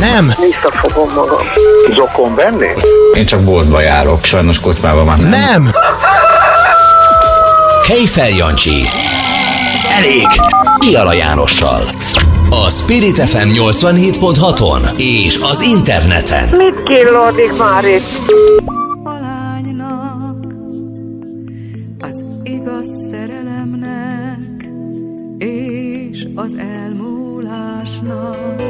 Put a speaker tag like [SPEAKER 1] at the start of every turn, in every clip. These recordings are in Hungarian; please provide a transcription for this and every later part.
[SPEAKER 1] Nem.
[SPEAKER 2] Visszafogom magam. Zokon venni?
[SPEAKER 3] Én csak boltba járok, sajnos kocsmába már nem.
[SPEAKER 1] Nem.
[SPEAKER 4] Kejfel Jancsi.
[SPEAKER 1] Elég.
[SPEAKER 4] Iala Jánossal. A Spirit FM 87.6-on és az interneten.
[SPEAKER 2] Mit killódik már itt?
[SPEAKER 5] a lánynak, az igaz szerelemnek és az elmúlásnak.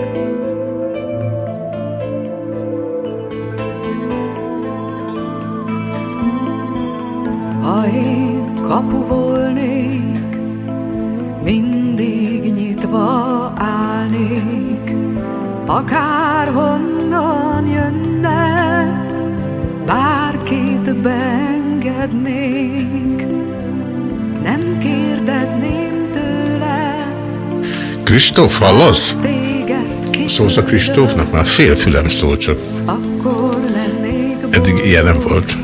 [SPEAKER 5] Ha én kapu volnék, mindig nyitva állnék, akár honnan jönne, bárkit beengednék, nem kérdezném tőle,
[SPEAKER 6] Kristóf, hallasz? Szólsz a Kristófnak? Már fél fülem szól csak. Eddig ilyen nem volt.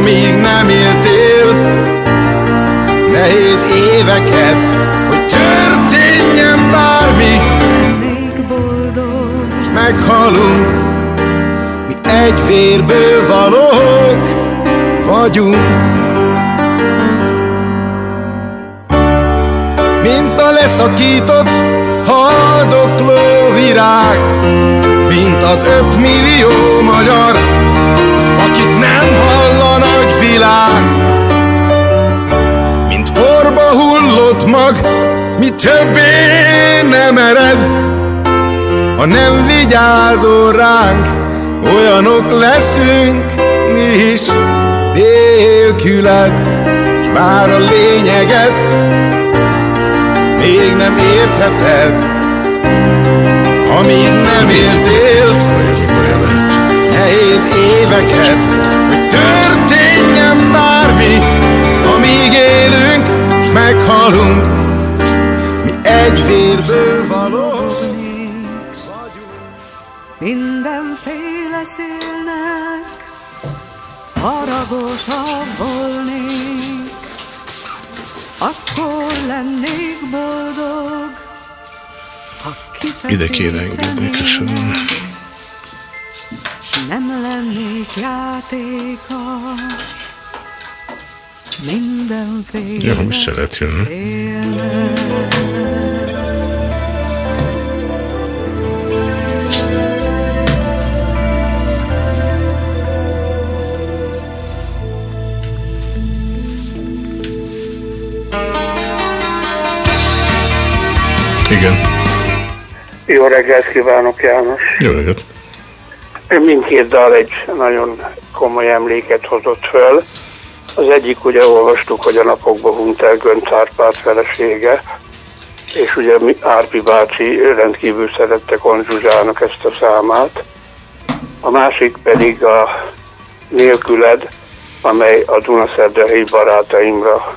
[SPEAKER 7] amíg nem éltél. Nehéz éveket, hogy történjen bármi,
[SPEAKER 5] még boldog,
[SPEAKER 7] és meghalunk, mi egy vérből valók vagyunk. Mint a leszakított, haldokló virág, mint az ötmillió magyar, világ. Mint porba hullott mag, mi többé nem ered, ha nem vigyázol ránk, olyanok leszünk mi is nélküled, s bár a lényeget még nem értheted, amíg nem éltél nehéz éveket, hogy meghalunk, mi egy vérből vagyunk.
[SPEAKER 5] mindenféle szélnek, haragosabb volnék, akkor lennék boldog, ha
[SPEAKER 6] Ide kéne engedni, köszönöm.
[SPEAKER 5] s nem lennék játéka.
[SPEAKER 6] Nem is szeret jönni. Igen.
[SPEAKER 2] Jó reggelt kívánok, János.
[SPEAKER 6] Jó reggelt.
[SPEAKER 2] Mindkét dal egy nagyon komoly emléket hozott föl. Az egyik ugye olvastuk, hogy a napokban hunyt el Gönc Árpád felesége, és ugye mi- Árpi bácsi rendkívül szerette Konzsuzsának ezt a számát. A másik pedig a Nélküled, amely a Dunaszerdahelyi barátaimra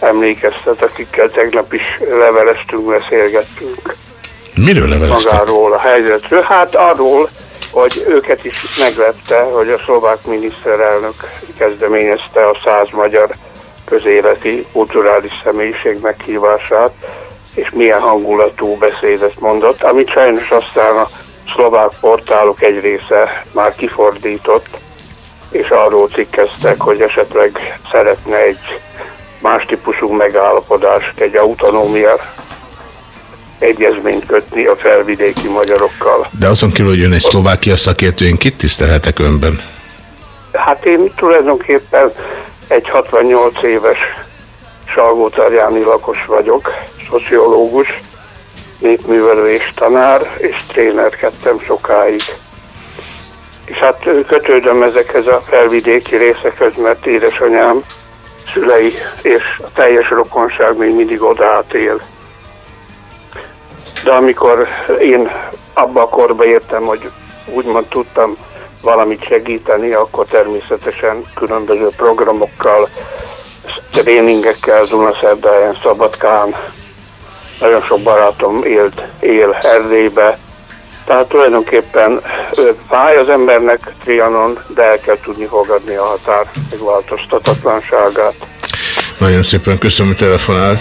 [SPEAKER 2] emlékeztet, akikkel tegnap is leveleztünk, beszélgettünk
[SPEAKER 6] Miről leveleztek?
[SPEAKER 2] magáról a helyzetről. Hát arról, hogy őket is meglepte, hogy a szlovák miniszterelnök kezdeményezte a száz magyar közéleti kulturális személyiség meghívását, és milyen hangulatú beszédet mondott, amit sajnos aztán a szlovák portálok egy része már kifordított, és arról cikkeztek, hogy esetleg szeretne egy más típusú megállapodást, egy autonómia egyezményt kötni a felvidéki magyarokkal.
[SPEAKER 6] De azon kívül, hogy ön egy szlovákia szakértő, én kit tisztelhetek önben?
[SPEAKER 2] Hát én tulajdonképpen egy 68 éves Salgótarjáni lakos vagyok, szociológus, népművelő és tanár, és trénerkedtem sokáig. És hát kötődöm ezekhez a felvidéki részekhez, mert édesanyám szülei és a teljes rokonság még mindig odaát él. De amikor én abba a korba értem, hogy úgymond tudtam valamit segíteni, akkor természetesen különböző programokkal, tréningekkel Dunaszerdáján, Szabadkán, nagyon sok barátom élt, él Erdélybe, tehát tulajdonképpen fáj az embernek Trianon, de el kell tudni fogadni a határ megváltoztatatlanságát.
[SPEAKER 6] Nagyon szépen köszönöm, hogy telefonált.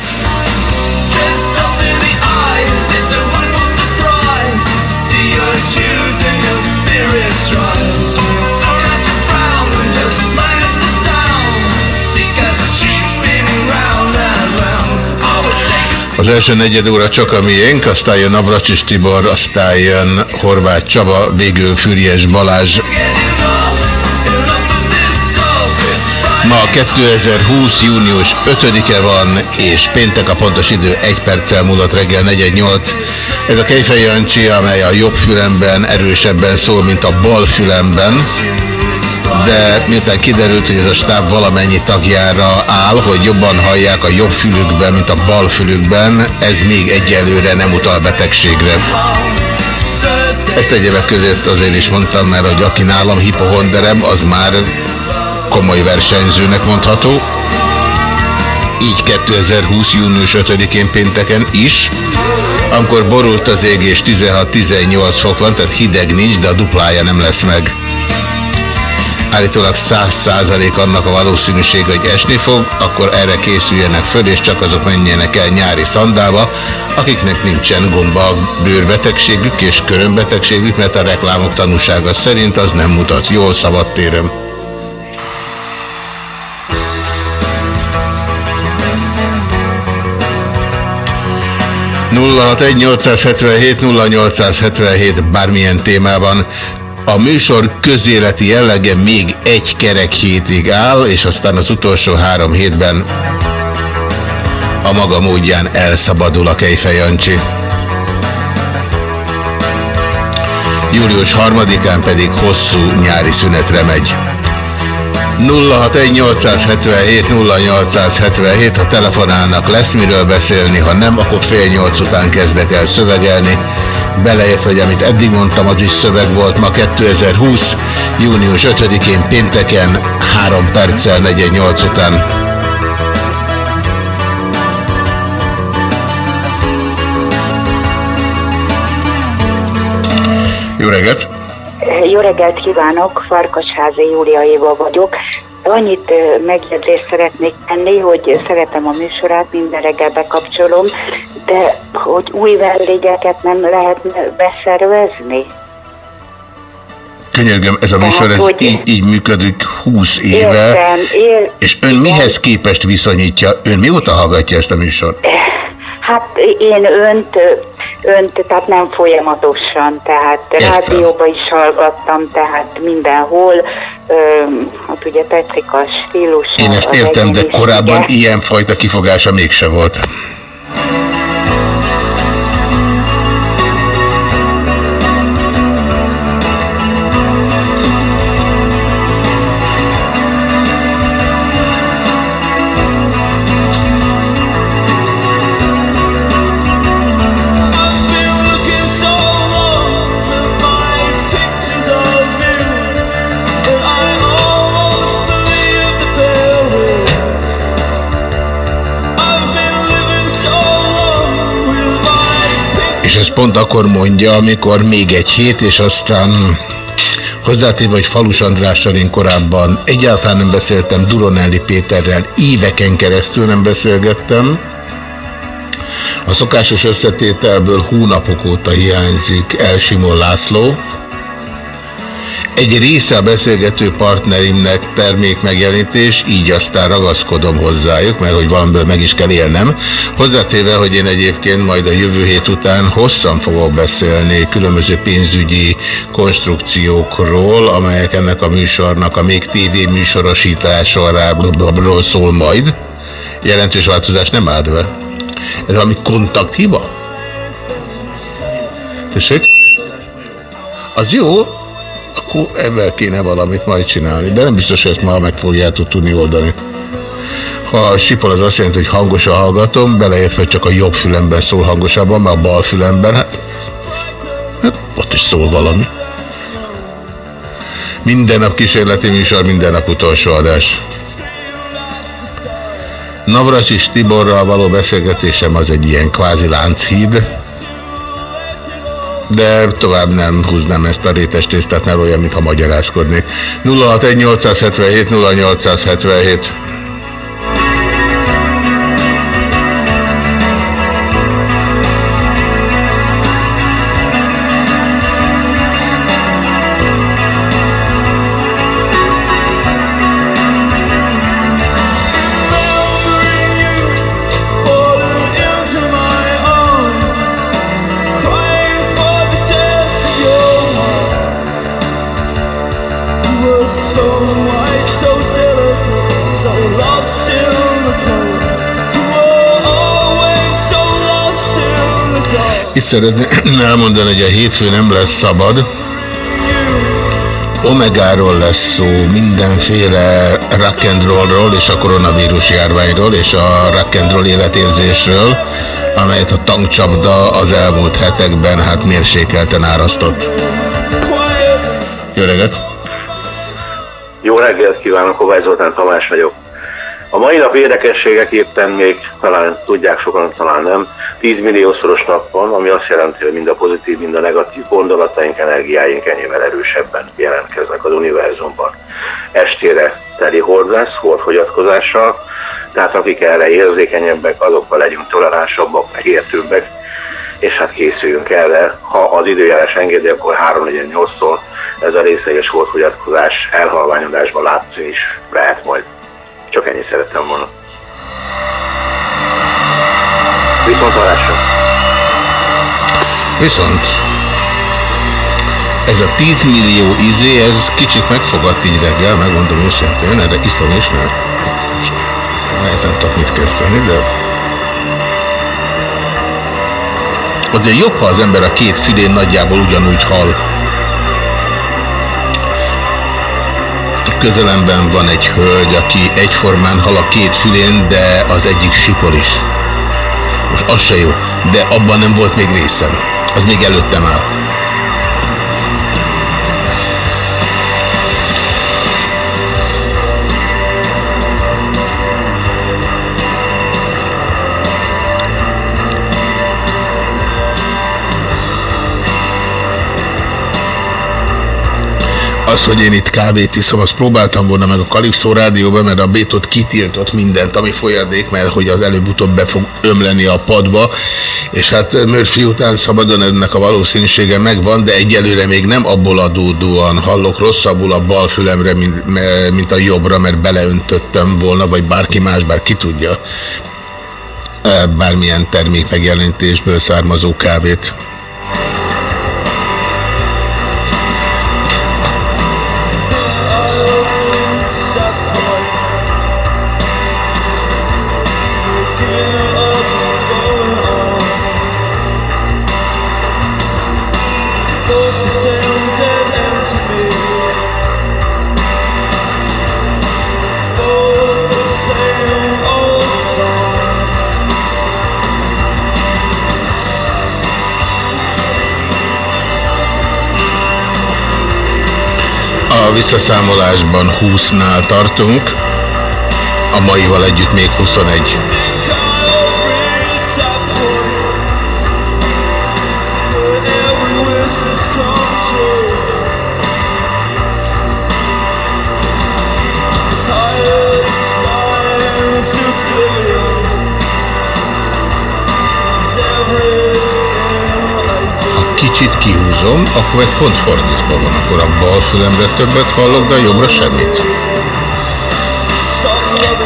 [SPEAKER 6] Az első negyed óra csak a miénk, aztán jön Navracsis Tibor, aztán jön Horváth Csaba, végül Füriyes Balázs. Ma 2020. június 5-e van, és péntek a pontos idő 1 perccel múlott reggel 418. Ez a Kejfej Jancsi, amely a jobb fülemben erősebben szól, mint a bal fülemben de miután kiderült, hogy ez a stáb valamennyi tagjára áll, hogy jobban hallják a jobb fülükben, mint a bal fülükben, ez még egyelőre nem utal betegségre. Ezt egyébek között azért is mondtam, mert hogy aki nálam hipohonderebb, az már komoly versenyzőnek mondható. Így 2020. június 5-én pénteken is, amikor borult az ég és 16-18 fok van, tehát hideg nincs, de a duplája nem lesz meg állítólag 100% annak a valószínűség, hogy esni fog, akkor erre készüljenek föl, és csak azok menjenek el nyári szandába, akiknek nincsen gomba bőrbetegségük és körömbetegségük, mert a reklámok tanúsága szerint az nem mutat jól szabadtéren. nulla 877 0877 bármilyen témában a műsor közéleti jellege még egy kerek hétig áll, és aztán az utolsó három hétben a maga módján elszabadul a Kejfej Jancsi. Július 3-án pedig hosszú nyári szünetre megy. 061877 0877, ha telefonálnak, lesz miről beszélni, ha nem, akkor fél nyolc után kezdek el szövegelni beleért, hogy amit eddig mondtam, az is szöveg volt ma 2020. június 5-én pénteken 3 perccel 48 után. Jó reggelt!
[SPEAKER 8] Jó reggelt kívánok, Farkasházi Júlia Éva vagyok. Annyit megjegyzést szeretnék tenni, hogy szeretem a műsorát, minden reggel bekapcsolom, de hogy új vendégeket nem lehet beszervezni?
[SPEAKER 6] Könyörgöm, ez a műsor ez hogy... így, így működik 20 éve, értem, ér... és ön mihez képest viszonyítja? Ön mióta hallgatja ezt a műsort?
[SPEAKER 8] Hát én önt, önt, tehát nem folyamatosan, tehát Értem. rádióba is hallgattam, tehát mindenhol, ö, hát ugye tetszik a stílus.
[SPEAKER 6] Én ezt értem, de korábban ilyenfajta kifogása mégse volt. Pont akkor mondja, amikor még egy hét, és aztán hozzátéve, hogy Falus Andrással én korábban egyáltalán nem beszéltem, Duronelli Péterrel éveken keresztül nem beszélgettem. A szokásos összetételből hónapok óta hiányzik Elsimon László. Egy része a beszélgető partnerimnek termék megjelenítés, így aztán ragaszkodom hozzájuk, mert hogy valamiből meg is kell élnem. Hozzátéve, hogy én egyébként majd a jövő hét után hosszan fogok beszélni különböző pénzügyi konstrukciókról, amelyek ennek a műsornak a még TV műsorosításáról szól majd. Jelentős változás nem állt. Ez valami kontakthiba? Tessék? Az jó, akkor ebben kéne valamit majd csinálni, de nem biztos, hogy ezt már meg fogjátok tudni oldani. Ha sipol az azt jelenti, hogy hangosan hallgatom, beleértve csak a jobb fülemben szól hangosabban, mert a bal fülemben, hát, hát ott is szól valami. Minden nap kísérleti műsor, minden nap utolsó adás. Navracsis Tiborral való beszélgetésem az egy ilyen kvázi lánchíd, de tovább nem húznám ezt a rétes tésztát, mert olyan, mintha magyarázkodnék. 061 877 0877 szeretném elmondani, hogy a hétfő nem lesz szabad. Omegáról lesz szó, mindenféle rock és a koronavírus járványról és a rock and életérzésről, amelyet a tankcsapda az elmúlt hetekben hát mérsékelten árasztott. Jó reggelt!
[SPEAKER 9] Jó reggelt kívánok, Kovács Zoltán Tamás vagyok. A mai nap érdekességeképpen még talán tudják sokan, talán nem, 10 milliószoros nap van, ami azt jelenti, hogy mind a pozitív, mind a negatív gondolataink, energiáink ennyivel erősebben jelentkeznek az univerzumban. Estére teli hold lesz, hordfogyatkozással, tehát akik erre érzékenyebbek, azokkal legyünk toleránsabbak, meg értőbbek, és hát készüljünk erre. Ha az időjárás engedi, akkor 3-4-8-tól ez a részleges hordfogyatkozás elhalványodásban látszó is lehet majd. Csak ennyit szerettem volna. Viszont hallásra.
[SPEAKER 6] Viszont ez a 10 millió izé, ez kicsit megfogadt így reggel, megmondom őszintén, erre iszom is, mert most nehezen tudok mit kezdeni, de azért jobb, ha az ember a két fülén nagyjából ugyanúgy hall. Közelemben van egy hölgy, aki egyformán hal a két fülén, de az egyik sipol is. Most az se jó, de abban nem volt még részem. Az még előttem áll. Az, hogy én itt kávét iszom, azt próbáltam volna meg a Kalipszó rádióban, mert a Bétot kitiltott mindent, ami folyadék, mert hogy az előbb-utóbb be fog ömleni a padba, és hát Murphy után szabadon ennek a valószínűsége megvan, de egyelőre még nem abból adódóan hallok rosszabbul a bal fülemre, mint, a jobbra, mert beleöntöttem volna, vagy bárki más, bár ki tudja, bármilyen termék megjelenítésből származó kávét. Visszaszámolásban 20-nál tartunk, a maival együtt még 21. Ha kicsit kihúzom. Húzom, akkor meg pont fordítva van. Akkor a bal fülemre többet hallok, de a jobbra semmit.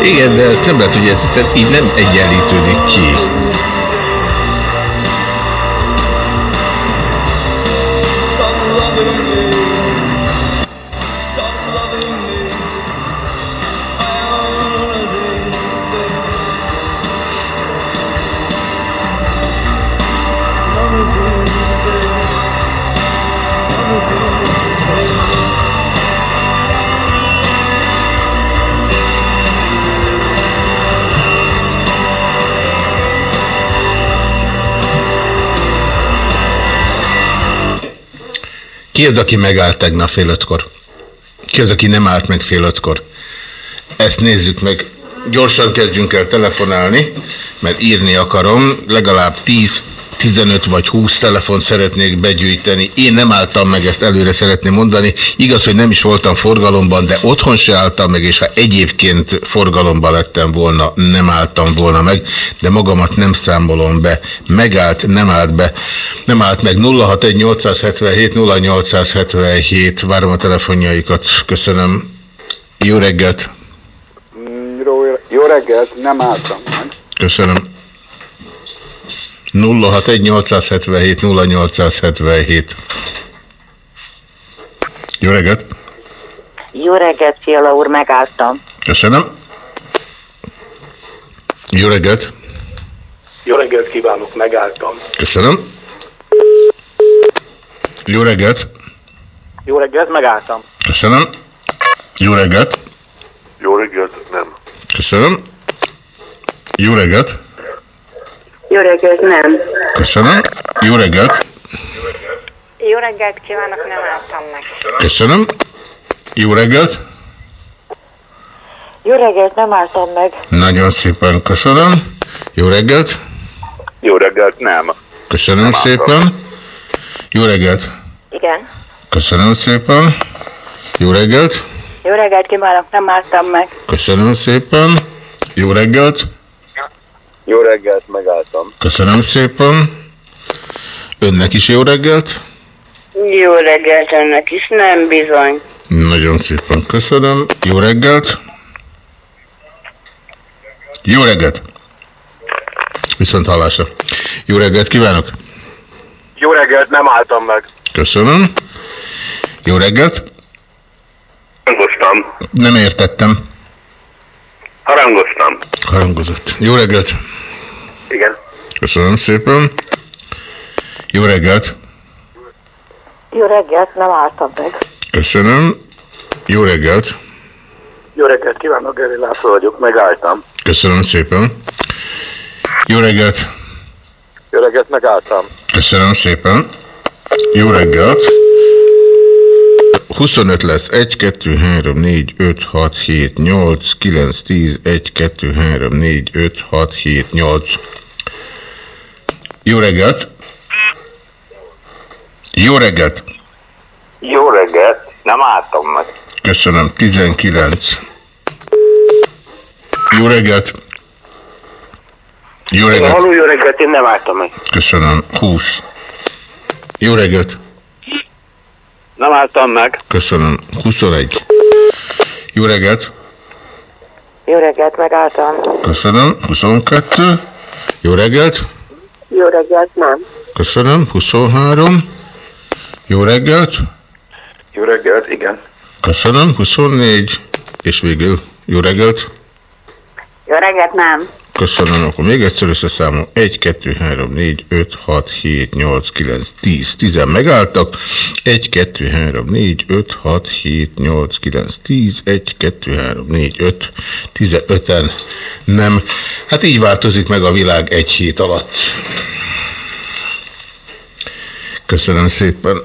[SPEAKER 6] Igen, de ez nem lehet, hogy ez így nem egyenlítődik ki. Ki az, aki megállt tegnap fél ötkor? Ki az, aki nem állt meg fél ötkor? Ezt nézzük meg. Gyorsan kezdjünk el telefonálni, mert írni akarom. Legalább 10 15 vagy 20 telefon szeretnék begyűjteni. Én nem álltam meg, ezt előre szeretném mondani. Igaz, hogy nem is voltam forgalomban, de otthon se álltam meg, és ha egyébként forgalomban lettem volna, nem álltam volna meg, de magamat nem számolom be. Megállt, nem állt be. Nem állt meg 061 877 0877. Várom a telefonjaikat. Köszönöm. Jó reggelt.
[SPEAKER 10] Jó, jó reggelt, nem álltam meg.
[SPEAKER 6] Köszönöm. 061 877 0877. Jó reggelt!
[SPEAKER 11] Jó reggelt, Fiala úr, megálltam.
[SPEAKER 6] Köszönöm. Jó reggelt!
[SPEAKER 12] Jó reggelt kívánok, megálltam.
[SPEAKER 6] Köszönöm. Jó reggelt!
[SPEAKER 12] Jó reggelt, megálltam.
[SPEAKER 6] Köszönöm. Jó reggelt!
[SPEAKER 12] Jó reggelt, nem.
[SPEAKER 6] Köszönöm. Jó reggelt!
[SPEAKER 11] Jó reggelt, nem.
[SPEAKER 6] Köszönöm. Jó reggelt!
[SPEAKER 11] Jó reggelt kívánok, nem álltam meg.
[SPEAKER 6] Köszönöm. Jó reggelt!
[SPEAKER 11] Jó reggelt, nem álltam meg.
[SPEAKER 6] Nagyon szépen köszönöm. Jó reggelt!
[SPEAKER 12] Jó reggelt, nem.
[SPEAKER 6] Köszönöm szépen. Jó reggelt!
[SPEAKER 11] Igen.
[SPEAKER 6] Köszönöm szépen. Jó reggelt!
[SPEAKER 11] Jó reggelt kívánok, nem álltam meg.
[SPEAKER 6] Köszönöm szépen. Jó reggelt!
[SPEAKER 12] Jó reggelt, megálltam.
[SPEAKER 6] Köszönöm szépen. Önnek is jó reggelt.
[SPEAKER 11] Jó reggelt önnek is, nem bizony.
[SPEAKER 6] Nagyon szépen köszönöm. Jó reggelt. Jó reggelt. Viszont hallásra. Jó reggelt kívánok.
[SPEAKER 12] Jó reggelt, nem álltam meg.
[SPEAKER 6] Köszönöm. Jó reggelt.
[SPEAKER 12] Harangoztam.
[SPEAKER 6] Nem értettem.
[SPEAKER 12] Harangoztam.
[SPEAKER 6] Harangozott. Jó reggelt.
[SPEAKER 12] Igen.
[SPEAKER 6] Köszönöm szépen. Jó reggelt.
[SPEAKER 11] Jó reggelt, nem álltam meg.
[SPEAKER 6] Köszönöm. Jó reggelt.
[SPEAKER 12] Jó reggelt kívánok, Geri László vagyok, megálltam.
[SPEAKER 6] Köszönöm szépen. Jó reggelt.
[SPEAKER 12] Jó reggelt, megálltam.
[SPEAKER 6] Köszönöm szépen. Jó reggelt. 25 lesz. 1, 2, 3, 4, 5, 6, 7, 8, 9, 10, 1, 2, 3, 4, 5, 6, 7, 8. Jó reggelt. Jó reggelt.
[SPEAKER 12] Jó reggelt, nem álltam meg.
[SPEAKER 6] Köszönöm. 19. Jó reggelt. Jó reggelt.
[SPEAKER 12] Halló, jó reggelt, én nem álltam meg.
[SPEAKER 6] Köszönöm. 20. Jó reggelt.
[SPEAKER 12] Nem álltam meg.
[SPEAKER 6] Köszönöm. 21. Jó reggelt.
[SPEAKER 11] Jó reggelt, megálltam.
[SPEAKER 6] Köszönöm. 22. Jó reggelt.
[SPEAKER 11] Jó reggelt, nem.
[SPEAKER 6] Köszönöm. 23. Jó reggelt.
[SPEAKER 12] Jó reggelt, igen.
[SPEAKER 6] Köszönöm. 24. És végül jó reggelt.
[SPEAKER 11] Jó reggelt, nem.
[SPEAKER 6] Köszönöm, akkor még egyszer összeszámol. 1, 2, 3, 4, 5, 6, 7, 8, 9, 10. 10 megálltak. 1, 2, 3, 4, 5, 6, 7, 8, 9, 10. 1, 2, 3, 4, 5. 15-en nem. Hát így változik meg a világ egy hét alatt. Köszönöm szépen.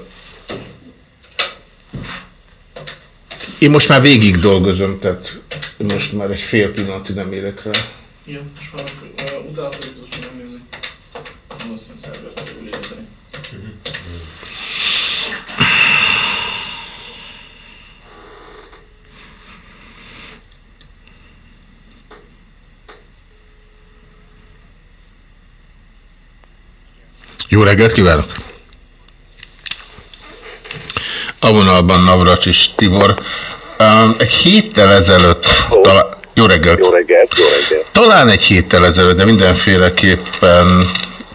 [SPEAKER 6] Én most már végig dolgozom, tehát most már egy fél pillanatig nem érek rá.
[SPEAKER 13] Jó, most már uh, utána fogjuk tudni megnézni. Valószínűleg szervert fogjuk léteni.
[SPEAKER 6] Jó reggelt kívánok! A vonalban Navracsis Tibor. Um, egy héttel ezelőtt, talán, jó reggelt.
[SPEAKER 12] Jó reggelt, jó reggelt.
[SPEAKER 6] Talán egy héttel ezelőtt, de mindenféleképpen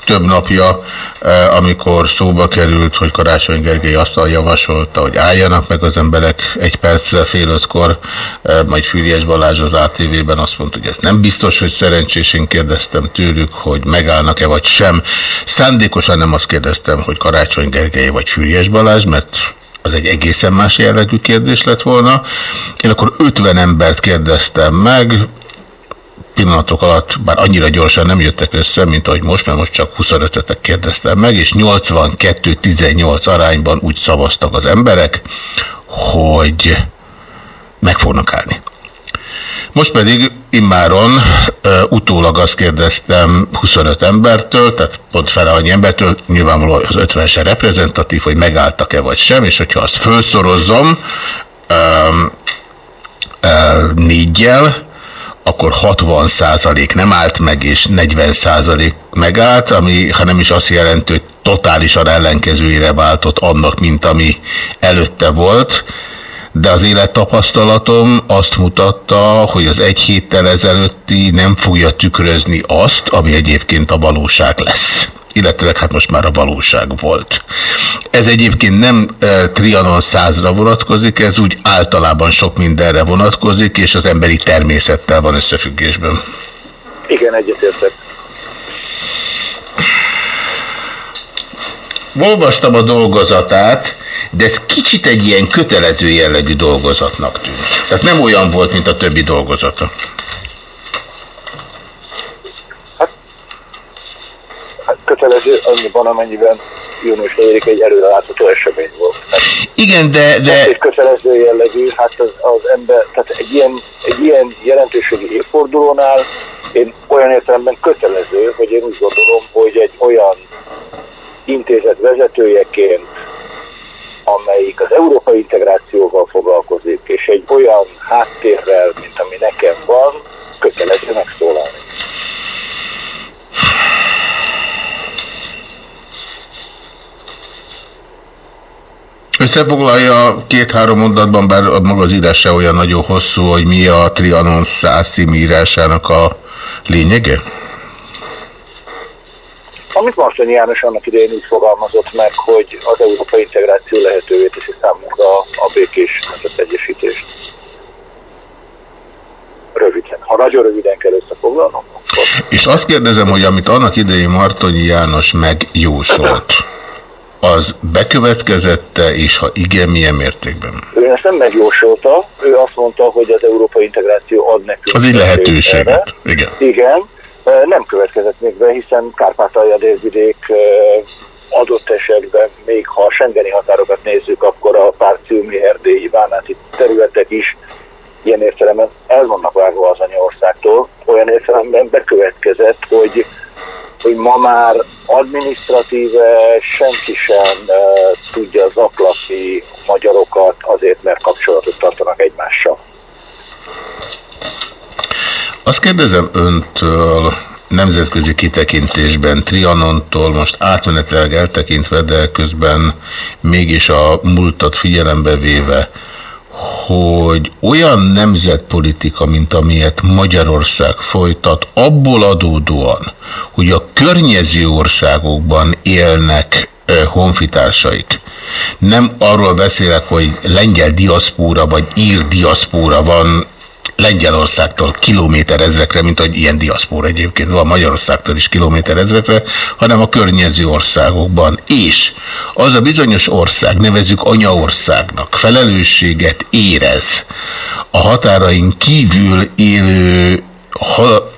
[SPEAKER 6] több napja, eh, amikor szóba került, hogy Karácsony Gergely azt javasolta, hogy álljanak meg az emberek egy perccel fél ötkor, eh, majd Füriás Balázs az ATV-ben azt mondta, hogy ez nem biztos, hogy szerencsés. Én kérdeztem tőlük, hogy megállnak-e vagy sem. Szándékosan nem azt kérdeztem, hogy Karácsony Gergely vagy Füriás Balázs, mert az egy egészen más jellegű kérdés lett volna. Én akkor 50 embert kérdeztem meg, pillanatok alatt, bár annyira gyorsan nem jöttek össze, mint ahogy most, mert most csak 25-öt kérdeztem meg, és 82-18 arányban úgy szavaztak az emberek, hogy meg fognak állni. Most pedig immáron uh, utólag azt kérdeztem 25 embertől, tehát pont fele annyi embertől, nyilvánvalóan az 50 se reprezentatív, hogy megálltak-e vagy sem, és hogyha azt felszorozom um, uh, négyel, akkor 60 százalék nem állt meg, és 40 százalék megállt, ami ha nem is azt jelenti, hogy totálisan ellenkezőjére váltott annak, mint ami előtte volt, de az élettapasztalatom azt mutatta, hogy az egy héttel ezelőtti nem fogja tükrözni azt, ami egyébként a valóság lesz illetőleg hát most már a valóság volt. Ez egyébként nem e, Trianon százra vonatkozik, ez úgy általában sok mindenre vonatkozik, és az emberi természettel van összefüggésben.
[SPEAKER 12] Igen, egyetértek.
[SPEAKER 6] Olvastam a dolgozatát, de ez kicsit egy ilyen kötelező jellegű dolgozatnak tűnt. Tehát nem olyan volt, mint a többi dolgozata.
[SPEAKER 12] Hát kötelező annyiban, amennyiben június 4 egy előrelátható esemény volt. Hát,
[SPEAKER 6] Igen, de... de...
[SPEAKER 12] És kötelező jellegű, hát az, az ember, tehát egy ilyen, egy ilyen jelentőségi évfordulónál én olyan értelemben kötelező, hogy én úgy gondolom, hogy egy olyan intézet vezetőjeként, amelyik az európai integrációval foglalkozik, és egy olyan háttérrel, mint ami nekem van, kötelező megszólalni.
[SPEAKER 6] Összefoglalja két-három mondatban, bár maga az írás olyan nagyon hosszú, hogy mi a Trianon Szászim írásának a lényege?
[SPEAKER 12] Amit Martonyi János annak idején úgy fogalmazott meg, hogy az európai integráció lehetővé teszi számunkra a békés nemzetegyesítést. Röviden. Ha nagyon röviden kell összefoglalnom, akkor...
[SPEAKER 6] És azt kérdezem, hogy amit annak idején Martonyi János megjósolt, az bekövetkezette, és ha igen, milyen mértékben?
[SPEAKER 12] Ő ezt nem megjósolta, ő azt mondta, hogy az európai integráció ad nekünk.
[SPEAKER 6] Az egy lehetőséget, igen.
[SPEAKER 12] Igen, nem következett még be, hiszen Kárpátalja délvidék adott esetben, még ha a Schengeni határokat nézzük, akkor a Párciumi, Erdélyi, Bánáti területek is ilyen értelemben el vannak vágva az anyaországtól. Olyan értelemben bekövetkezett, hogy hogy ma már administratíve senki sem uh, tudja zaklatni magyarokat azért, mert kapcsolatot tartanak egymással.
[SPEAKER 6] Azt kérdezem öntől nemzetközi kitekintésben, Trianontól most átmenetileg eltekintve, de közben mégis a múltat figyelembe véve, hogy olyan nemzetpolitika, mint amilyet Magyarország folytat, abból adódóan, hogy a környező országokban élnek honfitársaik. Nem arról beszélek, hogy lengyel diaszpóra vagy ír diaszpóra van Lengyelországtól kilométer ezrekre, mint hogy ilyen diaszpóra egyébként van Magyarországtól is kilométer ezrekre, hanem a környező országokban. És az a bizonyos ország, nevezük anyaországnak, felelősséget érez a határain kívül élő ha,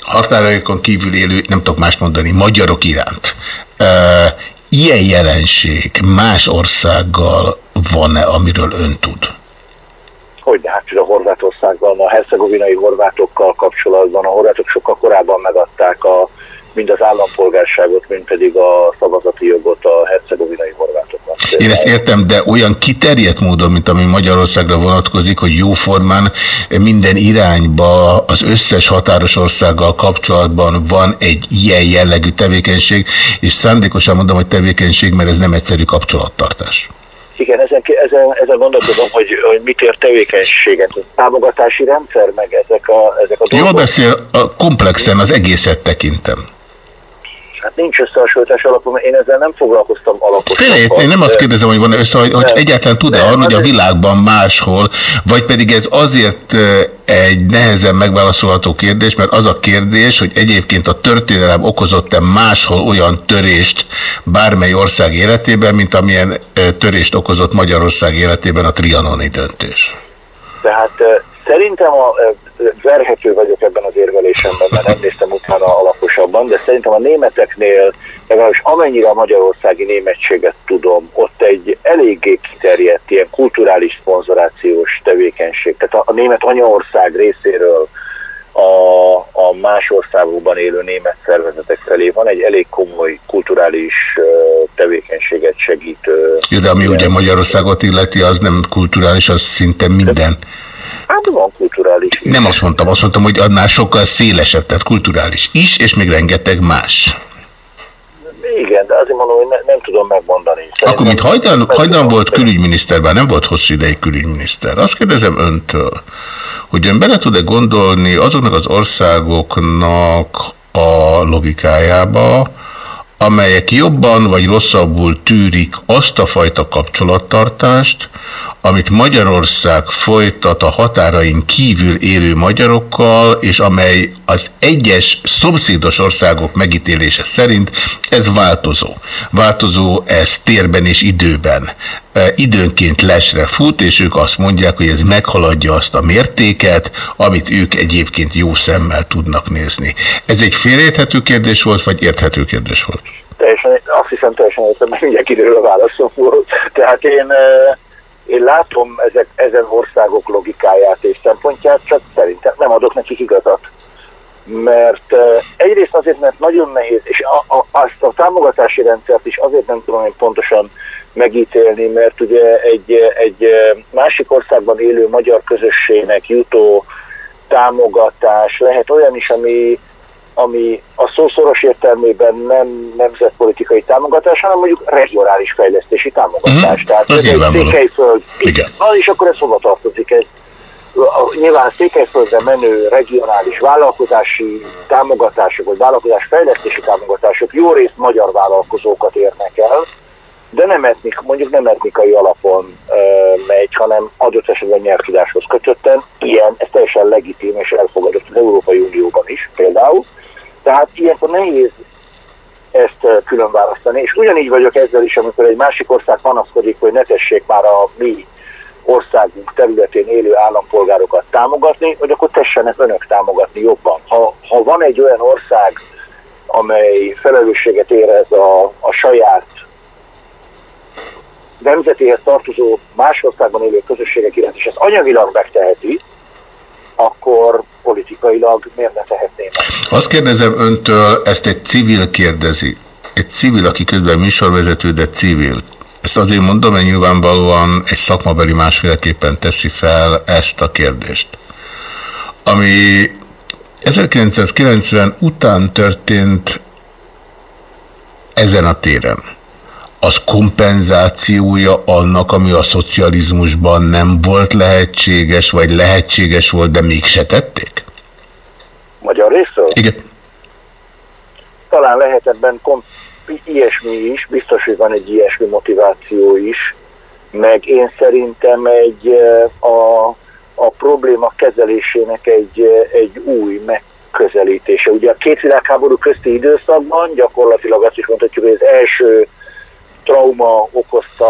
[SPEAKER 6] határaikon kívül élő, nem tudok más mondani, magyarok iránt. E, ilyen jelenség más országgal van-e, amiről ön tud?
[SPEAKER 12] Hogy hát a Horvátországban, a hercegovinai horvátokkal kapcsolatban, a horvátok sokkal korábban megadták a, mind az állampolgárságot, mind pedig a szavazati jogot a hercegovinai horvátoknak.
[SPEAKER 6] Én ezt értem, de olyan kiterjedt módon, mint ami Magyarországra vonatkozik, hogy jóformán minden irányba az összes határos országgal kapcsolatban van egy ilyen jellegű tevékenység, és szándékosan mondom, hogy tevékenység, mert ez nem egyszerű kapcsolattartás.
[SPEAKER 12] Igen, ezen, ezen, ezen gondolkodom, hogy, hogy mit ér tevékenységet, támogatási rendszer, meg ezek a, ezek a dolgok.
[SPEAKER 6] Jól beszél, a komplexen az egészet tekintem.
[SPEAKER 12] Hát nincs összehasonlítás alapon, mert én ezzel nem foglalkoztam alaposan.
[SPEAKER 6] Félét, én nem azt kérdezem, hogy van össze, hogy, hogy egyáltalán tud-e arról, hogy a világban máshol, vagy pedig ez azért egy nehezen megválaszolható kérdés, mert az a kérdés, hogy egyébként a történelem okozott-e máshol olyan törést bármely ország életében, mint amilyen törést okozott Magyarország életében a trianoni döntés.
[SPEAKER 12] Tehát szerintem a, verhető vagyok ebben az érvelésemben, mert nem néztem utána alaposabban, de szerintem a németeknél, legalábbis amennyire a magyarországi németséget tudom, ott egy eléggé kiterjedt ilyen kulturális szponzorációs tevékenység. Tehát a, a német anyaország részéről a, a más országokban élő német szervezetek felé van egy elég komoly kulturális tevékenységet segítő.
[SPEAKER 6] Jó, de ami ugye Magyarországot illeti, az nem kulturális, az szinte minden.
[SPEAKER 12] Hát van kulturális.
[SPEAKER 6] Nem azt mondtam, azt mondtam, hogy annál sokkal szélesebb, tehát kulturális is, és még rengeteg más.
[SPEAKER 12] Igen, de azért mondom, hogy ne, nem tudom megmondani. Szerintem
[SPEAKER 6] Akkor, mint hajdan, hajdan volt külügyminiszter, bár nem volt hosszú ideig külügyminiszter, azt kérdezem öntől, hogy ön bele tud-e gondolni azoknak az országoknak a logikájába, amelyek jobban vagy rosszabbul tűrik azt a fajta kapcsolattartást, amit Magyarország folytat a határain kívül élő magyarokkal, és amely az egyes szomszédos országok megítélése szerint ez változó. Változó ez térben és időben. E, időnként lesre fut, és ők azt mondják, hogy ez meghaladja azt a mértéket, amit ők egyébként jó szemmel tudnak nézni. Ez egy félérthető kérdés volt, vagy érthető kérdés volt?
[SPEAKER 12] Teljesen, azt hiszem teljesen értem, mert mindjárt kiderül a válaszom volt. Tehát én, eh, én látom ezek, ezen országok logikáját és szempontját, csak szerintem nem adok nekik igazat. Mert eh, egyrészt azért, mert nagyon nehéz, és a, a, azt a támogatási rendszert is azért nem tudom én pontosan megítélni, mert ugye egy, egy másik országban élő magyar közösségnek jutó támogatás lehet olyan is, ami, ami a szószoros értelmében nem nemzetpolitikai támogatás, hanem mondjuk regionális fejlesztési támogatás.
[SPEAKER 6] Mhm.
[SPEAKER 12] Tehát
[SPEAKER 6] Ez
[SPEAKER 12] egy. Székelyföld,
[SPEAKER 6] Igen.
[SPEAKER 12] Na, és akkor ez hova tartozik? Ez, a- nyilván Székelyföldre menő regionális vállalkozási támogatások, vagy vállalkozás fejlesztési támogatások jó részt magyar vállalkozókat érnek el, de nem etnik, mondjuk nem etnikai alapon ö, megy, hanem adott esetben nyelvtudáshoz kötötten. Ilyen, ez teljesen legitim és elfogadott az Európai Unióban is például. Tehát ilyenkor nehéz ezt külön. És ugyanígy vagyok ezzel is, amikor egy másik ország panaszkodik, hogy ne tessék már a mi országunk területén élő állampolgárokat támogatni, hogy akkor tessenek önök támogatni jobban. Ha, ha van egy olyan ország, amely felelősséget érez a, a saját nemzetéhez tartozó más országban élő közösségek iránt, és ezt anyagilag megteheti, akkor politikailag miért ne tehetné meg?
[SPEAKER 6] Azt kérdezem öntől, ezt egy civil kérdezi. Egy civil, aki közben műsorvezető, de civil. Ezt azért mondom, mert nyilvánvalóan egy szakmabeli másféleképpen teszi fel ezt a kérdést. Ami 1990 után történt ezen a téren, az kompenzációja annak, ami a szocializmusban nem volt lehetséges, vagy lehetséges volt, de mégse tették?
[SPEAKER 12] Magyar részről?
[SPEAKER 6] Igen.
[SPEAKER 12] Talán lehet ebben ilyesmi is, biztos, hogy van egy ilyesmi motiváció is, meg én szerintem egy eh, a, a probléma kezelésének egy, eh, egy új megközelítése. Ugye a két világháború közti időszakban gyakorlatilag azt is mondhatjuk, hogy az első trauma okozta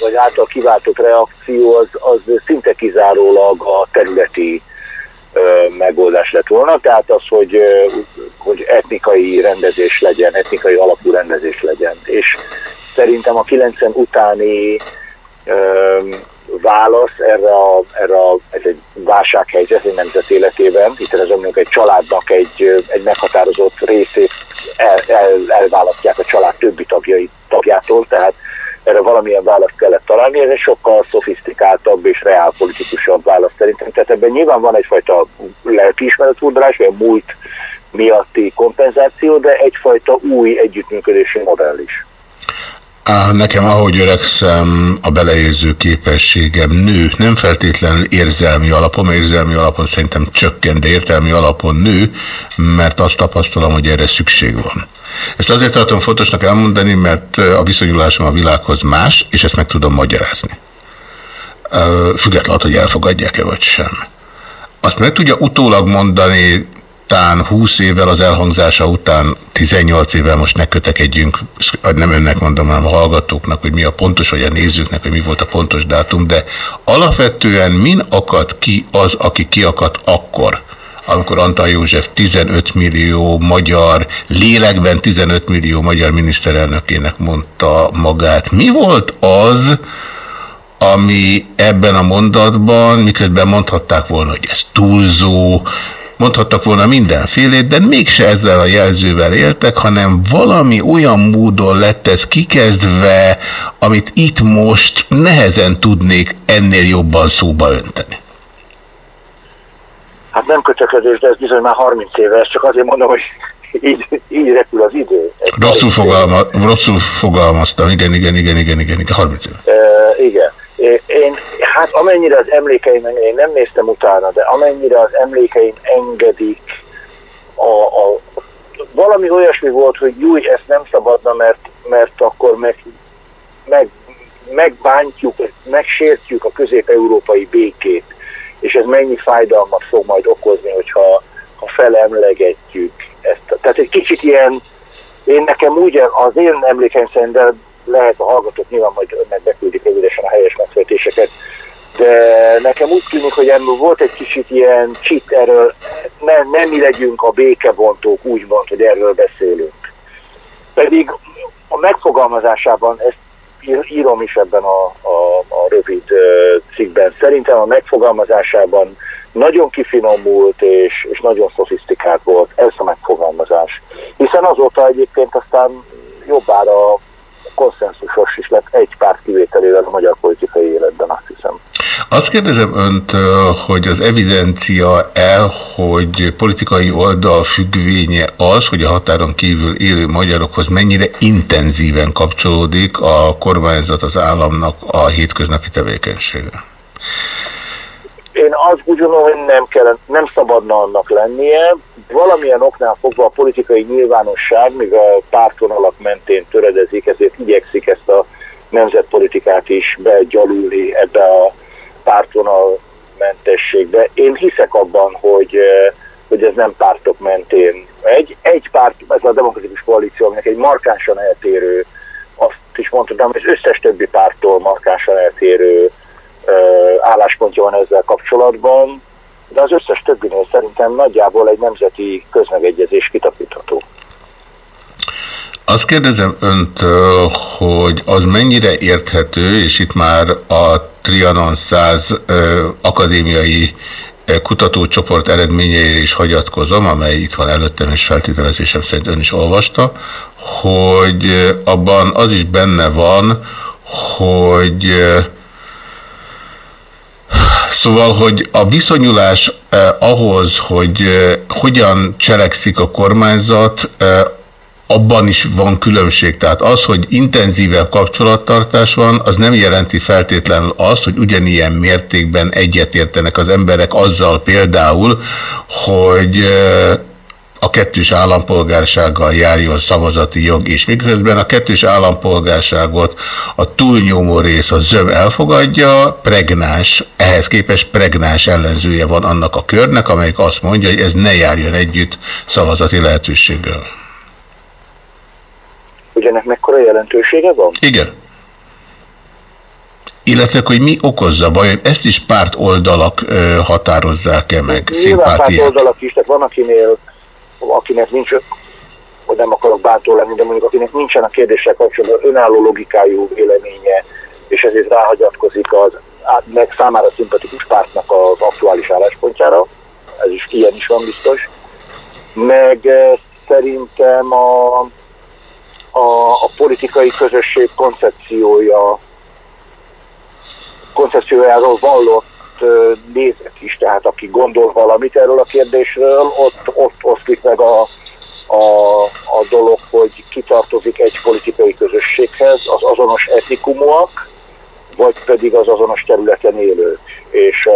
[SPEAKER 12] vagy által kiváltott reakció az, az szinte kizárólag a területi megoldás lett volna, tehát az, hogy, hogy etnikai rendezés legyen, etnikai alapú rendezés legyen. És szerintem a 90 utáni válasz erre, a, erre a, ez egy válsághelyzet egy nemzet életében, itt ez mondjuk egy családnak egy, egy meghatározott részét el, el, elválasztják a család többi tagjai, tagjától, tehát erre valamilyen választ kellett találni, ez egy sokkal szofisztikáltabb és reálpolitikusabb válasz szerintem. Tehát ebben nyilván van egyfajta lelkiismeretfordulás, vagy a múlt miatti kompenzáció, de egyfajta új együttműködési modell is.
[SPEAKER 6] Nekem, ahogy öregszem, a beleérző képességem nő, nem feltétlenül érzelmi alapon, érzelmi alapon szerintem csökken, de értelmi alapon nő, mert azt tapasztalom, hogy erre szükség van. Ezt azért tartom fontosnak elmondani, mert a viszonyulásom a világhoz más, és ezt meg tudom magyarázni. Függetlenül, hogy elfogadják-e vagy sem. Azt meg tudja utólag mondani, tán 20 évvel az elhangzása után, 18 évvel most ne kötekedjünk, nem önnek mondom, hanem a hallgatóknak, hogy mi a pontos, vagy a nézőknek, hogy mi volt a pontos dátum, de alapvetően min akadt ki az, aki kiakadt akkor, amikor Antal József 15 millió magyar, lélekben 15 millió magyar miniszterelnökének mondta magát. Mi volt az, ami ebben a mondatban, miközben mondhatták volna, hogy ez túlzó, mondhattak volna mindenfélét, de mégse ezzel a jelzővel éltek, hanem valami olyan módon lett ez kikezdve, amit itt most nehezen tudnék ennél jobban szóba önteni.
[SPEAKER 12] Hát nem kötekedés, de ez bizony már 30 éve, ezt csak azért mondom, hogy így, így repül az idő.
[SPEAKER 6] Rosszul,
[SPEAKER 12] 30 éve.
[SPEAKER 6] fogalma, rosszul fogalmaztam, igen, igen, igen, igen, igen, igen, 30 éve.
[SPEAKER 12] E, igen. Én, hát amennyire az emlékeim, én nem néztem utána, de amennyire az emlékeim engedik, a, a, valami olyasmi volt, hogy júj, ezt nem szabadna, mert, mert akkor meg, meg, megbántjuk, megsértjük a közép-európai békét, és ez mennyi fájdalmat fog majd okozni, hogyha ha felemlegetjük ezt. Tehát egy kicsit ilyen, én nekem úgy, az én emlékeim szerint, de lehet a hallgatók nyilván majd önnek beküldik rövidesen a helyes megfejtéseket, de nekem úgy tűnik, hogy ebből volt egy kicsit ilyen csit erről, nem, nem mi legyünk a békebontók, úgymond, hogy erről beszélünk. Pedig a megfogalmazásában, ezt ír- írom is ebben a, a, a rövid cikkben, szerintem a megfogalmazásában nagyon kifinomult és, és nagyon szofisztikált volt ez a megfogalmazás. Hiszen azóta egyébként aztán jobbára konszenzusos is lett egy párt kivételével a magyar politikai életben, azt hiszem.
[SPEAKER 6] Azt kérdezem öntől, hogy az evidencia el, hogy politikai oldal függvénye az, hogy a határon kívül élő magyarokhoz mennyire intenzíven kapcsolódik a kormányzat az államnak a hétköznapi tevékenysége.
[SPEAKER 12] Én azt gondolom, hogy nem, kell, nem szabadna annak lennie. Valamilyen oknál fogva a politikai nyilvánosság, míg a pártvonalak mentén töredezik, ezért igyekszik ezt a nemzetpolitikát is begyalulni ebbe a pártvonal mentességbe. Én hiszek abban, hogy, eh, hogy ez nem pártok mentén. Egy, egy párt, ez a demokratikus koalíció, aminek egy markánsan eltérő, azt is mondhatom, hogy az összes többi pártól markánsan eltérő ö, álláspontja van ezzel kapcsolatban, de az összes többinél szerintem nagyjából egy nemzeti közmegegyezés kitapítható.
[SPEAKER 6] Azt kérdezem öntől, hogy az mennyire érthető, és itt már a Trianon 100 ö, akadémiai kutatócsoport eredményeire is hagyatkozom, amely itt van előttem, és feltételezésem szerint ön is olvasta, hogy abban az is benne van, hogy Szóval, hogy a viszonyulás eh, ahhoz, hogy eh, hogyan cselekszik a kormányzat, eh, abban is van különbség. Tehát az, hogy intenzívebb kapcsolattartás van, az nem jelenti feltétlenül azt, hogy ugyanilyen mértékben egyetértenek az emberek azzal például, hogy eh, a kettős állampolgársággal járjon szavazati jog, és miközben a kettős állampolgárságot a túlnyomó rész a zöm elfogadja, pregnás, ehhez képest pregnás ellenzője van annak a körnek, amelyik azt mondja, hogy ez ne járjon együtt szavazati lehetőséggel.
[SPEAKER 12] Hogy ennek mekkora jelentősége van?
[SPEAKER 6] Igen. Illetve, hogy mi okozza baj, ezt is párt oldalak ö, határozzák-e meg,
[SPEAKER 12] Nyilván párt
[SPEAKER 6] szimpátiák.
[SPEAKER 12] oldalak is, tehát van akinél, akinek nincs, hogy nem akarok bátor lenni, de mondjuk akinek nincsen a kérdéssel kapcsolatban önálló logikájú véleménye, és ezért ráhagyatkozik az meg számára szimpatikus pártnak az aktuális álláspontjára, ez is ilyen is van biztos, meg eh, szerintem a, a, a politikai közösség koncepciója koncepciójáról vallott nézet is, tehát aki gondol valamit erről a kérdésről, ott, ott oszlik meg a, a, a dolog, hogy kitartozik egy politikai közösséghez, az azonos etikumúak, vagy pedig az azonos területen élők. És,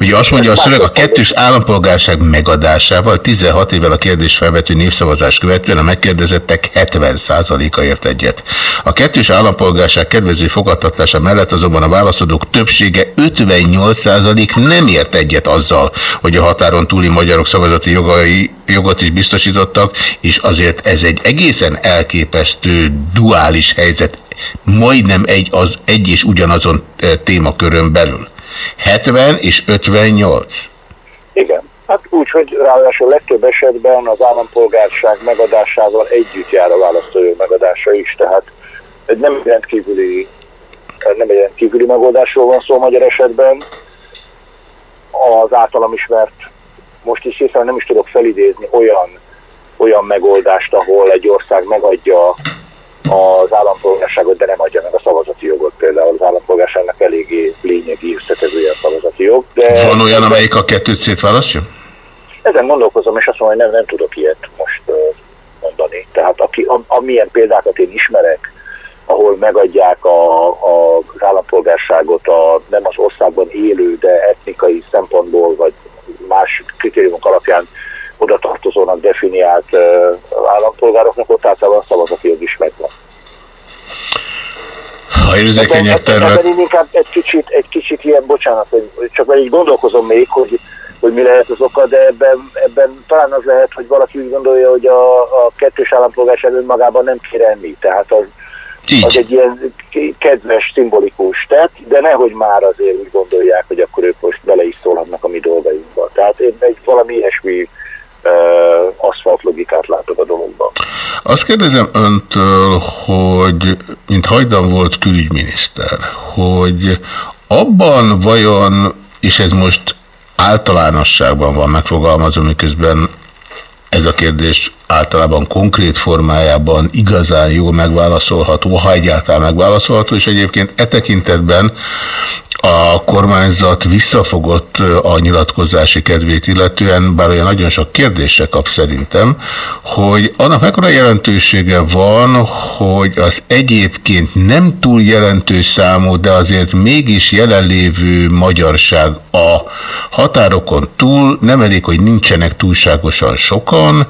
[SPEAKER 6] Ugye azt mondja a szöveg, a kettős állampolgárság megadásával 16 évvel a kérdés felvető népszavazás követően a megkérdezettek 70%-a ért egyet. A kettős állampolgárság kedvező fogadtatása mellett azonban a válaszadók többsége 58% nem ért egyet azzal, hogy a határon túli magyarok szavazati jogai, jogot is biztosítottak, és azért ez egy egészen elképesztő duális helyzet, majdnem egy, az, egy és ugyanazon eh, témakörön belül. 70 és 58.
[SPEAKER 12] Igen. Hát úgy, hogy ráadásul legtöbb esetben az állampolgárság megadásával együtt jár a választójog megadása is, tehát egy nem rendkívüli, nem egy rendkívüli megoldásról van szó magyar esetben. Az általam ismert, most is hiszen nem is tudok felidézni olyan, olyan megoldást, ahol egy ország megadja az állampolgárságot, de nem adja meg a szavazati jogot. Például az állampolgárságnak eléggé lényegi összetevője a szavazati jog. De
[SPEAKER 6] Van olyan, amelyik a kettőt szétválasztja?
[SPEAKER 12] Ezen gondolkozom, és azt mondom, hogy nem, nem tudok ilyet most mondani. Tehát aki, a, amilyen példákat én ismerek, ahol megadják a, a, az állampolgárságot a nem az országban élő, de etnikai szempontból, vagy más kritériumok alapján oda tartozónak definiált állampolgároknak, ott általában szavazati jog is megvan.
[SPEAKER 6] Ha érzékenyebb terület...
[SPEAKER 12] Ebben én inkább egy kicsit, egy kicsit ilyen, bocsánat, hogy csak így gondolkozom még, hogy, hogy mi lehet az oka, de ebben, ebben talán az lehet, hogy valaki úgy gondolja, hogy a, a kettős állampolgárság önmagában nem kér enni. Tehát az, az egy ilyen kedves, szimbolikus tett, de nehogy már azért úgy gondolják, hogy akkor ők most bele is szólhatnak a mi dolgainkba. Tehát én egy valami ilyesmi aszfalt logikát látok a dologban.
[SPEAKER 6] Azt kérdezem öntől, hogy mint hajdan volt külügyminiszter, hogy abban vajon, és ez most általánosságban van megfogalmazva, miközben ez a kérdés általában konkrét formájában igazán jól megválaszolható, ha egyáltalán megválaszolható, és egyébként e tekintetben a kormányzat visszafogott a nyilatkozási kedvét illetően, bár olyan nagyon sok kérdésre kap szerintem, hogy annak mekkora jelentősége van, hogy az egyébként nem túl jelentős számú, de azért mégis jelenlévő magyarság a határokon túl, nem elég, hogy nincsenek túlságosan sokan,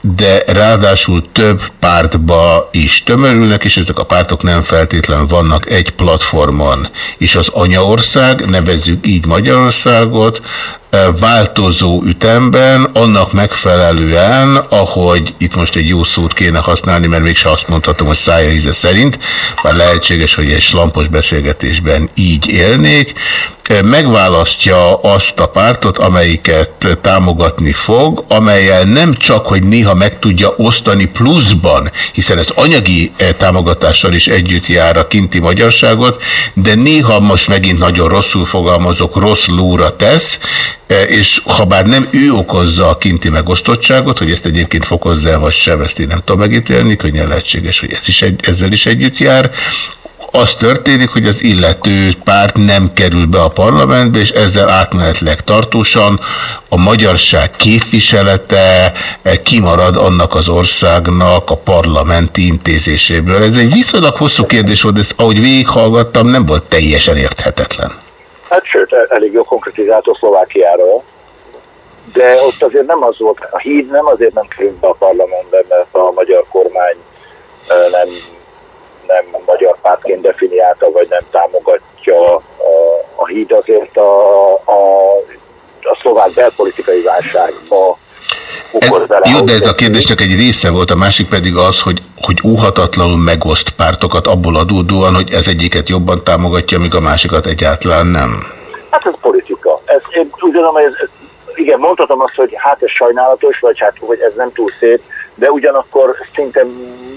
[SPEAKER 6] de ráadásul több pártba is tömörülnek, és ezek a pártok nem feltétlen vannak egy platformon. És az anyaország, nevezzük így Magyarországot, változó ütemben, annak megfelelően, ahogy itt most egy jó szót kéne használni, mert mégse azt mondhatom, hogy szája íze szerint, bár lehetséges, hogy egy slampos beszélgetésben így élnék, megválasztja azt a pártot, amelyiket támogatni fog, amelyel nem csak, hogy néha meg tudja osztani pluszban, hiszen ez anyagi támogatással is együtt jár a kinti magyarságot, de néha most megint nagyon rosszul fogalmazok, rossz lóra tesz, és ha bár nem ő okozza a kinti megosztottságot, hogy ezt egyébként fokozza vagy sem, ezt én nem tudom megítélni, könnyen lehetséges, hogy ez is egy, ezzel is együtt jár, az történik, hogy az illető párt nem kerül be a parlamentbe, és ezzel átmenetleg tartósan a magyarság képviselete kimarad annak az országnak a parlamenti intézéséből. Ez egy viszonylag hosszú kérdés volt, ezt, ahogy végighallgattam, nem volt teljesen érthetetlen.
[SPEAKER 12] Hát sőt, elég jó konkretizáltó Szlovákiáról, de ott azért nem az volt, a híd nem azért nem került be a parlamentbe, mert a magyar kormány nem, nem magyar pártként definiálta, vagy nem támogatja a, a híd azért a, a, a szlovák belpolitikai válságba
[SPEAKER 6] ez, jó, de ez a kérdésnek egy része volt, a másik pedig az, hogy, hogy óhatatlanul megoszt pártokat abból adódóan, hogy ez egyiket jobban támogatja, míg a másikat egyáltalán nem.
[SPEAKER 12] Hát ez politika. Ez, én úgy gondolom, hogy ez, igen, mondhatom azt, hogy hát ez sajnálatos, vagy hát, hogy ez nem túl szép, de ugyanakkor szinte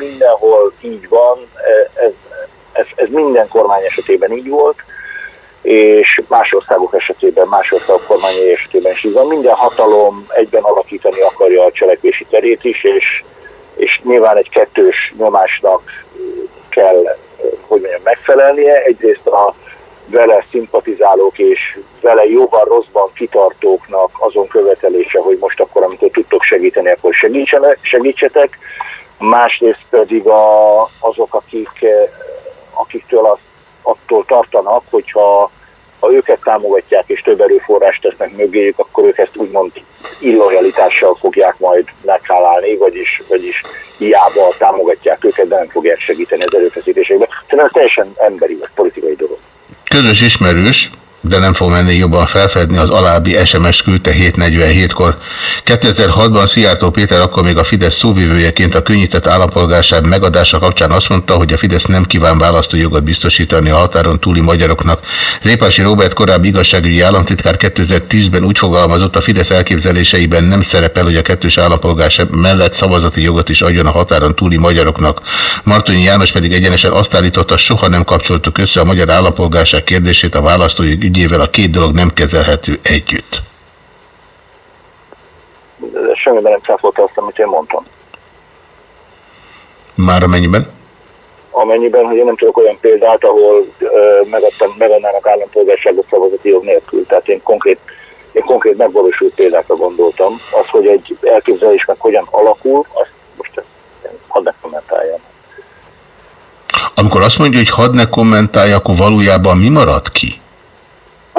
[SPEAKER 12] mindenhol így van, ez, ez, ez minden kormány esetében így volt, és más országok esetében, más országok kormányai esetében is így van. Minden hatalom egyben alakítani akarja a cselekvési terét is, és, és nyilván egy kettős nyomásnak kell, hogy mondjam, megfelelnie. Egyrészt a vele szimpatizálók és vele jóval rosszban kitartóknak azon követelése, hogy most akkor, amikor tudtok segíteni, akkor segítsenek, segítsetek. Másrészt pedig a, azok, akik, eh, akiktől azt, attól tartanak, hogyha ha őket támogatják és több erőforrást tesznek mögéjük, akkor ők ezt úgymond illojalitással fogják majd meghálálni, vagyis, vagyis hiába támogatják őket, de nem fogják segíteni az erőfeszítésekben. Szerintem ez teljesen emberi, vagy politikai dolog.
[SPEAKER 6] Közös ismerős, de nem fog menni jobban felfedni, az alábbi SMS küldte 747-kor. 2006-ban Szijjártó Péter akkor még a Fidesz szóvivőjeként a könnyített állampolgárság megadása kapcsán azt mondta, hogy a Fidesz nem kíván választójogot biztosítani a határon túli magyaroknak. Répási Robert korábbi igazságügyi államtitkár 2010-ben úgy fogalmazott, a Fidesz elképzeléseiben nem szerepel, hogy a kettős állampolgárság mellett szavazati jogot is adjon a határon túli magyaroknak. Martonyi János pedig egyenesen azt állította, soha nem kapcsoltuk össze a magyar állampolgárság kérdését a választójog ügyével, a két dolog nem kezelhető együtt.
[SPEAKER 12] Semmiben nem cáfolta azt, amit én mondtam.
[SPEAKER 6] Már amennyiben?
[SPEAKER 12] Amennyiben, hogy én nem tudok olyan példát, ahol ö, megadtam, megadnának állampolgárságot szavazati jog nélkül. Tehát én konkrét, én konkrét megvalósult példákra gondoltam. Az, hogy egy elképzelés meg hogyan alakul, azt most hadd ne kommentáljam.
[SPEAKER 6] Amikor azt mondja, hogy hadd ne kommentálja, akkor valójában mi marad ki?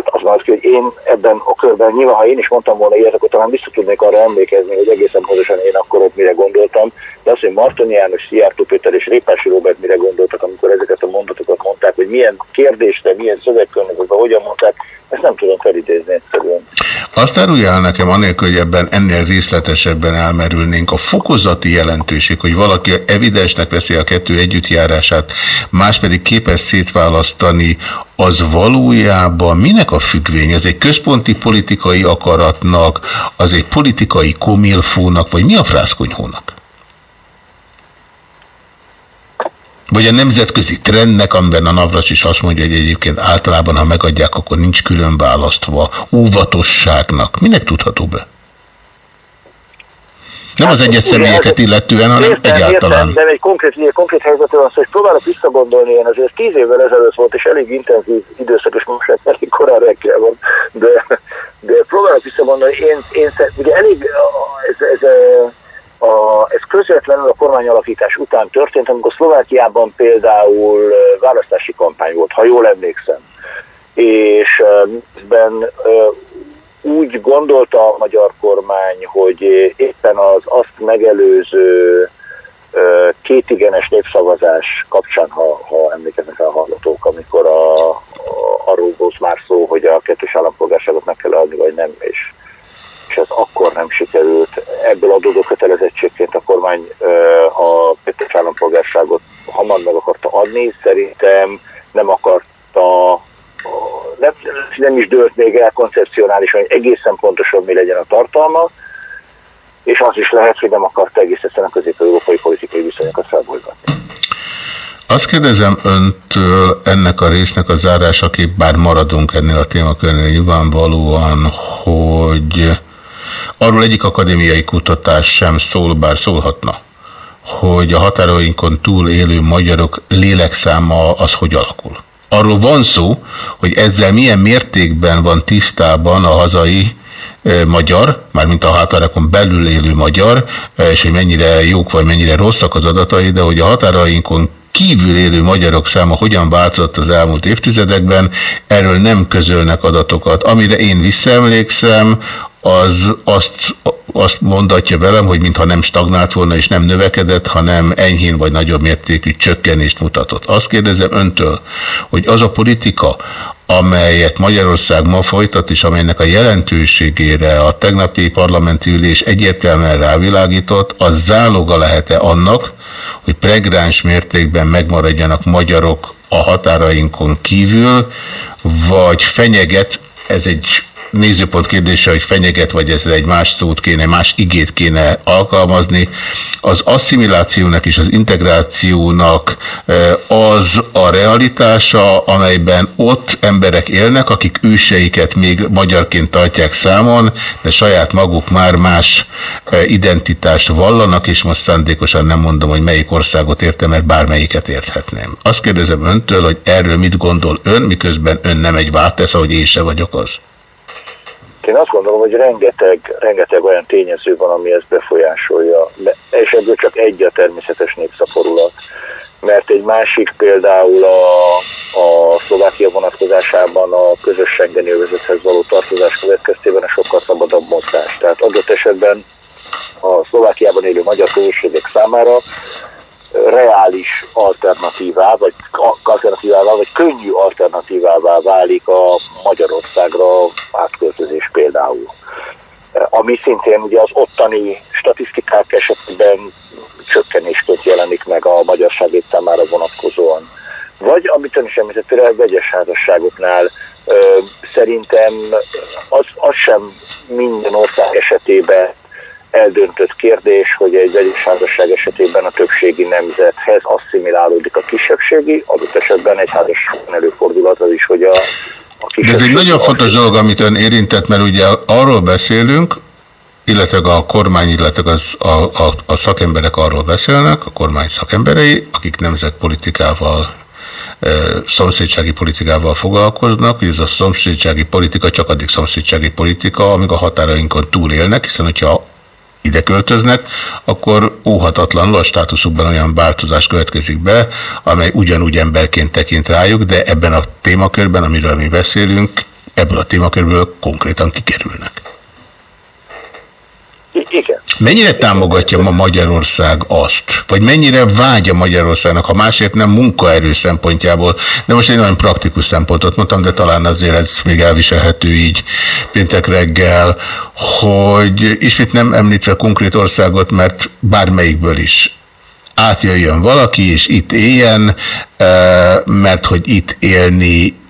[SPEAKER 12] look Az az, hogy én ebben a körben, nyilván ha én is mondtam volna ilyet, akkor talán vissza tudnék arra emlékezni, hogy egészen pontosan én akkor ott mire gondoltam, de az, hogy Martoni János, Szijjártó Péter és Répási Robert mire gondoltak, amikor ezeket a mondatokat mondták, hogy milyen kérdésre, milyen szövegkörnyezetben, hogyan mondták, ezt nem tudom felidézni egyszerűen.
[SPEAKER 6] Azt árulja el nekem anélkül, hogy ebben ennél részletesebben elmerülnénk a fokozati jelentőség, hogy valaki evidensnek veszi a kettő együttjárását, más pedig képes szétválasztani, az valójában minek a függvény? Ez egy központi politikai akaratnak, az egy politikai komilfónak, vagy mi a frászkonyhónak? Vagy a nemzetközi trendnek, amiben a Navras is azt mondja, hogy egyébként általában, ha megadják, akkor nincs külön választva. Óvatosságnak. Minek tudható be? Nem az egyes személyeket illetően, hanem
[SPEAKER 12] Értem,
[SPEAKER 6] egyáltalán.
[SPEAKER 12] Értem, de egy konkrét, egy konkrét helyzetről az, hogy próbálok visszagondolni, én azért tíz évvel ezelőtt volt, és elég intenzív időszak, és most már elég korán reggel van, de, de próbálok visszagondolni, én, én ugye elég, ez, ez, a, ez közvetlenül a kormányalakítás után történt, amikor Szlovákiában például választási kampány volt, ha jól emlékszem. És ebben úgy gondolta a magyar kormány, hogy éppen az azt megelőző kétigenes népszavazás kapcsán, ha, ha emlékeznek a hallgatók, amikor a, a, arról volt már szó, hogy a kettős állampolgárságot meg kell adni, vagy nem, és, és ez akkor nem sikerült. Ebből adódó kötelezettségként a kormány a kettős állampolgárságot hamar meg akarta adni, szerintem nem akarta nem, nem is dőlt még el koncepcionálisan, hogy egészen pontosan mi legyen a tartalma, és az is lehet, hogy nem akart egész egyszerűen a közép-európai politikai viszonyokat felbolygatni.
[SPEAKER 6] Azt kérdezem öntől ennek a résznek a zárásaképp, bár maradunk ennél a témakörnél nyilvánvalóan, hogy arról egyik akadémiai kutatás sem szól, bár szólhatna, hogy a határainkon túl élő magyarok lélekszáma az hogy alakul. Arról van szó, hogy ezzel milyen mértékben van tisztában a hazai magyar, mármint a határokon belül élő magyar, és hogy mennyire jók vagy mennyire rosszak az adatai, de hogy a határainkon kívül élő magyarok száma hogyan változott az elmúlt évtizedekben, erről nem közölnek adatokat. Amire én visszaemlékszem, az azt, azt mondatja velem, hogy mintha nem stagnált volna és nem növekedett, hanem enyhén vagy nagyobb mértékű csökkenést mutatott. Azt kérdezem öntől, hogy az a politika, amelyet Magyarország ma folytat, és amelynek a jelentőségére a tegnapi parlamenti ülés egyértelműen rávilágított, az záloga lehet-e annak, hogy pregráns mértékben megmaradjanak magyarok a határainkon kívül, vagy fenyeget, ez egy nézőpont kérdése, hogy fenyeget, vagy ezre egy más szót kéne, más igét kéne alkalmazni. Az asszimilációnak és az integrációnak az a realitása, amelyben ott emberek élnek, akik őseiket még magyarként tartják számon, de saját maguk már más identitást vallanak, és most szándékosan nem mondom, hogy melyik országot értem, mert bármelyiket érthetném. Azt kérdezem öntől, hogy erről mit gondol ön, miközben ön nem egy vátesz, ahogy én se vagyok az.
[SPEAKER 12] Én azt gondolom, hogy rengeteg, rengeteg olyan tényező van, ami ezt befolyásolja, és ebből csak egy a természetes népszaporulat. Mert egy másik például a, a Szlovákia vonatkozásában a közös Schengeni övezethez való tartozás következtében a sokkal szabadabb mozgás. Tehát adott esetben a Szlovákiában élő magyar közösségek számára reális alternatívá, vagy alternatívává, vagy könnyű alternatívává válik a Magyarországra átköltözés például. Ami szintén ugye az ottani statisztikák esetében csökkenésként jelenik meg a magyarság számára vonatkozóan. Vagy, amit ön is említett, például vegyes házasságoknál szerintem az, az sem minden ország esetében eldöntött kérdés, hogy egy vegyes házasság esetében a többségi nemzethez asszimilálódik a kisebbségi, adott esetben egy házasságban előfordulhat az is, hogy a, a
[SPEAKER 6] De ez egy nagyon fontos dolog, amit ön érintett, mert ugye arról beszélünk, illetve a kormány, illetve az, a, a, a szakemberek arról beszélnek, a kormány szakemberei, akik nemzetpolitikával szomszédsági politikával foglalkoznak, hogy ez a szomszédsági politika csak addig szomszédsági politika, amíg a határainkon túl élnek, hiszen hogyha ide költöznek, akkor óhatatlanul a státuszukban olyan változás következik be, amely ugyanúgy emberként tekint rájuk, de ebben a témakörben, amiről mi beszélünk, ebből a témakörből konkrétan kikerülnek.
[SPEAKER 12] Igen.
[SPEAKER 6] Mennyire támogatja ma Magyarország azt, vagy mennyire vágya Magyarországnak, ha másért nem munkaerő szempontjából, de most egy nagyon praktikus szempontot mondtam, de talán azért ez még elviselhető így péntek reggel, hogy ismét nem említve konkrét országot, mert bármelyikből is átjöjjön valaki, és itt éljen, eh, mert hogy itt élni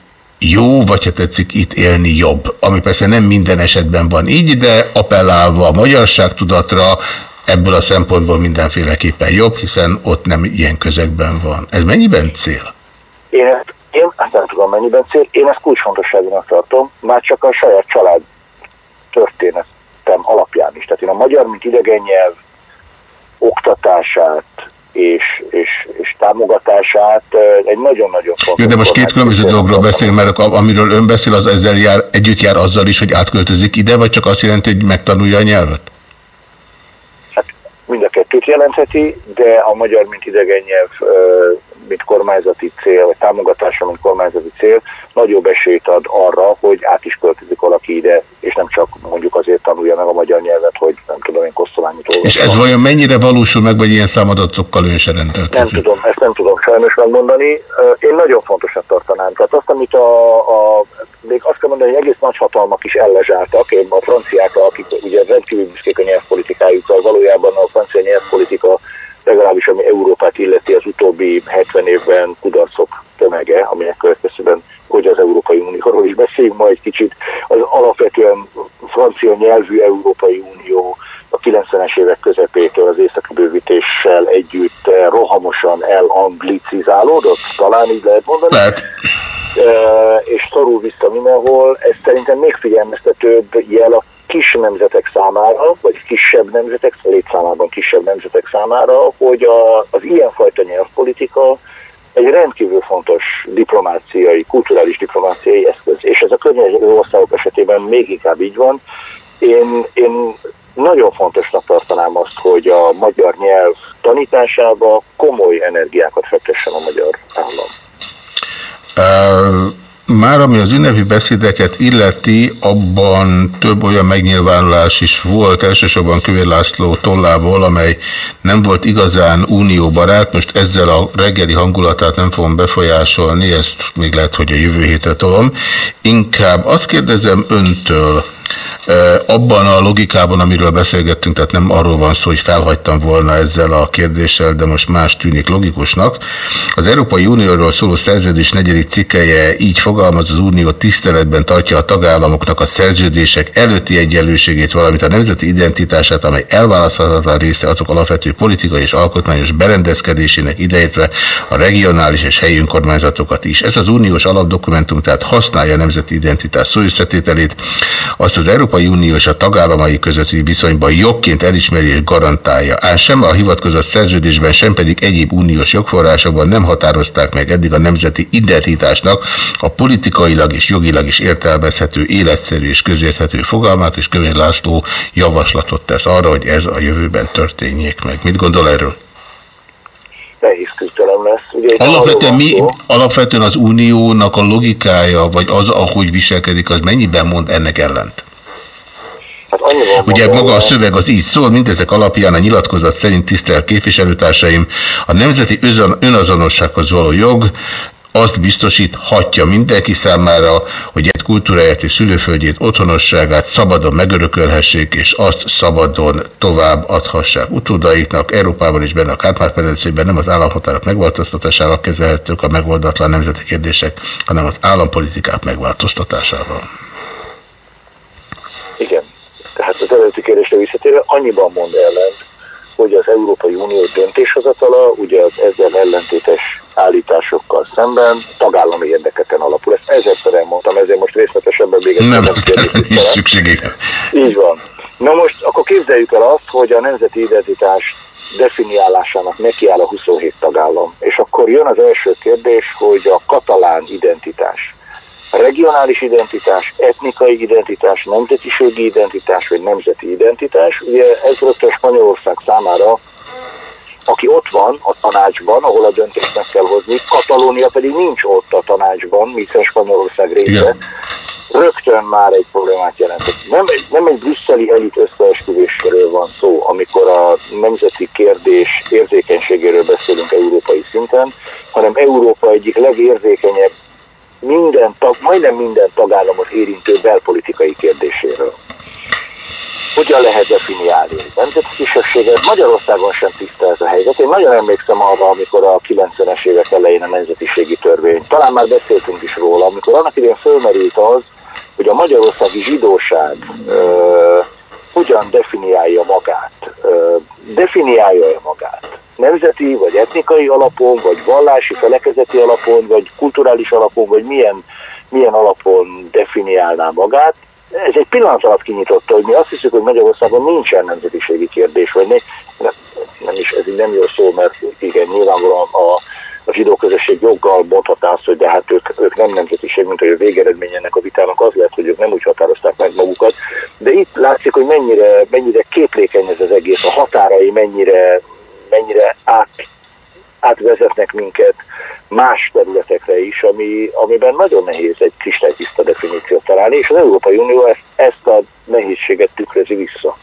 [SPEAKER 6] jó, vagy ha tetszik itt élni jobb. Ami persze nem minden esetben van így, de appellálva a magyarság tudatra, ebből a szempontból mindenféleképpen jobb, hiszen ott nem ilyen közegben van. Ez mennyiben cél?
[SPEAKER 12] Én, ezt, én ezt nem tudom mennyiben cél, én ezt kulcsfontosságúnak tartom, már csak a saját család történetem alapján is. Tehát én a magyar, mint idegen nyelv oktatását, és, és, és támogatását egy nagyon-nagyon fontos.
[SPEAKER 6] De most két különböző dologról beszélünk, mert amiről ön beszél, az ezzel jár, együtt jár azzal is, hogy átköltözik ide, vagy csak azt jelenti, hogy megtanulja a nyelvet?
[SPEAKER 12] Hát mind a kettőt jelentheti, de a magyar, mint idegen nyelv, mint kormányzati cél, vagy támogatása, mint kormányzati cél, nagyobb esélyt ad arra, hogy át is költözik valaki ide, és nem csak mondjuk azért tanulja meg a magyar nyelvet, hogy nem tudom én kosztolányot olvasni.
[SPEAKER 6] És ez vajon mennyire valósul meg, vagy ilyen számadatokkal ön se rendelkezik?
[SPEAKER 12] Nem tudom, ezt nem tudom sajnos megmondani. Én nagyon fontosnak tartanám. Tehát azt, amit a, a még azt kell mondani, hogy egész nagy hatalmak is ellezsáltak, én a franciák, akik ugye rendkívül büszkék a nyelvpolitikájukkal, valójában a francia nyelvpolitika legalábbis ami Európát illeti az utóbbi 70 évben kudarcok tömege, aminek következtében, hogy az Európai Unióról is beszéljünk ma egy kicsit, az alapvetően francia nyelvű Európai Unió a 90-es évek közepétől az északi bővítéssel együtt rohamosan elanglicizálódott, talán így lehet mondani.
[SPEAKER 6] Lehet.
[SPEAKER 12] E, és szorul vissza mindenhol. Ez szerintem még figyelmeztetőbb jel a kis nemzetek számára, vagy kisebb nemzetek, létszámában kisebb nemzetek számára, hogy a, az ilyenfajta nyelvpolitika egy rendkívül fontos diplomáciai, kulturális diplomáciai eszköz, és ez a környező országok esetében még inkább így van. Én, én nagyon fontosnak tartanám azt, hogy a magyar nyelv tanításába komoly energiákat fektessen a magyar állam.
[SPEAKER 6] Uh már ami az ünnepi beszédeket illeti, abban több olyan megnyilvánulás is volt, elsősorban Kövér László tollából, amely nem volt igazán unióbarát, most ezzel a reggeli hangulatát nem fogom befolyásolni, ezt még lehet, hogy a jövő hétre tolom. Inkább azt kérdezem öntől, Abban a logikában, amiről beszélgettünk, tehát nem arról van szó, hogy felhagytam volna ezzel a kérdéssel, de most más tűnik logikusnak. Az Európai Unióról szóló szerződés negyedik cikkeje így fogalmaz, az Unió tiszteletben tartja a tagállamoknak a szerződések előtti egyenlőségét, valamint a nemzeti identitását, amely elválaszthatatlan része azok alapvető politikai és alkotmányos berendezkedésének ideértve a regionális és helyi önkormányzatokat is. Ez az uniós alapdokumentum tehát használja a nemzeti identitás szóösszetételét, azt az Európai Unió és a tagállamai közötti viszonyban jogként elismeri és garantálja. Ám sem a hivatkozott szerződésben, sem pedig egyéb uniós jogforrásokban nem határozták meg eddig a nemzeti identitásnak a politikailag és jogilag is értelmezhető, életszerű és közérthető fogalmát, és Kövér László javaslatot tesz arra, hogy ez a jövőben történjék meg. Mit gondol erről?
[SPEAKER 12] Nehéz küzdelem lesz. Ugye,
[SPEAKER 6] alapvetően, mi, alapvetően az uniónak a logikája, vagy az, ahogy viselkedik, az mennyiben mond ennek ellent?
[SPEAKER 12] Hát
[SPEAKER 6] Ugye maga a szöveg az így szól, mindezek alapján a nyilatkozat szerint tisztelt képviselőtársaim, a nemzeti önazonossághoz való jog azt biztosíthatja mindenki számára, hogy egy kultúráját és szülőföldjét, otthonosságát szabadon megörökölhessék, és azt szabadon tovább adhassák utódaiknak. Európában is benne a Kárpát-medencében nem az államhatárok megváltoztatásával kezelhetők a megoldatlan nemzeti kérdések, hanem az állampolitikák megváltoztatásával.
[SPEAKER 12] Tehát az előtti kérdésre visszatérve annyiban mond ellen, hogy az Európai Unió döntéshozatala ugye az ezzel ellentétes állításokkal szemben tagállami érdekeken alapul. Ezt ezerszer elmondtam, ezért most részletesebben még
[SPEAKER 6] nem, nem, nem is szükség.
[SPEAKER 12] Így van. Na most akkor képzeljük el azt, hogy a nemzeti identitás definiálásának nekiáll a 27 tagállam. És akkor jön az első kérdés, hogy a katalán identitás, a regionális identitás, etnikai identitás, nemzetiségi identitás vagy nemzeti identitás, ugye ez rögtön Spanyolország számára aki ott van a tanácsban, ahol a döntést meg kell hozni, Katalónia pedig nincs ott a tanácsban, hiszen Spanyolország része, Igen. rögtön már egy problémát jelent. Nem, nem egy brüsszeli elit összeesküvésről van szó, amikor a nemzeti kérdés érzékenységéről beszélünk európai szinten, hanem Európa egyik legérzékenyebb minden tag, majdnem minden tagállamot érintő belpolitikai kérdéséről hogyan lehet definiálni nemzeti kisebbséget. Magyarországon sem tiszta ez a helyzet. Én nagyon emlékszem arra, amikor a 90-es évek elején a nemzetiségi törvény, talán már beszéltünk is róla, amikor annak idején fölmerült az, hogy a magyarországi zsidóság ö, hogyan definiálja magát. Ö, definiálja-e magát? Nemzeti, vagy etnikai alapon, vagy vallási, felekezeti alapon, vagy kulturális alapon, vagy milyen, milyen alapon definiálná magát ez egy pillanat alatt kinyitotta, hogy mi azt hiszük, hogy Magyarországon nincsen nemzetiségi kérdés, vagy nem, nem is, ez így nem jó szó, mert igen, nyilvánvalóan a, a zsidó közösség joggal mondhatná azt, hogy de hát ők, ők nem nemzetiség, mint hogy a végeredmény ennek a vitának az lett, hogy ők nem úgy határozták meg magukat. De itt látszik, hogy mennyire, mennyire képlékeny ez az egész, a határai mennyire, mennyire át, átvezetnek minket más területekre is, ami, amiben nagyon nehéz egy kristálytiszta definíciót találni, és az Európai Unió ezt, ezt a nehézséget tükrözi vissza.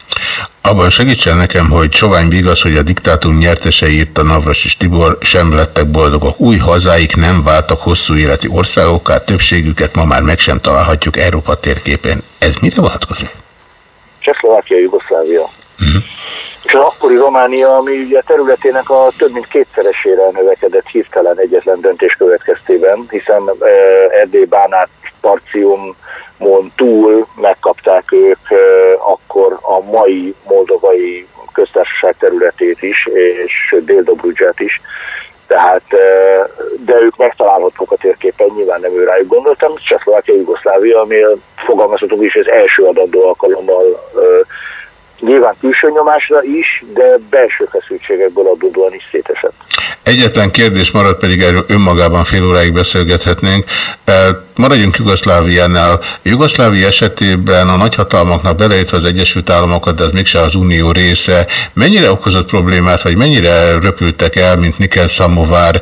[SPEAKER 6] Abban segítsen nekem, hogy Sovány Vigasz, hogy a diktátum nyertesei írta Navras és Tibor sem lettek boldogok. Új hazáik nem váltak hosszú életi országokká, többségüket ma már meg sem találhatjuk Európa térképén. Ez mire vonatkozik?
[SPEAKER 12] Csehszlovákia, Jugoszlávia. Uh -huh és az akkori Románia, ami ugye területének a több mint kétszeresére növekedett hirtelen egyetlen döntés következtében, hiszen Erdély Bánát Parciumon túl megkapták ők akkor a mai moldovai köztársaság területét is, és dél is, tehát, de ők megtalálhatók a térképen, nyilván nem ő rájuk gondoltam, Csehszlovákia, Jugoszlávia, ami fogalmazhatunk is az első adató alkalommal nyilván külső nyomásra is, de belső feszültségekből adódóan is szétesett.
[SPEAKER 6] Egyetlen kérdés marad, pedig erről önmagában fél óráig beszélgethetnénk. Maradjunk Jugoszláviánál. Jugoszlávia esetében a nagyhatalmaknak beleértve az Egyesült Államokat, de ez mégse az Unió része, mennyire okozott problémát, vagy mennyire röpültek el, mint Nikel Samovár,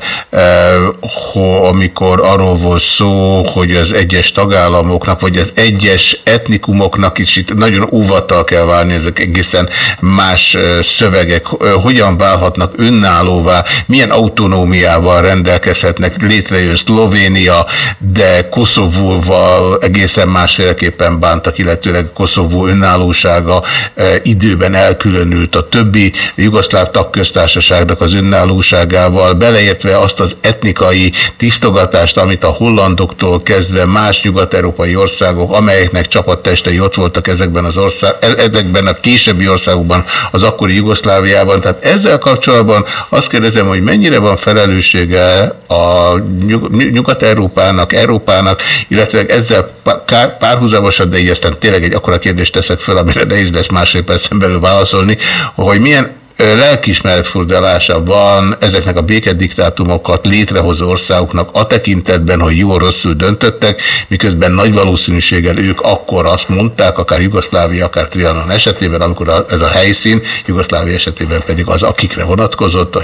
[SPEAKER 6] amikor arról volt szó, hogy az egyes tagállamoknak, vagy az egyes etnikumoknak is itt nagyon óvattal kell válni, ezek egészen más szövegek, hogyan válhatnak önállóvá, milyen autonómiával rendelkezhetnek, létrejön Szlovénia, de Koszovó Koszovóval egészen másféleképpen bántak, illetőleg Koszovó önállósága időben elkülönült a többi jugoszláv tagköztársaságnak az önállóságával, beleértve azt az etnikai tisztogatást, amit a hollandoktól kezdve más nyugat-európai országok, amelyeknek csapattestei ott voltak ezekben az ország, e, ezekben a későbbi országokban, az akkori Jugoszláviában. Tehát ezzel kapcsolatban azt kérdezem, hogy mennyire van felelőssége a Nyugat-Európának, Európának, illetve ezzel párhuzamosan, de így aztán tényleg egy akkora kérdést teszek fel, amire nehéz lesz másfél percen belül válaszolni, hogy milyen lelkismeretfurdalása van ezeknek a békediktátumokat létrehozó országoknak a tekintetben, hogy jól-rosszul döntöttek, miközben nagy valószínűséggel ők akkor azt mondták, akár Jugoszlávia, akár Trianon esetében, amikor ez a helyszín, Jugoszlávia esetében pedig az, akikre vonatkozott,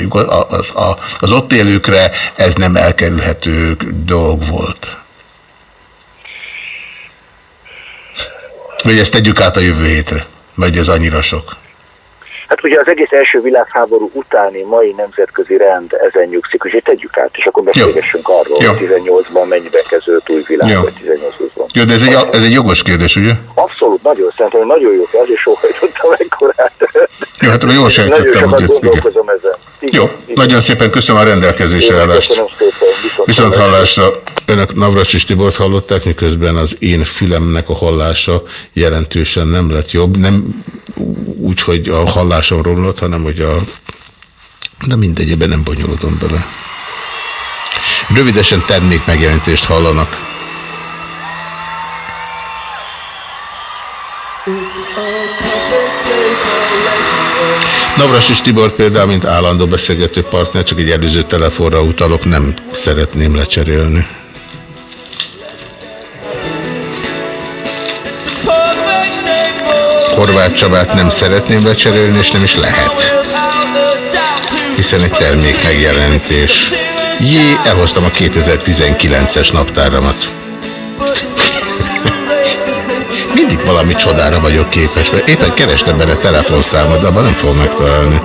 [SPEAKER 6] az, az ott élőkre, ez nem elkerülhető dolog volt. Vagy ezt tegyük át a jövő hétre? Vagy ez annyira sok?
[SPEAKER 12] Hát ugye az egész első világháború utáni mai nemzetközi rend ezen nyugszik, úgyhogy tegyük át, és akkor beszélgessünk arról, Jó. hogy 18-ban mennyibe kezdődött új világ, Jó. vagy 18-ban.
[SPEAKER 6] Jó, de ez egy, ez egy jogos kérdés, ugye?
[SPEAKER 12] Abszolút, nagyon szerintem, hogy nagyon jó kérdés, sóhajtottam ekkorát.
[SPEAKER 6] Jó, hát jól sejtettem, hogy ez
[SPEAKER 12] igen. ezen.
[SPEAKER 6] Igen, Jó, igen. nagyon szépen köszönöm a rendelkezésre állást. Viszont, Viszont hallásra. Önök Navracsis Tibort hallották, miközben az én fülemnek a hallása jelentősen nem lett jobb. Nem úgy, hogy a hallásom romlott, hanem hogy a... De mindegy, ebben nem bonyolodom bele. Rövidesen termék megjelentést hallanak. Navras és Tibor például, mint állandó beszélgető partner, csak egy előző telefonra utalok, nem szeretném lecserélni. Horváth Csabát nem szeretném lecserélni, és nem is lehet. Hiszen egy termék megjelentés. Jé, elhoztam a 2019-es naptáramat. Mindig valami csodára vagyok képes, mert éppen kerestem benne telefonszámot, de abban nem fogom megtalálni.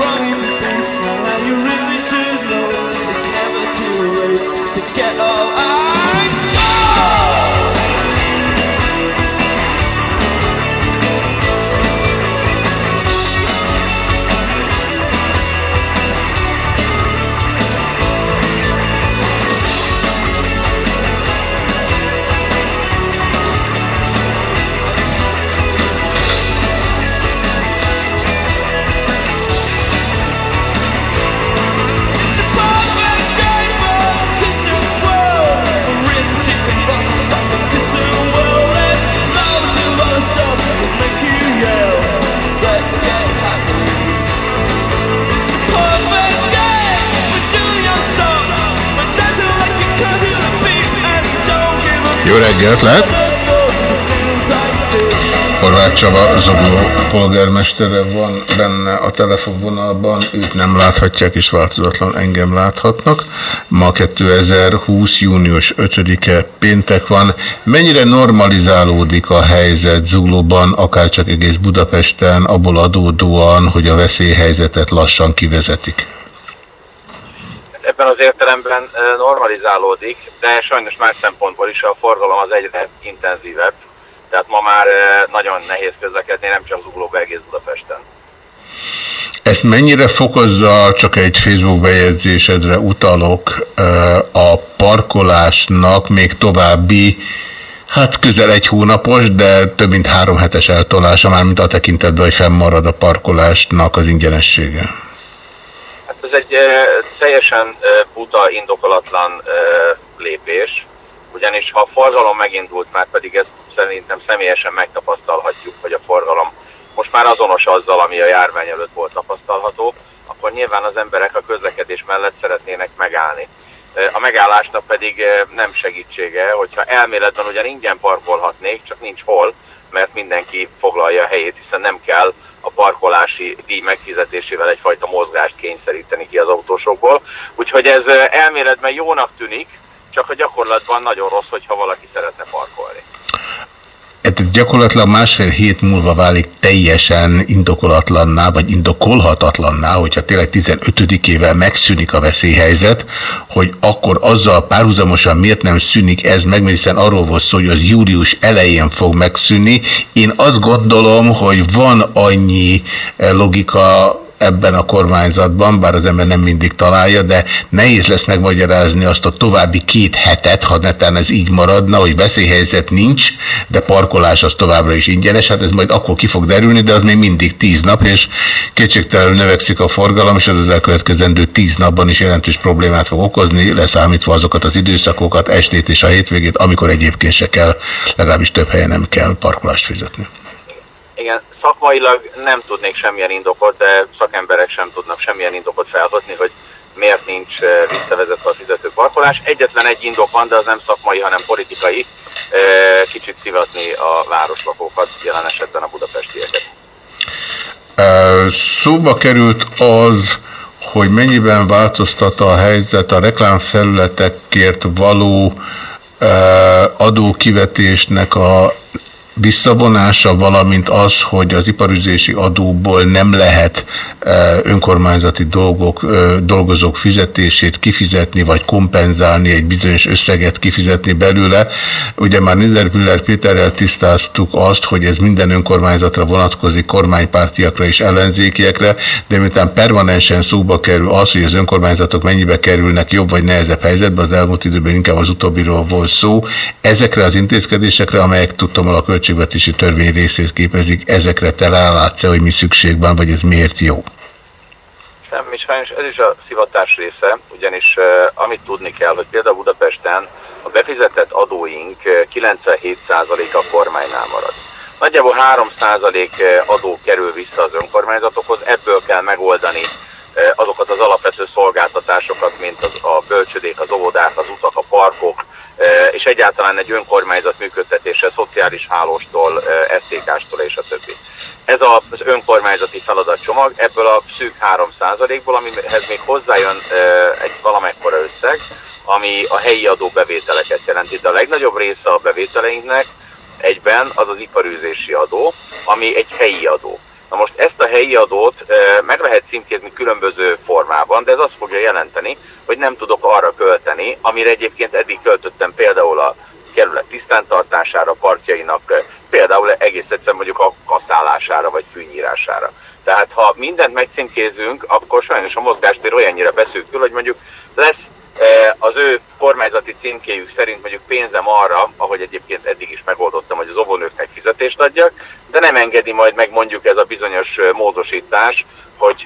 [SPEAKER 6] Reggelt, lehet? Horváth Csaba Zogló polgármestere van benne a telefonvonalban, őt nem láthatják, és változatlan engem láthatnak. Ma 2020. június 5-e péntek van. Mennyire normalizálódik a helyzet Zuglóban, akár csak egész Budapesten, abból adódóan, hogy a veszélyhelyzetet lassan kivezetik?
[SPEAKER 14] Ebben az értelemben normalizálódik, de sajnos más szempontból is a forgalom az egyre intenzívebb. Tehát ma már nagyon nehéz közlekedni, nem csak Zuglóba, egész Budapesten.
[SPEAKER 6] Ezt mennyire fokozza, csak egy Facebook bejegyzésedre utalok, a parkolásnak még további, hát közel egy hónapos, de több mint három hetes eltolása, már mint a tekintetben, hogy fennmarad a parkolásnak az ingyenessége?
[SPEAKER 14] Ez egy teljesen buta, indokolatlan lépés, ugyanis ha a forgalom megindult, már pedig ezt szerintem személyesen megtapasztalhatjuk, hogy a forgalom most már azonos azzal, ami a járvány előtt volt tapasztalható, akkor nyilván az emberek a közlekedés mellett szeretnének megállni. A megállásnak pedig nem segítsége, hogyha elméletben ugyan ingyen parkolhatnék, csak nincs hol, mert mindenki foglalja a helyét, hiszen nem kell a parkolási díj megfizetésével egyfajta mozgást kényszeríteni ki az autósokból. Úgyhogy ez elméletben jónak tűnik, csak a gyakorlatban nagyon rossz, hogyha valaki szeretne parkolni.
[SPEAKER 6] Tehát gyakorlatilag másfél hét múlva válik teljesen indokolatlanná, vagy indokolhatatlanná, hogyha tényleg 15-ével megszűnik a veszélyhelyzet, hogy akkor azzal párhuzamosan miért nem szűnik ez meg, mert hiszen arról volt szó, hogy az július elején fog megszűnni. Én azt gondolom, hogy van annyi eh, logika ebben a kormányzatban, bár az ember nem mindig találja, de nehéz lesz megmagyarázni azt a további két hetet, ha netán ez így maradna, hogy veszélyhelyzet nincs, de parkolás az továbbra is ingyenes, hát ez majd akkor ki fog derülni, de az még mindig tíz nap, és kétségtelenül növekszik a forgalom, és az az elkövetkezendő tíz napban is jelentős problémát fog okozni, leszámítva azokat az időszakokat, estét és a hétvégét, amikor egyébként se kell, legalábbis több helyen nem kell parkolást fizetni.
[SPEAKER 14] Igen, szakmailag nem tudnék semmilyen indokot, de szakemberek sem tudnak semmilyen indokot felhozni, hogy miért nincs eh, visszavezetve a fizető parkolás. Egyetlen egy indok van, de az nem szakmai, hanem politikai. Eh, kicsit szivatni a városlakókat, jelen esetben a budapestieket.
[SPEAKER 6] Ö, Szóba került az, hogy mennyiben változtat a helyzet a reklámfelületekért való adókivetésnek a visszavonása, valamint az, hogy az iparüzési adóból nem lehet e, önkormányzati dolgok, e, dolgozók fizetését kifizetni, vagy kompenzálni, egy bizonyos összeget kifizetni belőle. Ugye már Niedermüller Péterrel tisztáztuk azt, hogy ez minden önkormányzatra vonatkozik, kormánypártiakra és ellenzékiekre, de miután permanensen szóba kerül az, hogy az önkormányzatok mennyibe kerülnek jobb vagy nehezebb helyzetbe, az elmúlt időben inkább az utóbbiról volt szó. Ezekre az intézkedésekre, amelyek tudtam a költségvetési törvény részét képezik, ezekre te rálátsz hogy mi szükség van, vagy ez miért jó?
[SPEAKER 14] Semmi, sajnos ez is a szivatás része, ugyanis uh, amit tudni kell, hogy például Budapesten a befizetett adóink uh, 97%-a kormánynál marad. Nagyjából 3% adó kerül vissza az önkormányzatokhoz, ebből kell megoldani azokat az alapvető szolgáltatásokat, mint az, a bölcsödék, az óvodák, az utak, a parkok, és egyáltalán egy önkormányzat működtetése szociális hálóstól, SZTK-stól és a többi. Ez az önkormányzati feladatcsomag, ebből a szűk 3%-ból, amihez még hozzájön egy valamekkora összeg, ami a helyi adóbevételeket jelenti. De a legnagyobb része a bevételeinknek egyben az az iparűzési adó, ami egy helyi adó. Na most ezt a helyi adót meg lehet címkézni különböző formában, de ez azt fogja jelenteni, hogy nem tudok arra költeni, amire egyébként eddig költöttem például a kerület tisztántartására, partjainak, például egész egyszerűen mondjuk a kaszálására vagy fűnyírására. Tehát ha mindent megcímkézünk, akkor sajnos a mozgástér olyannyira beszűkül, hogy mondjuk lesz az ő kormányzati címkéjük szerint mondjuk pénzem arra, ahogy egyébként eddig is megoldottam, hogy az óvónőknek fizetést adjak, de nem engedi majd meg mondjuk ez a bizonyos módosítás, hogy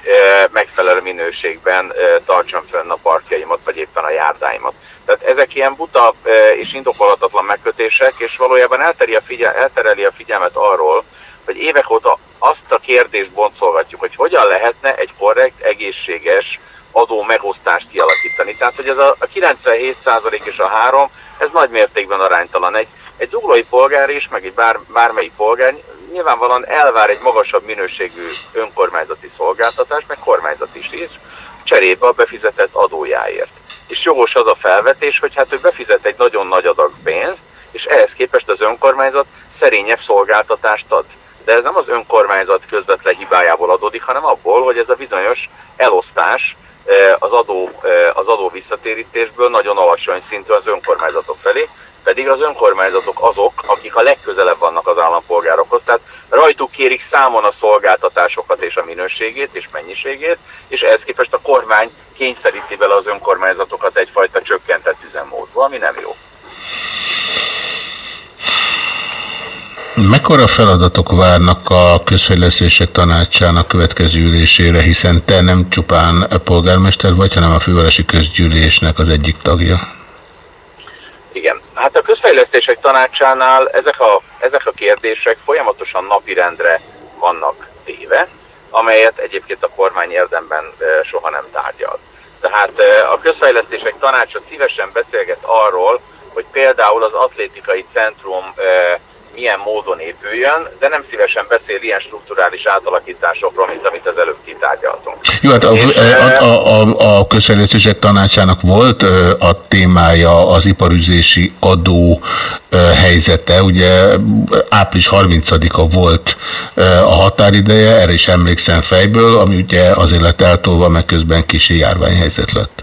[SPEAKER 14] megfelelő minőségben tartsam fönn a parkjaimat, vagy éppen a járdáimat. Tehát ezek ilyen buta és indokolhatatlan megkötések, és valójában elteri a figyel, eltereli a figyelmet arról, hogy évek óta azt a kérdést boncolgatjuk, hogy hogyan lehetne egy korrekt, egészséges adó megosztást kialakítani. Tehát, hogy ez a 97% és a 3, ez nagy mértékben aránytalan. Egy, egy zuglói polgár is, meg egy bár, bármelyik polgár nyilvánvalóan elvár egy magasabb minőségű önkormányzati szolgáltatást, meg kormányzat is is, cserébe a befizetett adójáért. És jogos az a felvetés, hogy hát ő befizet egy nagyon nagy adag pénzt, és ehhez képest az önkormányzat szerényebb szolgáltatást ad. De ez nem az önkormányzat közvetlen hibájából adódik, hanem abból, hogy ez a bizonyos elosztás az adó, az adó visszatérítésből nagyon alacsony szintű az önkormányzatok felé, pedig az önkormányzatok azok, akik a legközelebb vannak az állampolgárokhoz, tehát rajtuk kérik számon a szolgáltatásokat és a minőségét és mennyiségét, és ehhez képest a kormány kényszeríti bele az önkormányzatokat egyfajta csökkentett üzemmódba, ami nem jó.
[SPEAKER 6] Mekkora feladatok várnak a közfejlesztések tanácsának következő ülésére, hiszen te nem csupán polgármester vagy, hanem a fővárosi közgyűlésnek az egyik tagja?
[SPEAKER 14] Igen, hát a közfejlesztések tanácsánál ezek a, ezek a kérdések folyamatosan napirendre vannak téve, amelyet egyébként a kormány érdemben soha nem tárgyal. Tehát a közfejlesztések tanácsa szívesen beszélget arról, hogy például az atlétikai centrum milyen módon épüljön, de nem szívesen beszél ilyen strukturális átalakításokról, mint amit az előbb kitárgyaltunk.
[SPEAKER 6] Jó, hát a, a, a, a, a közfejlesztések tanácsának volt a témája az iparüzési adó helyzete, ugye április 30-a volt a határideje, erre is emlékszem fejből, ami ugye azért lett eltolva, meg közben kisi járványhelyzet lett.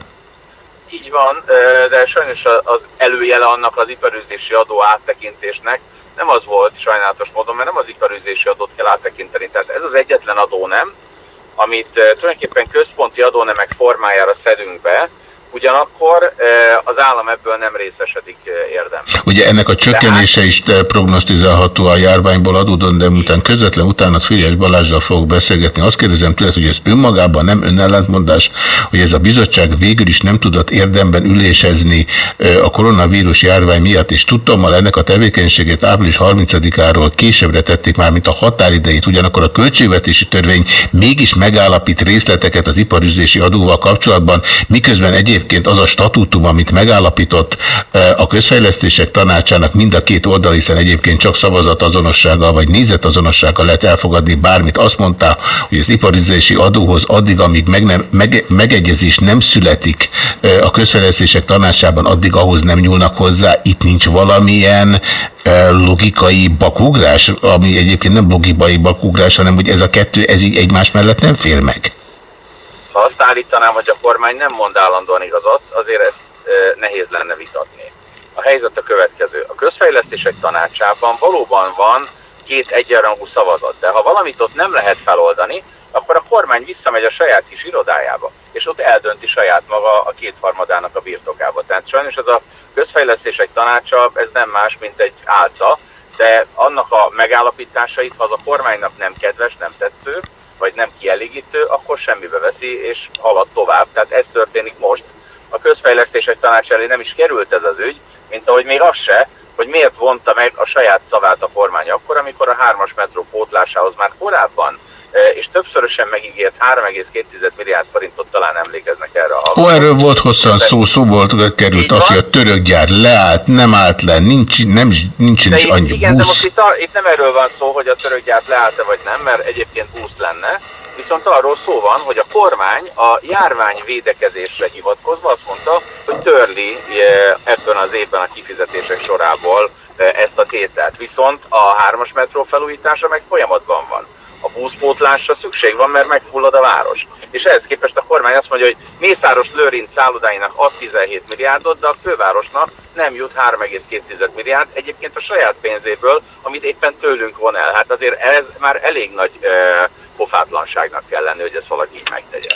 [SPEAKER 14] Így van, de sajnos az előjele annak az iparüzési adó áttekintésnek nem az volt sajnálatos módon, mert nem az iparüzési adót kell áttekinteni. Tehát ez az egyetlen adó nem, amit ö, tulajdonképpen központi adónemek formájára szedünk be, ugyanakkor az állam ebből nem részesedik érdemben.
[SPEAKER 6] Ugye ennek a csökkenése is prognosztizálható a járványból adódóan, de miután közvetlen utána Frigyes Balázsral fogok beszélgetni, azt kérdezem tőled, hogy ez önmagában nem önellentmondás, hogy ez a bizottság végül is nem tudott érdemben ülésezni a koronavírus járvány miatt, és tudtommal ennek a tevékenységét április 30-áról későbbre tették már, mint a határidejét, ugyanakkor a költségvetési törvény mégis megállapít részleteket az iparüzési adóval kapcsolatban, miközben egyébként az a statútum, amit megállapított eh, a közfejlesztések tanácsának mind a két oldal, hiszen egyébként csak szavazatazonossággal vagy nézetazonossággal lehet elfogadni bármit, azt mondta, hogy az iparüzési adóhoz addig, amíg meg nem, meg, megegyezés nem születik eh, a közfejlesztések tanácsában, addig ahhoz nem nyúlnak hozzá. Itt nincs valamilyen eh, logikai bakugrás, ami egyébként nem logikai bakugrás, hanem hogy ez a kettő, ez így egymás mellett nem fél meg.
[SPEAKER 14] Ha azt állítanám, hogy a kormány nem mond állandóan igazat, azért ezt nehéz lenne vitatni. A helyzet a következő. A közfejlesztések tanácsában valóban van két egyenrangú szavazat, de ha valamit ott nem lehet feloldani, akkor a kormány visszamegy a saját kis irodájába, és ott eldönti saját maga a kétharmadának a birtokába. Tehát sajnos ez a közfejlesztések tanácsa, ez nem más, mint egy álca, de annak a megállapításait, ha az a kormánynak nem kedves, nem tetsző, vagy nem kielégítő, akkor semmibe veszi, és halad tovább. Tehát ez történik most. A közfejlesztések tanács elé nem is került ez az ügy, mint ahogy még az se, hogy miért vonta meg a saját szavát a kormány akkor, amikor a hármas metró pótlásához már korábban és többszörösen megígért 3,2 milliárd forintot talán emlékeznek erre a
[SPEAKER 6] Ó, erről volt hosszan szó, volt, került az, hogy a török gyár leállt, nem állt le, nincs, nem, is, nincsen is annyi
[SPEAKER 14] igen,
[SPEAKER 6] busz.
[SPEAKER 14] de most itt, a, itt nem erről van szó, hogy a török gyár leállt-e vagy nem, mert egyébként busz lenne, viszont arról szó van, hogy a kormány a járvány védekezésre hivatkozva azt mondta, hogy törli ebben az évben a kifizetések sorából ezt a tételt. Viszont a hármas metró felújítása meg folyamatban van buszpótlásra szükség van, mert megfullad a város. És ehhez képest a kormány azt mondja, hogy Mészáros Lőrinc szállodáinak ad 17 milliárdot, de a fővárosnak nem jut 3,2 milliárd, egyébként a saját pénzéből, amit éppen tőlünk von el. Hát azért ez már elég nagy pofátlanságnak kell lenni, hogy ezt valaki így megtegye.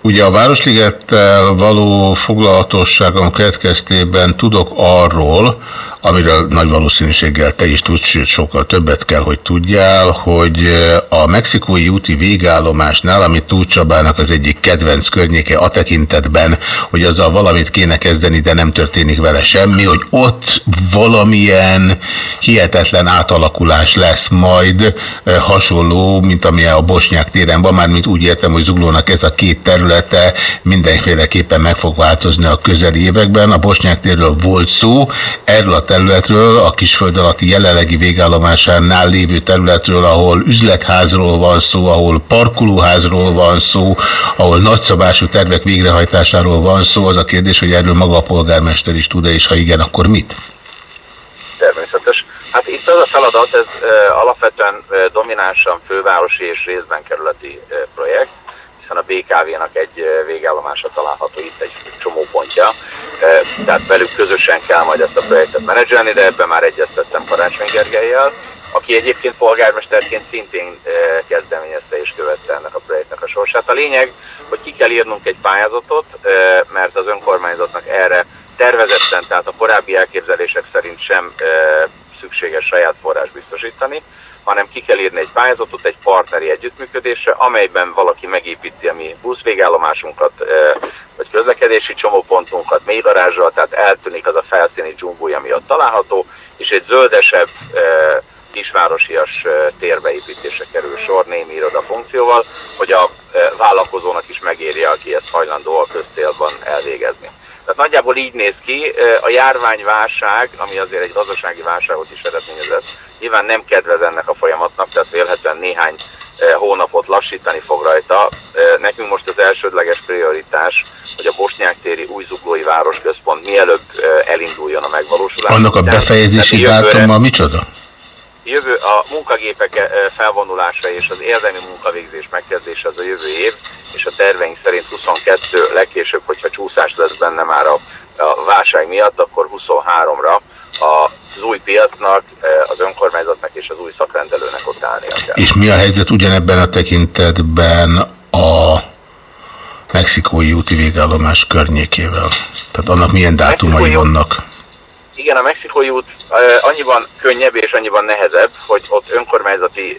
[SPEAKER 6] Ugye a Városligettel való foglalatosságom következtében tudok arról, amiről nagy valószínűséggel te is tudsz, sőt sokkal többet kell, hogy tudjál, hogy a mexikói úti végállomásnál, ami Túlcsabának az egyik kedvenc környéke a tekintetben, hogy azzal valamit kéne kezdeni, de nem történik vele semmi, hogy ott valamilyen hihetetlen átalakulás lesz majd hasonló, mint amilyen a Bosnyák téren van, mármint úgy értem, hogy Zuglónak ez a két területe mindenféleképpen meg fog változni a közeli években. A Bosnyák térről volt szó, erről a területről, a Kisföld alatti jelenlegi végállomásánál lévő területről, ahol üzletházról van szó, ahol parkolóházról van szó, ahol nagyszabású tervek végrehajtásáról van szó, az a kérdés, hogy erről maga a polgármester is tud -e, és ha igen, akkor mit?
[SPEAKER 14] Természetes. Hát itt az a feladat, ez alapvetően dominánsan fővárosi és részben kerületi projekt, hiszen a BKV-nak egy végállomása található itt egy csomó pontja, tehát velük közösen kell majd ezt a projektet menedzselni, de ebben már egyeztettem Karácsony Gergelyel, aki egyébként polgármesterként szintén kezdeményezte és követte ennek a projektnek a sorsát. A lényeg, hogy ki kell írnunk egy pályázatot, mert az önkormányzatnak erre tervezetten, tehát a korábbi elképzelések szerint sem szükséges saját forrás biztosítani, hanem ki kell írni egy pályázatot egy partneri együttműködésre, amelyben valaki megépíti a mi buszvégállomásunkat, vagy közlekedési csomópontunkat, mélygarázsal, tehát eltűnik az a felszíni dzsumbúj, ami ott található, és egy zöldesebb, kisvárosias térbeépítésre kerül sor némi iroda funkcióval, hogy a vállalkozónak is megérje, aki ezt hajlandó a köztélban elvégezni. Tehát nagyjából így néz ki. A járványválság, ami azért egy gazdasági válságot is eredményezett, nyilván nem kedvez ennek a folyamatnak, tehát vélhetően néhány hónapot lassítani fog rajta. Nekünk most az elsődleges prioritás, hogy a Bosnyák téri új zuglói városközpont mielőbb elinduljon a megvalósulás.
[SPEAKER 6] Annak a befejezési dátuma micsoda?
[SPEAKER 14] Jövő, a munkagépek eh, felvonulása és az érdemi munkavégzés megkezdése az a jövő év, és a terveink szerint 22 legkésőbb, hogyha csúszás lesz benne már a, a válság miatt, akkor 23-ra az új piacnak, eh, az önkormányzatnak és az új szakrendelőnek ott állnia kell.
[SPEAKER 6] És mi a helyzet ugyanebben a tekintetben a mexikói úti végállomás környékével? Tehát annak milyen dátumai vannak?
[SPEAKER 14] Igen, a mexikói út annyiban könnyebb és annyiban nehezebb, hogy ott önkormányzati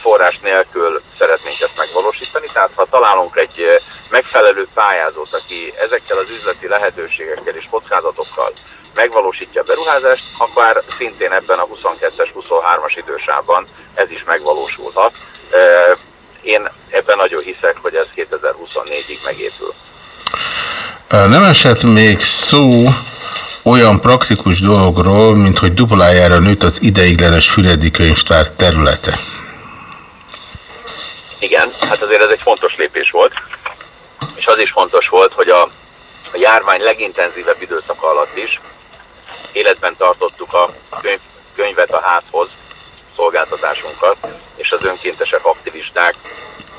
[SPEAKER 14] forrás nélkül szeretnénk ezt megvalósítani. Tehát ha találunk egy megfelelő pályázót, aki ezekkel az üzleti lehetőségekkel és kockázatokkal megvalósítja a beruházást, akkor szintén ebben a 22-es, 23-as idősában ez is megvalósulhat. Én ebben nagyon hiszek, hogy ez 2024-ig megépül.
[SPEAKER 6] Nem esett még szó olyan praktikus dologról, mint hogy duplájára nőtt az ideiglenes Füredi könyvtár területe.
[SPEAKER 14] Igen, hát azért ez egy fontos lépés volt, és az is fontos volt, hogy a, a járvány legintenzívebb időszaka alatt is életben tartottuk a könyv, könyvet a házhoz szolgáltatásunkat, és az önkéntesek, aktivisták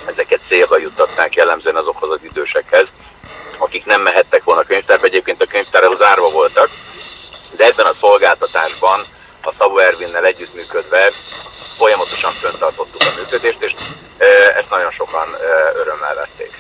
[SPEAKER 14] ezeket célba juttatták jellemzően azokhoz az idősekhez, akik nem mehettek volna könyvtárba, egyébként a könyvtárak zárva voltak, de ebben a szolgáltatásban a Szabó Ervinnel együttműködve folyamatosan föntartottuk a működést, és ezt nagyon sokan örömmel vették.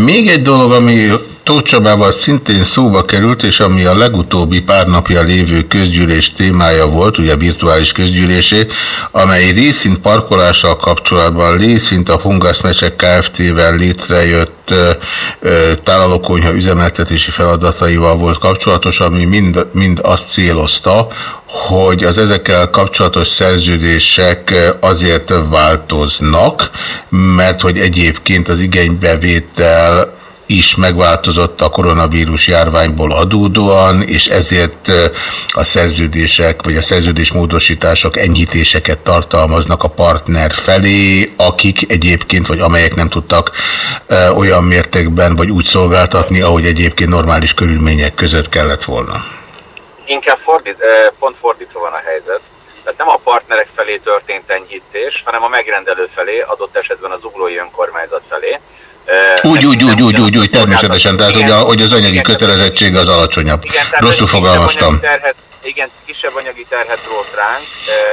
[SPEAKER 6] Még egy dolog, ami Tóth Csabával szintén szóba került, és ami a legutóbbi pár napja lévő közgyűlés témája volt, ugye virtuális közgyűlésé, amely részint parkolással kapcsolatban, részint a Hungász Mecsek Kft-vel létrejött ö, tálalókonyha üzemeltetési feladataival volt kapcsolatos, ami mind, mind azt célozta, hogy az ezekkel kapcsolatos szerződések azért változnak, mert hogy egyébként az igénybevétel is megváltozott a koronavírus járványból adódóan, és ezért a szerződések vagy a szerződésmódosítások enyhítéseket tartalmaznak a partner felé, akik egyébként, vagy amelyek nem tudtak olyan mértékben vagy úgy szolgáltatni, ahogy egyébként normális körülmények között kellett volna.
[SPEAKER 14] Inkább fordít, pont fordítva van a helyzet. Tehát nem a partnerek felé történt enyhítés, hanem a megrendelő felé, adott esetben az uglói önkormányzat felé.
[SPEAKER 6] Úgy, úgy, úgy, úgy, úgy, úgy, természetesen, tehát hogy, a, hogy az anyagi kötelezettség az alacsonyabb.
[SPEAKER 14] Igen,
[SPEAKER 6] Rosszul fogalmaztam.
[SPEAKER 14] Terhet, igen, kisebb anyagi terhet rólt ránk,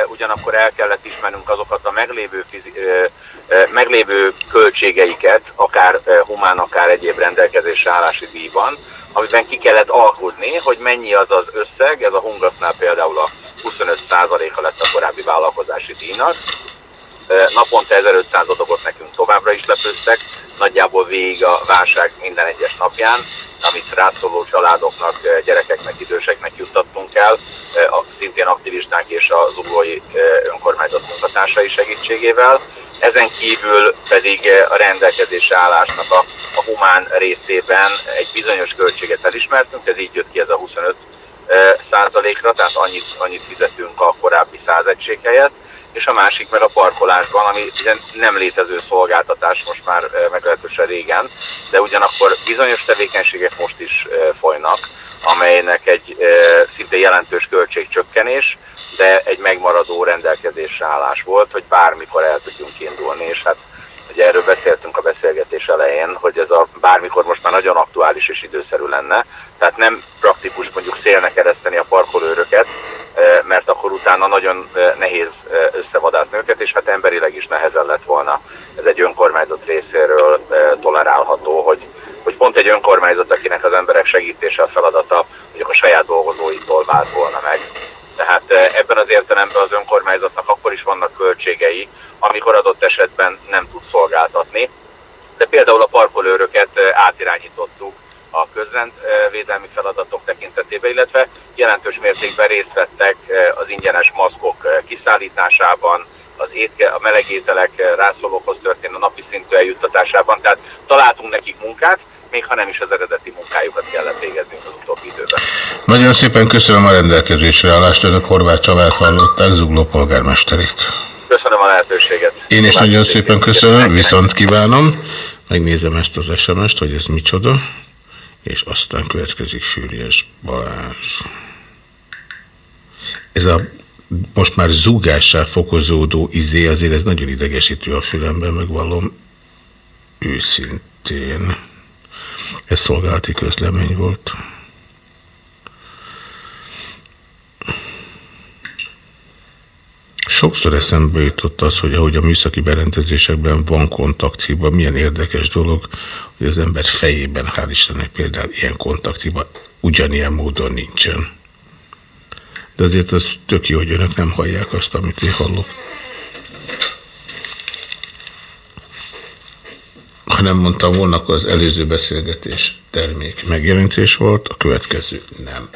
[SPEAKER 14] ugyanakkor el kellett ismernünk azokat a meglévő, fizi, meglévő költségeiket, akár humán, akár egyéb rendelkezésre állási díjban, amiben ki kellett alkudni, hogy mennyi az az összeg, ez a Hungasnál például a 25%-a lett a korábbi vállalkozási díjnak, naponta 1500 adagot nekünk továbbra is lepőztek, nagyjából végig a válság minden egyes napján, amit rászóló családoknak, gyerekeknek, időseknek juttattunk el, a szintén aktivisták és az uglói önkormányzat munkatársai segítségével. Ezen kívül pedig a rendelkezésre állásnak a, a humán részében egy bizonyos költséget elismertünk, ez így jött ki ez a 25 százalékra, tehát annyit, annyit fizetünk a korábbi száz egység helyett és a másik meg a parkolásban, ami ugye nem létező szolgáltatás most már meglehetősen régen, de ugyanakkor bizonyos tevékenységek most is folynak, amelynek egy szinte jelentős költségcsökkenés, de egy megmaradó rendelkezésre állás volt, hogy bármikor el tudjunk indulni, és hát ugye erről beszéltünk a beszélgetés elején, hogy ez a bármikor most már nagyon aktuális és időszerű lenne, tehát nem praktikus mondjuk szélnek kereszteni a parkolőröket, mert akkor utána nagyon nehéz összevadásni őket, és hát emberileg is nehezen lett volna ez egy önkormányzat részéről tolerálható, hogy, hogy pont egy önkormányzat, akinek az emberek segítése a feladata, mondjuk a saját dolgozóitól vált volna meg. Tehát ebben az értelemben az önkormányzatnak akkor is vannak költségei, amikor adott esetben nem tud szolgáltatni. De például a parkolőröket átirányítottuk a közrendvédelmi feladatok tekintetében, illetve jelentős mértékben részt vettek az ingyenes maszkok kiszállításában, az étke, a melegételek rászólókhoz történő napi szintű eljuttatásában. Tehát találtunk nekik munkát, még ha nem is az eredeti munkájukat kellett végezni az utóbbi időben.
[SPEAKER 6] Nagyon szépen köszönöm a rendelkezésre állást. Önök Horváth Csabát hallották, Zugló polgármesterét.
[SPEAKER 14] Köszönöm a lehetőséget.
[SPEAKER 6] Én is nagyon
[SPEAKER 14] szép
[SPEAKER 6] szépen köszönöm, viszont kívánom. Megnézem ezt az SMS-t, hogy ez micsoda, és aztán következik Fűrjes Balázs. Ez a most már zúgássá fokozódó izé, azért ez nagyon idegesítő a fülemben, megvallom őszintén. Ez szolgálati közlemény volt. Sokszor eszembe jutott az, hogy ahogy a műszaki berendezésekben van kontakthiba, milyen érdekes dolog, hogy az ember fejében, hál' Istennek például ilyen kontakthiba ugyanilyen módon nincsen. De azért az tök jó, hogy önök nem hallják azt, amit én hallok. Ha nem mondtam volna, akkor az előző beszélgetés termék megjelentés volt, a következő nem.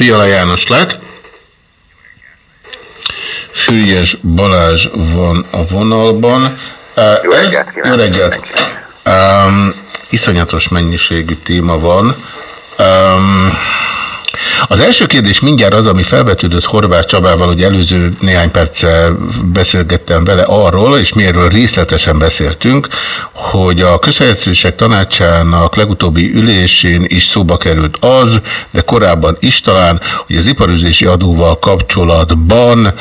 [SPEAKER 6] Fiala János lett. Fülyes Balázs van a vonalban. Jó reggelt Jó reggelt. Um, iszonyatos mennyiségű téma van. Um, az első kérdés mindjárt az, ami felvetődött Horváth Csabával, hogy előző néhány perccel beszélgettem vele arról, és miről részletesen beszéltünk, hogy a közfejezések tanácsának legutóbbi ülésén is szóba került az, de korábban is talán, hogy az iparüzési adóval kapcsolatban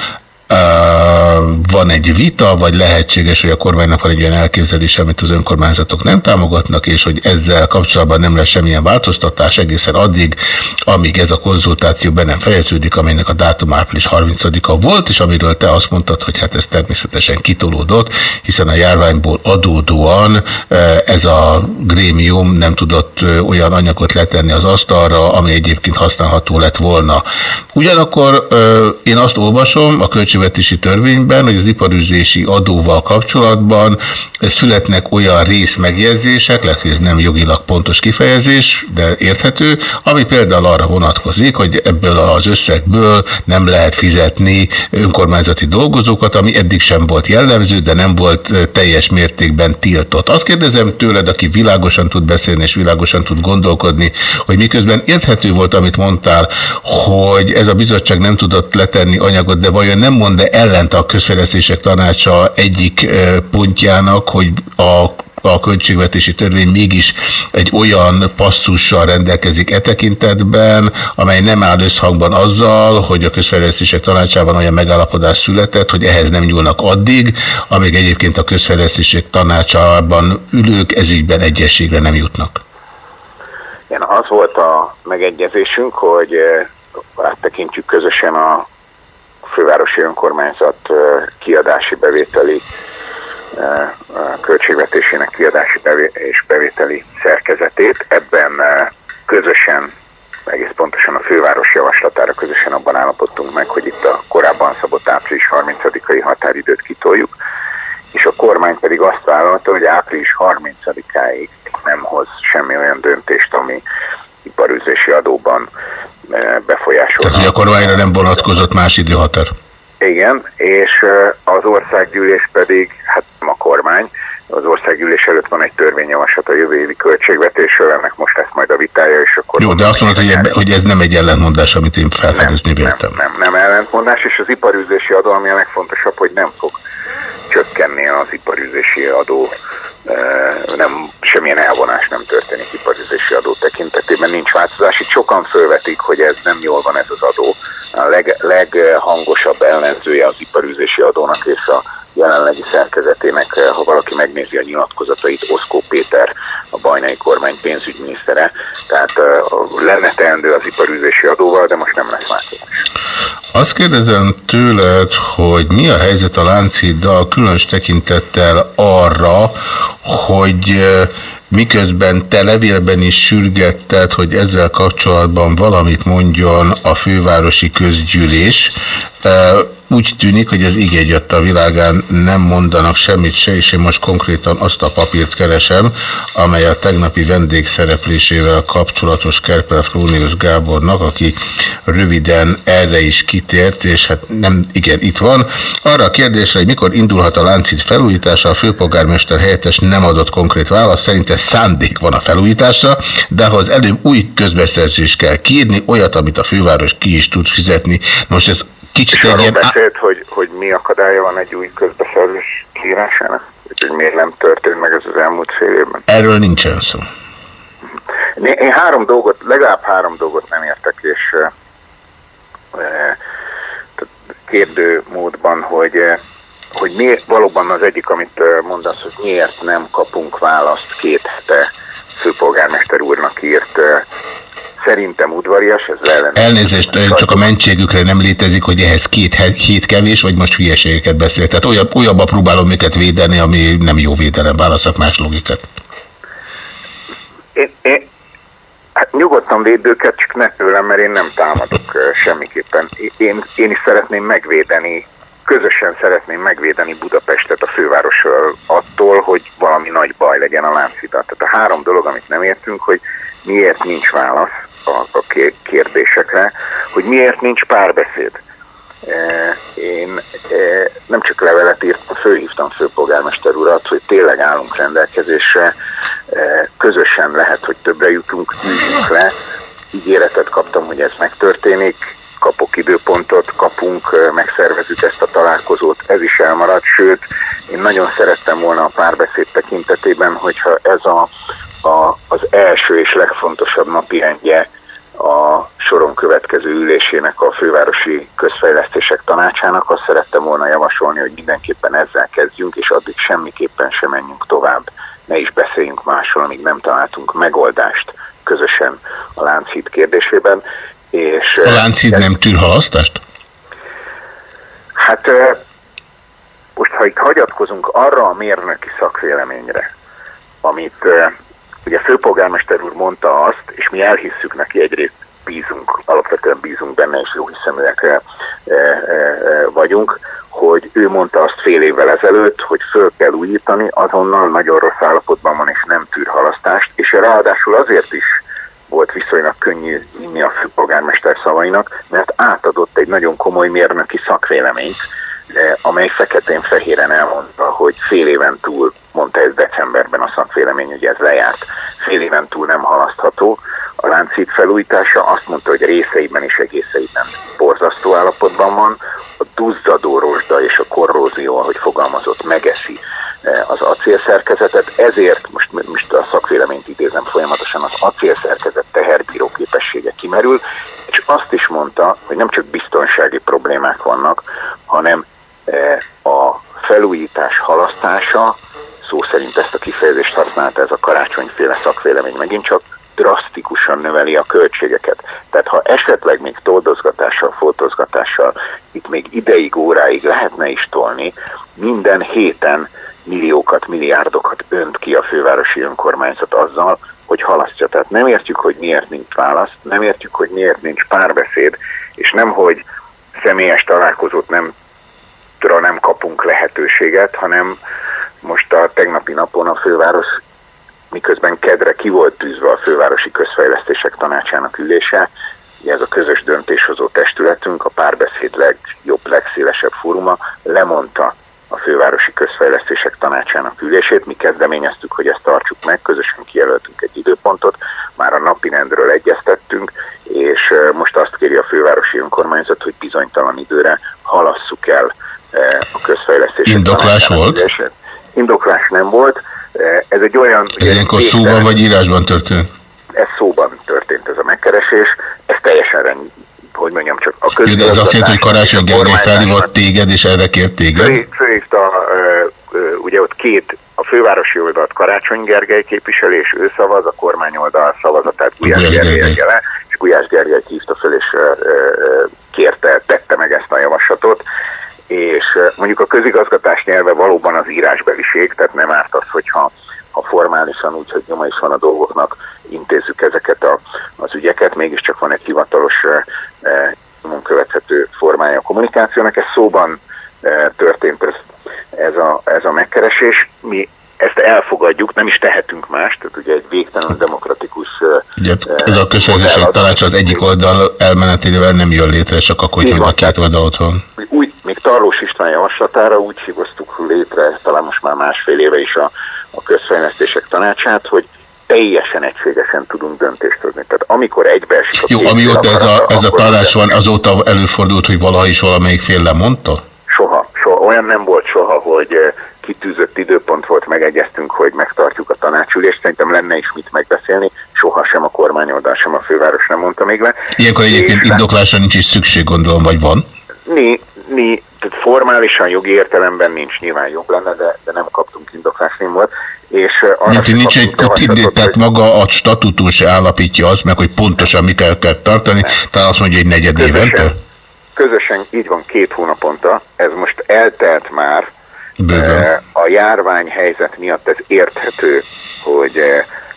[SPEAKER 6] van egy vita, vagy lehetséges, hogy a kormánynak van egy olyan elképzelése, amit az önkormányzatok nem támogatnak, és hogy ezzel kapcsolatban nem lesz semmilyen változtatás egészen addig, amíg ez a konzultáció be nem fejeződik, aminek a dátum április 30-a volt, és amiről te azt mondtad, hogy hát ez természetesen kitolódott, hiszen a járványból adódóan ez a grémium nem tudott olyan anyagot letenni az asztalra, ami egyébként használható lett volna. Ugyanakkor én azt olvasom a költség költségvetési törvényben, hogy az iparüzési adóval kapcsolatban születnek olyan részmegjegyzések, lehet, hogy ez nem jogilag pontos kifejezés, de érthető, ami például arra vonatkozik, hogy ebből az összegből nem lehet fizetni önkormányzati dolgozókat, ami eddig sem volt jellemző, de nem volt teljes mértékben tiltott. Azt kérdezem tőled, aki világosan tud beszélni és világosan tud gondolkodni, hogy miközben érthető volt, amit mondtál, hogy ez a bizottság nem tudott letenni anyagot, de vajon nem mond de ellent a közfejlesztések tanácsa egyik pontjának, hogy a a költségvetési törvény mégis egy olyan passzussal rendelkezik e tekintetben, amely nem áll összhangban azzal, hogy a közfejlesztések tanácsában olyan megállapodás született, hogy ehhez nem nyúlnak addig, amíg egyébként a közfejlesztések tanácsában ülők ezügyben egyességre nem jutnak.
[SPEAKER 10] Igen, az volt a megegyezésünk, hogy áttekintjük közösen a fővárosi önkormányzat kiadási bevételi költségvetésének kiadási és bevételi szerkezetét. Ebben közösen, egész pontosan a főváros javaslatára közösen abban állapodtunk meg, hogy itt a korábban szabott április 30-ai határidőt kitoljuk, és a kormány pedig azt vállalta, hogy április 30-áig nem hoz semmi olyan döntést, ami iparüzési adóban befolyásolna.
[SPEAKER 6] Tehát, hogy a kormányra nem vonatkozott más időhatár.
[SPEAKER 10] Igen, és az országgyűlés pedig, hát nem a kormány, az országgyűlés előtt van egy törvényjavaslat a jövő évi költségvetésről, ennek most lesz majd a vitája, és akkor...
[SPEAKER 6] Jó, de azt mondod, hogy, ebbe, hogy ez nem egy ellentmondás, amit én felfedezni véltem.
[SPEAKER 10] Nem, nem, nem ellentmondás, és az iparűzési adó, ami a legfontosabb, hogy nem fog csökkenni az iparűzési adó, nem, semmilyen elvonás nem történik iparűzési adó tekintetében, nincs változás. Itt sokan fölvetik, hogy ez nem jól van ez az adó. A leg, leghangosabb ellenzője az iparűzési adónak és a jelenlegi szerkezetének, ha valaki megnézi a nyilatkozatait, Oszkó Péter, a bajnai kormány pénzügyminisztere, tehát uh, lenne teendő az iparűzési adóval, de most nem lesz változás.
[SPEAKER 6] Azt kérdezem tőled, hogy mi a helyzet a Lánchiddal, különös tekintettel arra, hogy miközben te levélben is sürgetted, hogy ezzel kapcsolatban valamit mondjon a fővárosi közgyűlés, Úgy tűnik, hogy az igényett a világán nem mondanak semmit se, és én most konkrétan azt a papírt keresem, amely a tegnapi vendégszereplésével kapcsolatos Kerpel Frónius Gábornak, aki röviden erre is kitért, és hát nem, igen, itt van. Arra a kérdésre, hogy mikor indulhat a láncid felújítása, a főpolgármester helyettes nem adott konkrét választ, szerinte szándék van a felújításra, de ahhoz előbb új közbeszerzést kell kiírni, olyat, amit a főváros ki is tud fizetni. Most ez kicsit
[SPEAKER 10] És
[SPEAKER 6] egy ilyen...
[SPEAKER 10] beszélt, hogy, hogy mi akadálya van egy új közbeszerzés kiírásának? Hogy miért nem történt meg ez az elmúlt fél évben?
[SPEAKER 6] Erről nincsen szó.
[SPEAKER 10] Én, három dolgot, legalább három dolgot nem értek, és tehát kérdő módban, hogy, hogy miért, valóban az egyik, amit mondasz, hogy miért nem kapunk választ két hete főpolgármester úrnak írt, szerintem udvarias, ez ellen.
[SPEAKER 6] Elnézést, csak a mentségükre nem létezik, hogy ehhez két hét kevés, vagy most hülyeségeket beszél. Tehát olyan, olyanba próbálom őket védeni, ami nem jó védelem, válaszok más logikát.
[SPEAKER 10] Én, én, hát nyugodtan védd őket, csak ne tőlem, mert én nem támadok semmiképpen. Én, én is szeretném megvédeni, közösen szeretném megvédeni Budapestet a fővárosról attól, hogy valami nagy baj legyen a Lánchídal. Tehát a három dolog, amit nem értünk, hogy miért nincs válasz a, a ké- kérdésekre, hogy miért nincs párbeszéd. Eh, Én eh, nem csak levelet írtam, fölhívtam főpolgármester urat, hogy tényleg állunk rendelkezésre, eh, közösen lehet, hogy többre jutunk, üljünk le. Ígéretet kaptam, hogy ez megtörténik, kapok időpontot, kapunk, megszervezzük ezt a találkozót, ez is elmarad, sőt, én nagyon szerettem volna a párbeszéd tekintetében, hogyha ez a, a, az első és legfontosabb napirendje a soron következő ülésének a fővárosi közfejlesztések tanácsának. Azt szerettem volna javasolni, hogy mindenképpen ezzel kezdjünk, és addig semmiképpen sem menjünk tovább. Ne is beszéljünk másról, amíg nem találtunk megoldást közösen a Lánchíd kérdésében. És,
[SPEAKER 6] A Lánchíd nem tűr halasztást?
[SPEAKER 10] Hát eh, most, ha itt hagyatkozunk arra a mérnöki szakvéleményre, amit ugye főpolgármester úr mondta azt, és mi elhisszük neki egyrészt bízunk, alapvetően bízunk benne, és jó hiszeműek eh, eh, eh, vagyunk, hogy ő mondta azt fél évvel ezelőtt, hogy föl kell újítani, azonnal nagyon rossz állapotban van, és nem tűr halasztást, és ráadásul azért is volt viszonylag könnyű inni a főpolgármester szavainak, mert átadott egy nagyon komoly mérnöki szakvéleményt, amely feketén-fehéren elmondta, hogy fél éven túl, mondta ez decemberben a szakvélemény, hogy ez lejárt, fél éven túl nem halasztható. A láncít felújítása azt mondta, hogy részeiben és egészeiben borzasztó állapotban van, a duzzadó rozsda és a korrózió, ahogy fogalmazott, megeszi eh, az acélszerkezetet, ezért, most, most a szakvéleményt idézem folyamatosan, az acélszerkezet teherbíró képessége kimerül, és azt is mondta, hogy nem csak biztonsági problémák vannak, hanem a felújítás halasztása, szó szerint ezt a kifejezést használta ez a karácsonyféle szakvélemény megint csak, drasztikusan növeli a költségeket. Tehát ha esetleg még toldozgatással, fotózgatással itt még ideig, óráig lehetne is tolni, minden héten milliókat, milliárdokat önt ki a fővárosi önkormányzat azzal, hogy halasztja. Tehát nem értjük, hogy miért nincs válasz, nem értjük, hogy miért nincs párbeszéd, és nem, hogy személyes találkozót nem, nem kapunk lehetőséget, hanem most a tegnapi napon a főváros miközben kedre ki volt tűzve a fővárosi közfejlesztések tanácsának ülése, ez a közös döntéshozó testületünk, a párbeszéd legjobb, legszélesebb fóruma, lemondta a fővárosi közfejlesztések tanácsának ülését. Mi kezdeményeztük, hogy ezt tartsuk meg, közösen kijelöltünk egy időpontot, már a napirendről egyeztettünk, és most azt kéri a fővárosi önkormányzat, hogy bizonytalan időre halasszuk el a közfejlesztések
[SPEAKER 6] Indoklás volt?
[SPEAKER 10] ülését. Indoklás nem volt. Eh, Ez egy olyan...
[SPEAKER 6] Ez ilyenkor szóban vagy írásban történt?
[SPEAKER 10] Ez szóban történt ez a megkeresés. Ez teljesen rend, hogy mondjam, csak a
[SPEAKER 6] de ez azt jelenti, hogy Karácsony Gergely felhívott téged, és erre kért téged?
[SPEAKER 10] Fő- Főhívta, ö, ugye ott két, a fővárosi oldalt Karácsony Gergely képviseli, és ő szavaz, a kormány oldal szavazatát Gulyás
[SPEAKER 6] Gulyás
[SPEAKER 10] Gergely
[SPEAKER 6] Gergely.
[SPEAKER 10] és Gulyás Gergely hívta föl, és kérte, tette meg ezt a javaslatot, és mondjuk a közigazgatás nyelve valóban az írásbeliség, tehát nem árt az, hogyha ha formálisan úgy, hogy nyoma is van a dolgoknak, intézzük ezeket a, az ügyeket, mégiscsak van egy hivatalos ö, ö, nyomon követhető formája a kommunikációnak. Ez szóban e, történt ez, ez, a, ez a megkeresés. Mi ezt elfogadjuk, nem is tehetünk más, tehát ugye egy végtelenül demokratikus...
[SPEAKER 6] Ugye ez a közvetési tanács az egyik oldal elmenetével nem jön létre, csak akkor, hogy a két oldal ott van.
[SPEAKER 10] úgy, még Tarlós István javaslatára úgy hívoztuk létre, talán most már másfél éve is a, a közfejlesztések tanácsát, hogy teljesen egységesen tudunk döntést hozni. Tehát amikor egybeesik a
[SPEAKER 6] Jó, amióta ez a, ez a tanács van, azóta előfordult, hogy valaha is valamelyik fél lemondta?
[SPEAKER 10] Soha, soha. Olyan nem volt soha, hogy kitűzött időpont volt, megegyeztünk, hogy megtartjuk a tanácsülést. Szerintem lenne is mit megbeszélni. Soha sem a kormányoldal, sem a főváros nem mondta még le.
[SPEAKER 6] Ilyenkor egyébként
[SPEAKER 10] És-
[SPEAKER 6] indoklásra nincs is szükség, gondolom, vagy van?
[SPEAKER 10] Ni, ni, tehát formálisan jogi értelemben nincs, nyilván jobb lenne, de, de nem kaptunk indoklást, nem volt. És eh, arra
[SPEAKER 6] Nincs, egy
[SPEAKER 10] javaslatot,
[SPEAKER 6] tehát maga a statútum se állapítja azt meg, hogy pontosan mit kell, kell tartani, tehát azt mondja, hogy negyed évente?
[SPEAKER 10] közösen, így van két hónaponta, ez most eltelt már, Eh, a járványhelyzet miatt ez érthető, hogy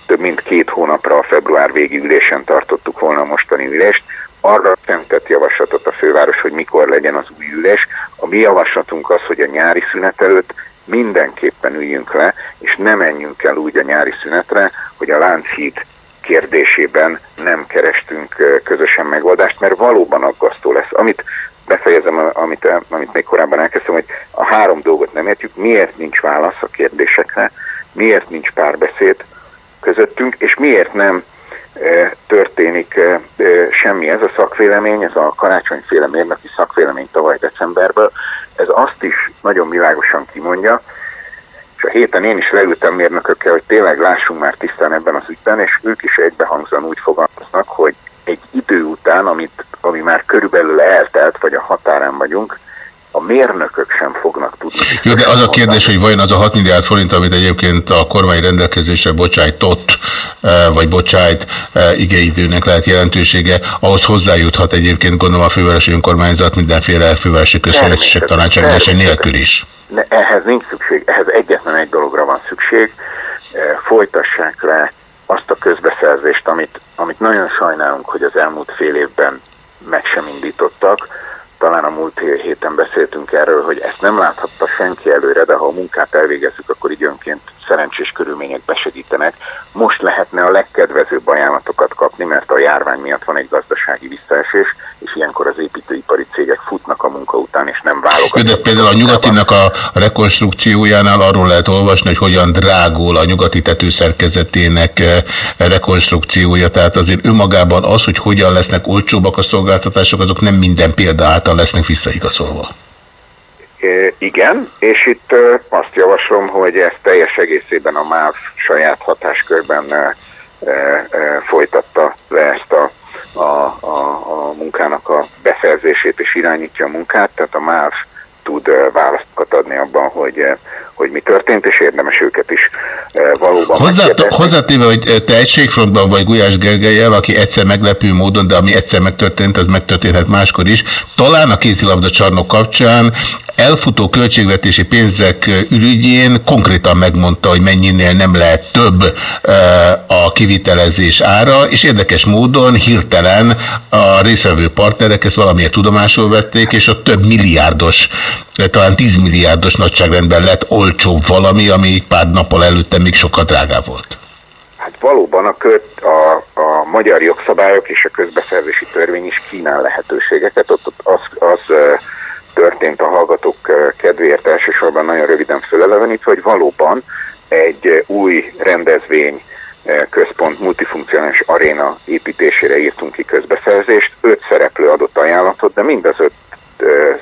[SPEAKER 10] több mint két hónapra a február végi ülésen tartottuk volna a mostani ülést. Arra sem tett javaslatot a főváros, hogy mikor legyen az új ülés. A mi javaslatunk az, hogy a nyári szünet előtt mindenképpen üljünk le, és ne menjünk el úgy a nyári szünetre, hogy a Lánchíd kérdésében nem kerestünk közösen megoldást, mert valóban aggasztó lesz. Amit befejezem, amit, amit még korábban elkezdtem, hogy a három dolgot nem értjük, miért nincs válasz a kérdésekre, miért nincs párbeszéd közöttünk, és miért nem e, történik e, e, semmi. Ez a szakvélemény, ez a karácsonyféle mérnöki szakvélemény tavaly decemberből, ez azt is nagyon világosan kimondja, és a héten én is leültem mérnökökkel, hogy tényleg lássunk már tisztán ebben az ügyben, és ők is egybehangzóan úgy fogalmaznak, hogy egy idő után, amit, ami már körülbelül eltelt, vagy a határán vagyunk, a mérnökök sem fognak tudni.
[SPEAKER 6] Jó, de az a kérdés, hogy vajon az a 6 milliárd forint, amit egyébként a kormány rendelkezésre bocsájtott, eh, vagy bocsájt eh, igeidőnek lehet jelentősége, ahhoz hozzájuthat egyébként gondolom a fővárosi önkormányzat mindenféle fővárosi közfejlesztések tanácsadásai nélkül is.
[SPEAKER 10] Ne, ehhez nincs szükség, ehhez egyetlen egy dologra van szükség, eh, folytassák le azt a közbeszerzést, amit, amit nagyon sajnálunk, hogy az elmúlt fél évben meg sem indítottak. Talán a múlt héten beszéltünk erről, hogy ezt nem láthatta senki előre, de ha a munkát elvégezzük, akkor időnként szerencsés körülmények besegítenek. Most lehetne a legkedvezőbb ajánlatokat kapni, mert a járvány miatt van egy gazdasági visszaesés, és ilyenkor az építőipari cégek futnak a munka után, és nem válogatnak.
[SPEAKER 6] de például a nyugatinak a a rekonstrukciójánál arról lehet olvasni, hogy hogyan drágul a nyugati tetőszerkezetének eh, rekonstrukciója. Tehát azért önmagában az, hogy hogyan lesznek olcsóbbak a szolgáltatások, azok nem minden példa által lesznek visszaigazolva.
[SPEAKER 10] Igen, és itt azt javaslom, hogy ezt teljes egészében a MÁV saját hatáskörben folytatta le ezt a, a, a, a munkának a beszerzését és irányítja a munkát, tehát a MÁV tud ö, válaszokat adni abban, hogy, hogy mi történt, és érdemes őket is ö, valóban
[SPEAKER 6] Hozzá,
[SPEAKER 10] megkérdezni.
[SPEAKER 6] hozzátéve, hogy te egységfrontban vagy Gulyás Gergelyel, aki egyszer meglepő módon, de ami egyszer megtörtént, az megtörténhet máskor is. Talán a kézilabda csarnok kapcsán elfutó költségvetési pénzek ürügyén konkrétan megmondta, hogy mennyinél nem lehet több a kivitelezés ára, és érdekes módon hirtelen a részvevő partnerek ezt valamiért tudomásul vették, és a több milliárdos, eh, talán 10 milliárdos nagyságrendben lett olcsóbb valami, ami pár nappal előtte még sokkal drágább volt.
[SPEAKER 10] Hát valóban a, köt, a, a magyar jogszabályok és a közbeszerzési törvény is kínál lehetőségeket. Ott, ott az, az történt a hallgatók kedvéért elsősorban nagyon röviden fölelevenítve, hogy valóban egy új rendezvény központ multifunkcionális aréna építésére írtunk ki közbeszerzést. Öt szereplő adott ajánlatot, de mind az öt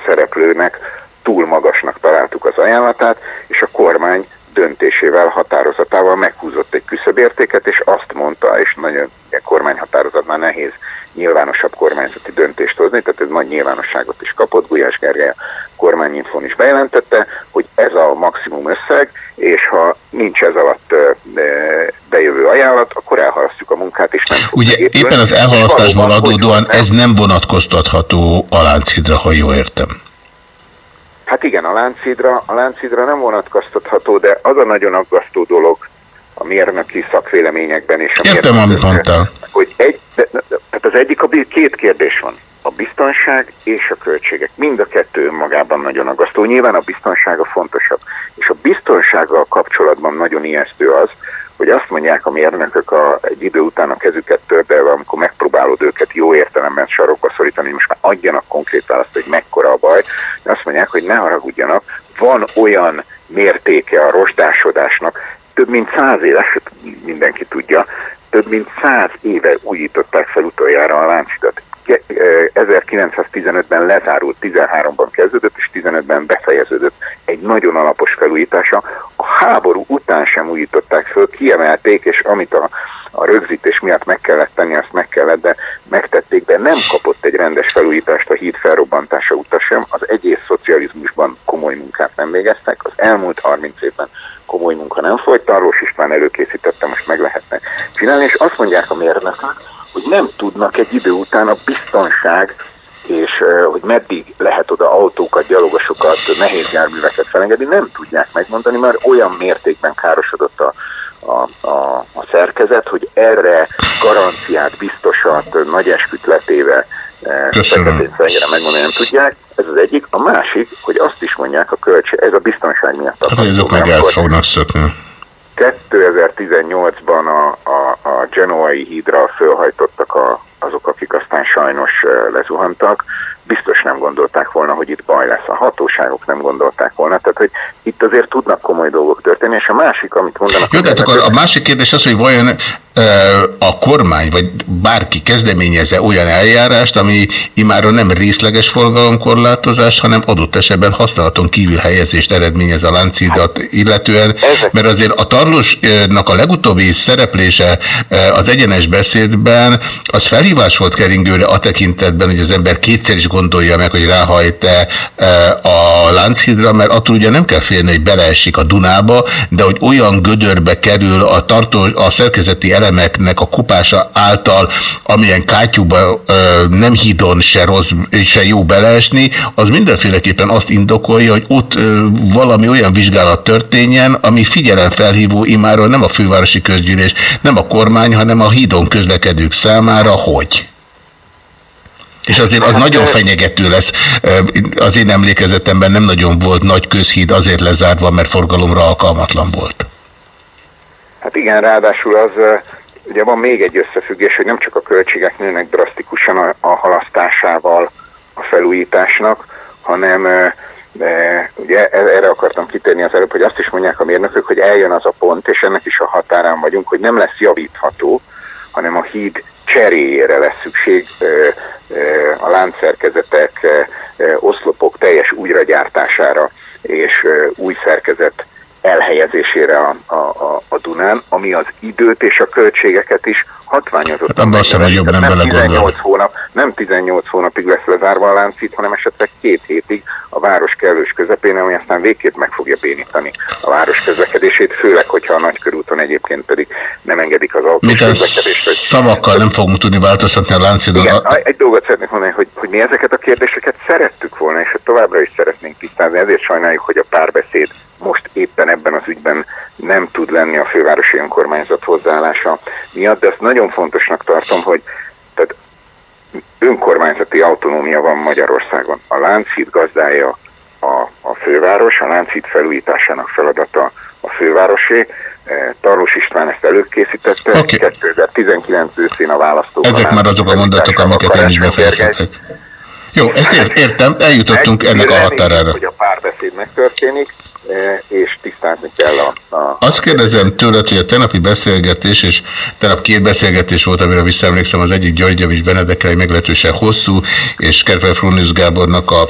[SPEAKER 10] szereplőnek túl magasnak találtuk az ajánlatát, és a kormány döntésével, határozatával meghúzott egy küszöbértéket, és azt mondta, és nagyon a kormányhatározatnál nehéz nyilvánosabb kormányzati döntést hozni, tehát ez nagy nyilvánosságot is kapott, Gulyás Gergely a kormányinfon is bejelentette, hogy ez a maximum összeg, és ha nincs ez alatt bejövő ajánlat, akkor elhalasztjuk a munkát, és nem
[SPEAKER 6] Ugye
[SPEAKER 10] megépülni.
[SPEAKER 6] éppen az elhalasztásból adódóan ez nem vonatkoztatható a Lánchidra, ha jól értem.
[SPEAKER 10] Hát igen, a láncidra, a láncidra nem vonatkoztatható, de az a nagyon aggasztó dolog a mérnöki szakvéleményekben és a
[SPEAKER 6] Értem, amit mondtál.
[SPEAKER 10] hogy egy, de, de, tehát az egyik, a két kérdés van. a biztonság és a költségek. Mind a kettő önmagában nagyon agasztó. Nyilván a biztonság a fontosabb. És a biztonsággal kapcsolatban nagyon ijesztő az, hogy azt mondják a mérnökök a, egy idő után a kezüket tördelve, amikor megpróbálod őket jó értelemben sarokba szorítani, most már adjanak konkrét választ, hogy mekkora a baj, azt mondják, hogy ne haragudjanak, van olyan mértéke a rozsdásodásnak, több mint száz éve, mindenki tudja, több mint száz éve újították fel utoljára a láncidat. 1915-ben lezárult, 13-ban kezdődött, és 15-ben befejeződött egy nagyon alapos felújítása. A háború után sem újították föl, kiemelték, és amit a, a rögzítés miatt meg kellett tenni, azt meg kellett, de megtették, de nem kapott egy rendes felújítást a híd felrobbantása után sem. Az egész szocializmusban komoly munkát nem végeztek, az elmúlt 30 évben komoly munka nem folyt, Tarlós István előkészítette, most meg lehetne csinálni, és azt mondják a mérnökök, hogy nem tudnak egy idő után a biztonság és hogy meddig lehet oda autókat, gyalogosokat, nehéz járműveket felengedni, nem tudják megmondani, mert olyan mértékben károsodott a, a, a, a szerkezet, hogy erre garanciát, biztosat, nagy esküt letéve
[SPEAKER 6] Köszönöm.
[SPEAKER 10] megmondani nem tudják. Ez az egyik. A másik, hogy azt is mondják a költség, ez a biztonság miatt.
[SPEAKER 6] Hát, hogy azok meg el fognak szökni.
[SPEAKER 10] 2018-ban a, a, a Genoai hídra fölhajtottak a, azok, akik aztán sajnos lezuhantak, biztos nem gondolták volna, hogy itt baj lesz. A hatóságok nem gondolták volna, tehát hogy itt azért tudnak komoly dolgok történni, és a másik, amit mondanak...
[SPEAKER 6] Jó, tehát akkor a másik kérdés az, hogy vajon a kormány, vagy bárki kezdeményeze olyan eljárást, ami imáron nem részleges forgalomkorlátozás, hanem adott esetben használaton kívül helyezést eredményez a láncidat illetően, mert azért a Tarlósnak a legutóbbi szereplése az egyenes beszédben, az felhívás volt keringőre a tekintetben, hogy az ember kétszer is gondolja meg, hogy ráhajt-e a Lánchidra, mert attól ugye nem kell félni, hogy beleesik a Dunába, de hogy olyan gödörbe kerül a, tartó, a szerkezeti elemeknek a kupása által, amilyen kátyúba nem hídon se, rossz, se jó beleesni, az mindenféleképpen azt indokolja, hogy ott valami olyan vizsgálat történjen, ami figyelemfelhívó imáról nem a fővárosi közgyűlés, nem a kormány, hanem a hídon közlekedők számára, hogy? És azért az nagyon fenyegető lesz. Az én emlékezetemben nem nagyon volt nagy közhíd azért lezárva, mert forgalomra alkalmatlan volt.
[SPEAKER 10] Hát igen, ráadásul az, ugye van még egy összefüggés, hogy nem csak a költségek nőnek drasztikusan a, a halasztásával a felújításnak, hanem de ugye e, erre akartam kitérni az előbb, hogy azt is mondják a mérnökök, hogy eljön az a pont, és ennek is a határán vagyunk, hogy nem lesz javítható, hanem a híd cseréjére lesz szükség a láncszerkezetek, oszlopok teljes újragyártására és új szerkezet elhelyezésére a, a, a, Dunán, ami az időt és a költségeket is hatványozottan.
[SPEAKER 6] Hát abban sem, hogy jobb nem,
[SPEAKER 10] nem 18 hónap, nem 18 hónapig lesz lezárva a láncít, hanem esetleg két hétig a város kellős közepén, ami aztán végképp meg fogja bénítani a város közlekedését, főleg, hogyha a nagykörúton egyébként pedig nem engedik az autós közlekedést. Hogy...
[SPEAKER 6] Szavakkal nem fogunk tudni változtatni a láncidon.
[SPEAKER 10] Igen, egy dolgot szeretnék mondani, hogy, hogy mi ezeket a kérdéseket szerettük volna, és továbbra is szeretnénk tisztázni, ezért sajnáljuk, hogy a párbeszéd most éppen ebben az ügyben nem tud lenni a fővárosi önkormányzat hozzáállása miatt, de azt nagyon fontosnak tartom, hogy tehát önkormányzati autonómia van Magyarországon. A Lánchíd gazdája a, a főváros, a Lánchíd felújításának feladata a fővárosé. Tarlós István ezt előkészítette, okay. 2019 őszén a választók.
[SPEAKER 6] Ezek már azok a mondatok, amiket én is befejezhetek. Jó, ezt ért, értem, eljutottunk ennek a határára.
[SPEAKER 10] Hogy a párbeszéd megtörténik, és tisztázni kell a, a...
[SPEAKER 6] Azt kérdezem tőled, hogy a tenapi beszélgetés, és tegnap két beszélgetés volt, amire visszaemlékszem, az egyik György Javis Benedekkel, egy meglehetősen hosszú, és Kerper Frunius Gábornak a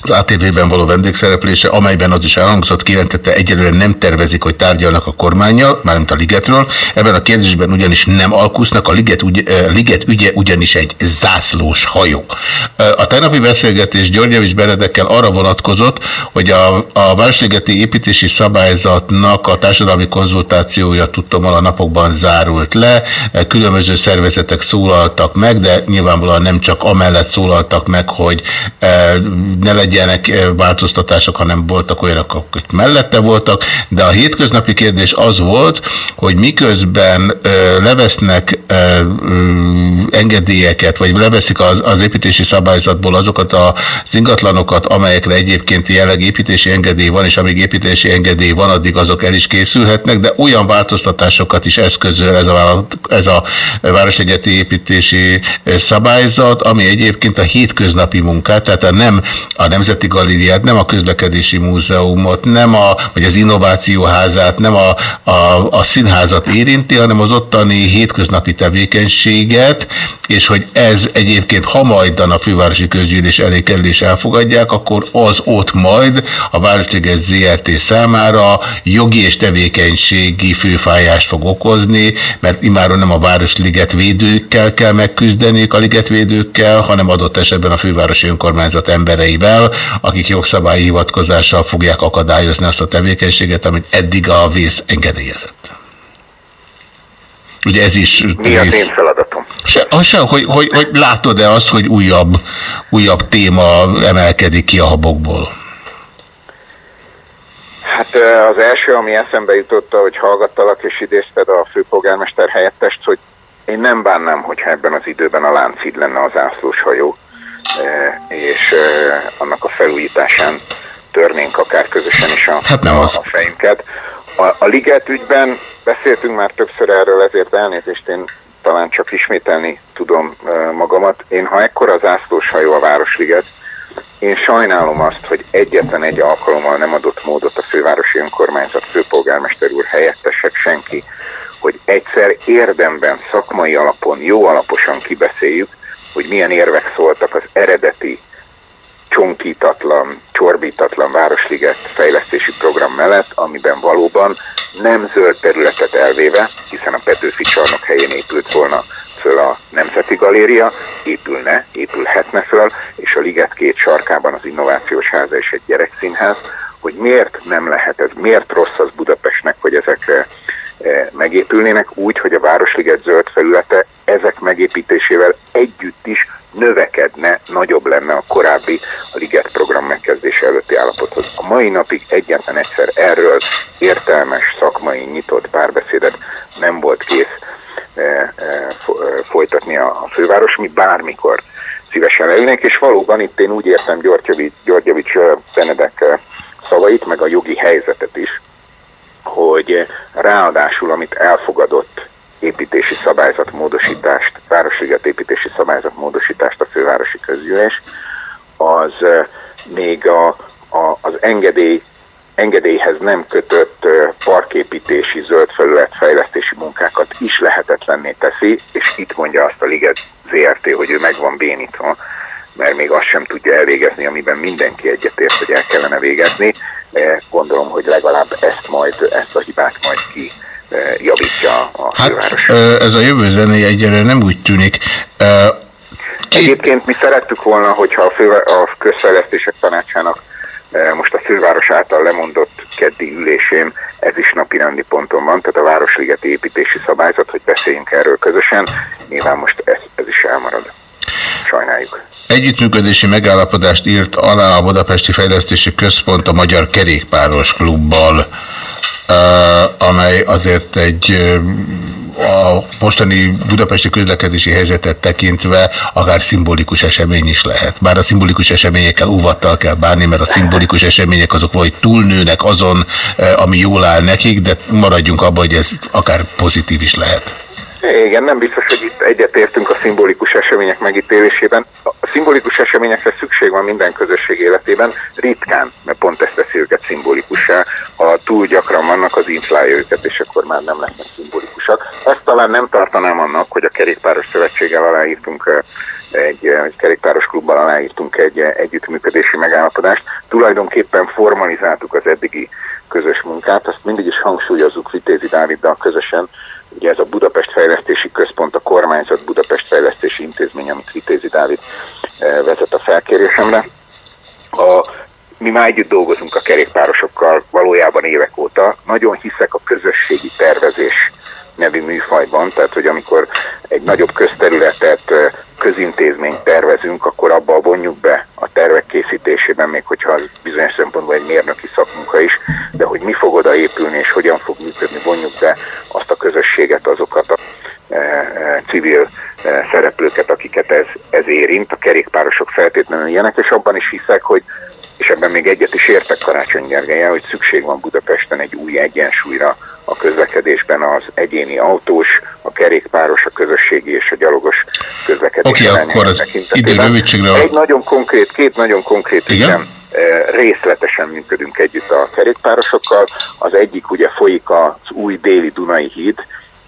[SPEAKER 6] az ATV-ben való vendégszereplése, amelyben az is elhangzott, kijelentette, egyelőre nem tervezik, hogy tárgyalnak a kormányjal, mármint a Ligetről. Ebben a kérdésben ugyanis nem alkusznak, a Liget, ügy, Liget ügye ugyanis egy zászlós hajó. A tegnapi beszélgetés Györgyevics Benedekkel arra vonatkozott, hogy a, a Városligeti építési szabályzatnak a társadalmi konzultációja tudtom a napokban zárult le, különböző szervezetek szólaltak meg, de nyilvánvalóan nem csak amellett szólaltak meg, hogy ne legyen legyenek eh, változtatások, hanem voltak olyanok, akik mellette voltak, de a hétköznapi kérdés az volt, hogy miközben ö, levesznek ö, engedélyeket, vagy leveszik az, az építési szabályzatból azokat az ingatlanokat, amelyekre egyébként jelenleg építési engedély van, és amíg építési engedély van, addig azok el is készülhetnek, de olyan változtatásokat is eszközöl ez a, ez a Városligeti építési szabályzat, ami egyébként a hétköznapi munkát, tehát a nem a Nemzeti Galériát, nem a Közlekedési Múzeumot, nem a, vagy az Innovációházát, nem a, a, a színházat érinti, hanem az ottani hétköznapi tevékenységet, és hogy ez egyébként, ha majdan a fővárosi közgyűlés elé kerül és elfogadják, akkor az ott majd a Városliget ZRT számára jogi és tevékenységi főfájást fog okozni, mert imáron nem a Városliget védőkkel kell megküzdeniük, a ligetvédőkkel, hanem adott esetben a fővárosi önkormányzat embereivel, akik jogszabályi hivatkozással fogják akadályozni azt a tevékenységet, amit eddig a vész engedélyezett. Ugye ez is
[SPEAKER 10] Mi az én feladatom?
[SPEAKER 6] Se, az se, hogy, hogy, hogy látod-e azt, hogy újabb, újabb téma emelkedik ki a habokból?
[SPEAKER 10] Hát az első, ami eszembe jutott, hogy hallgattalak és idézted a főpolgármester helyettest, hogy én nem bánnám, hogyha ebben az időben a Láncid lenne az ászlós hajó, és ö, annak a felújításán törnénk akár közösen is a,
[SPEAKER 6] hát nem az.
[SPEAKER 10] a fejünket. A, a Liget ügyben beszéltünk már többször erről, ezért elnézést én talán csak ismételni tudom ö, magamat. Én, ha ekkora az ászlós hajó a Városliget, én sajnálom azt, hogy egyetlen egy alkalommal nem adott módot a fővárosi önkormányzat főpolgármester úr helyettesek senki, hogy egyszer érdemben, szakmai alapon, jó alaposan kibeszéljük, hogy milyen érvek szóltak az eredeti csonkítatlan, csorbítatlan Városliget fejlesztési program mellett, amiben valóban nem zöld területet elvéve, hiszen a Petőfi csarnok helyén épült volna föl a Nemzeti Galéria, épülne, épülhetne föl, és a liget két sarkában az Innovációs Háza és egy gyerekszínház, hogy miért nem lehet ez, miért rossz az Budapestnek, hogy ezek eh, megépülnének úgy, hogy a Városliget zöld felülete ezek megépítésével együtt is növekedne, nagyobb lenne a korábbi a Liget program megkezdése előtti állapothoz. A mai napig egyetlen egyszer erről értelmes, szakmai, nyitott párbeszédet nem volt kész fo- eh, folytatni a, főváros, mi bármikor szívesen leülnénk, és valóban itt én úgy értem Györgyevics, Benedek szavait, meg a jogi helyzetet is, hogy ráadásul, amit elfogadott építési szabályzat módosítást, Városliget építési szabályzat módosítást a fővárosi közgyűlés, az még a, a, az engedély, engedélyhez nem kötött parképítési, zöld felület fejlesztési munkákat is lehetetlenné teszi, és itt mondja azt a Liget ZRT, hogy ő meg van bénítva, mert még azt sem tudja elvégezni, amiben mindenki egyetért, hogy el kellene végezni. Gondolom, hogy legalább ezt majd, ezt a hibát majd ki eh, javítja a főváros.
[SPEAKER 6] Ö, Ez a jövő zenéje egyelőre nem úgy tűnik. Ö,
[SPEAKER 10] Egyébként mi szerettük volna, hogyha a, fő, a közfejlesztések tanácsának eh, most a főváros által lemondott keddi ülésén ez is napirendi ponton van, tehát a Városligeti építési szabályzat, hogy beszéljünk erről közösen. Nyilván most ez, ez is elmarad. Sajnáljuk.
[SPEAKER 6] Együttműködési megállapodást írt alá a Budapesti Fejlesztési Központ a Magyar Kerékpáros Klubbal, ö, amely azért egy ö, a mostani budapesti közlekedési helyzetet tekintve akár szimbolikus esemény is lehet. Bár a szimbolikus eseményekkel óvattal kell bánni, mert a szimbolikus események azok valahogy túlnőnek azon, ö, ami jól áll nekik, de maradjunk abban, hogy ez akár pozitív is lehet.
[SPEAKER 10] Igen, nem biztos, hogy itt egyetértünk a szimbolikus események megítélésében. A szimbolikus eseményekre szükség van minden közösség életében, ritkán, mert pont ezt teszi őket szimbolikussá. Ha túl gyakran vannak, az inflálja őket, és akkor már nem lesznek szimbolikusak. Ezt talán nem tartanám annak, hogy a Kerékpáros Szövetséggel aláírtunk eh, egy, eh, egy kerékpáros klubbal aláírtunk egy eh, együttműködési megállapodást. Tulajdonképpen formalizáltuk az eddigi közös munkát, azt mindig is hangsúlyozzuk Vitézi Dáviddal közösen, Ugye ez a Budapest Fejlesztési Központ, a kormányzat Budapest Fejlesztési Intézmény, amit Vitézi Dávid eh, vezet a felkérésemre. A, mi már együtt dolgozunk a kerékpárosokkal valójában évek óta. Nagyon hiszek a közösségi tervezés nevű műfajban, tehát hogy amikor egy nagyobb közterületet közintézményt tervezünk, akkor abba vonjuk be a tervek készítésében, még hogyha az bizonyos szempontból egy mérnöki szakmunka is, de hogy mi fog oda épülni és hogyan fog működni, vonjuk be azt a közösséget, azokat a civil szereplőket, akiket ez, ez érint. A kerékpárosok feltétlenül ilyenek, és abban is hiszek, hogy és ebben még egyet is értek Karácsony Gergelyen, hogy szükség van Budapesten egy új egyensúlyra a közlekedésben az egyéni autós, a kerékpáros, a közösségi és a gyalogos közlekedés.
[SPEAKER 6] Oké, okay, akkor az idő rövidségre...
[SPEAKER 10] Egy nagyon konkrét, két nagyon konkrét Igen? részletesen működünk együtt a kerékpárosokkal. Az egyik ugye folyik az új déli Dunai híd,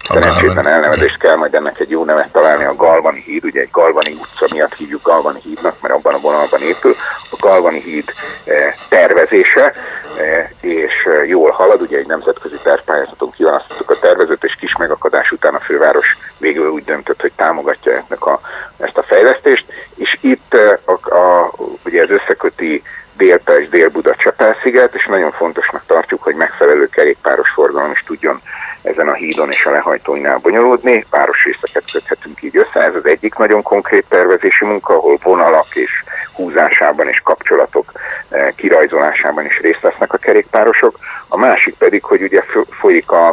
[SPEAKER 10] Szerencsétlen elnevezést kell majd ennek egy jó nevet találni, a Galvani híd, ugye egy Galvani utca miatt hívjuk Galvani hídnak, mert abban a vonalban épül. A Galvani híd eh, tervezése, eh, és eh, jól halad, ugye egy nemzetközi tervpályázaton kiválasztottuk a tervezőt, és kis megakadás után a főváros végül úgy döntött, hogy támogatja ennek a, ezt a fejlesztést, és itt a, a, ugye ez összeköti Délpest, Dél-Buda Csepel-sziget, és nagyon fontosnak tartjuk, hogy megfelelő kerékpáros forgalom is tudjon ezen a hídon és a lehajtóinál bonyolódni. Városrészeket köthetünk így össze. Ez az egyik nagyon konkrét tervezési munka, ahol vonalak és húzásában és kapcsolatok eh, kirajzolásában is részt vesznek a kerékpárosok. A másik pedig, hogy ugye folyik a,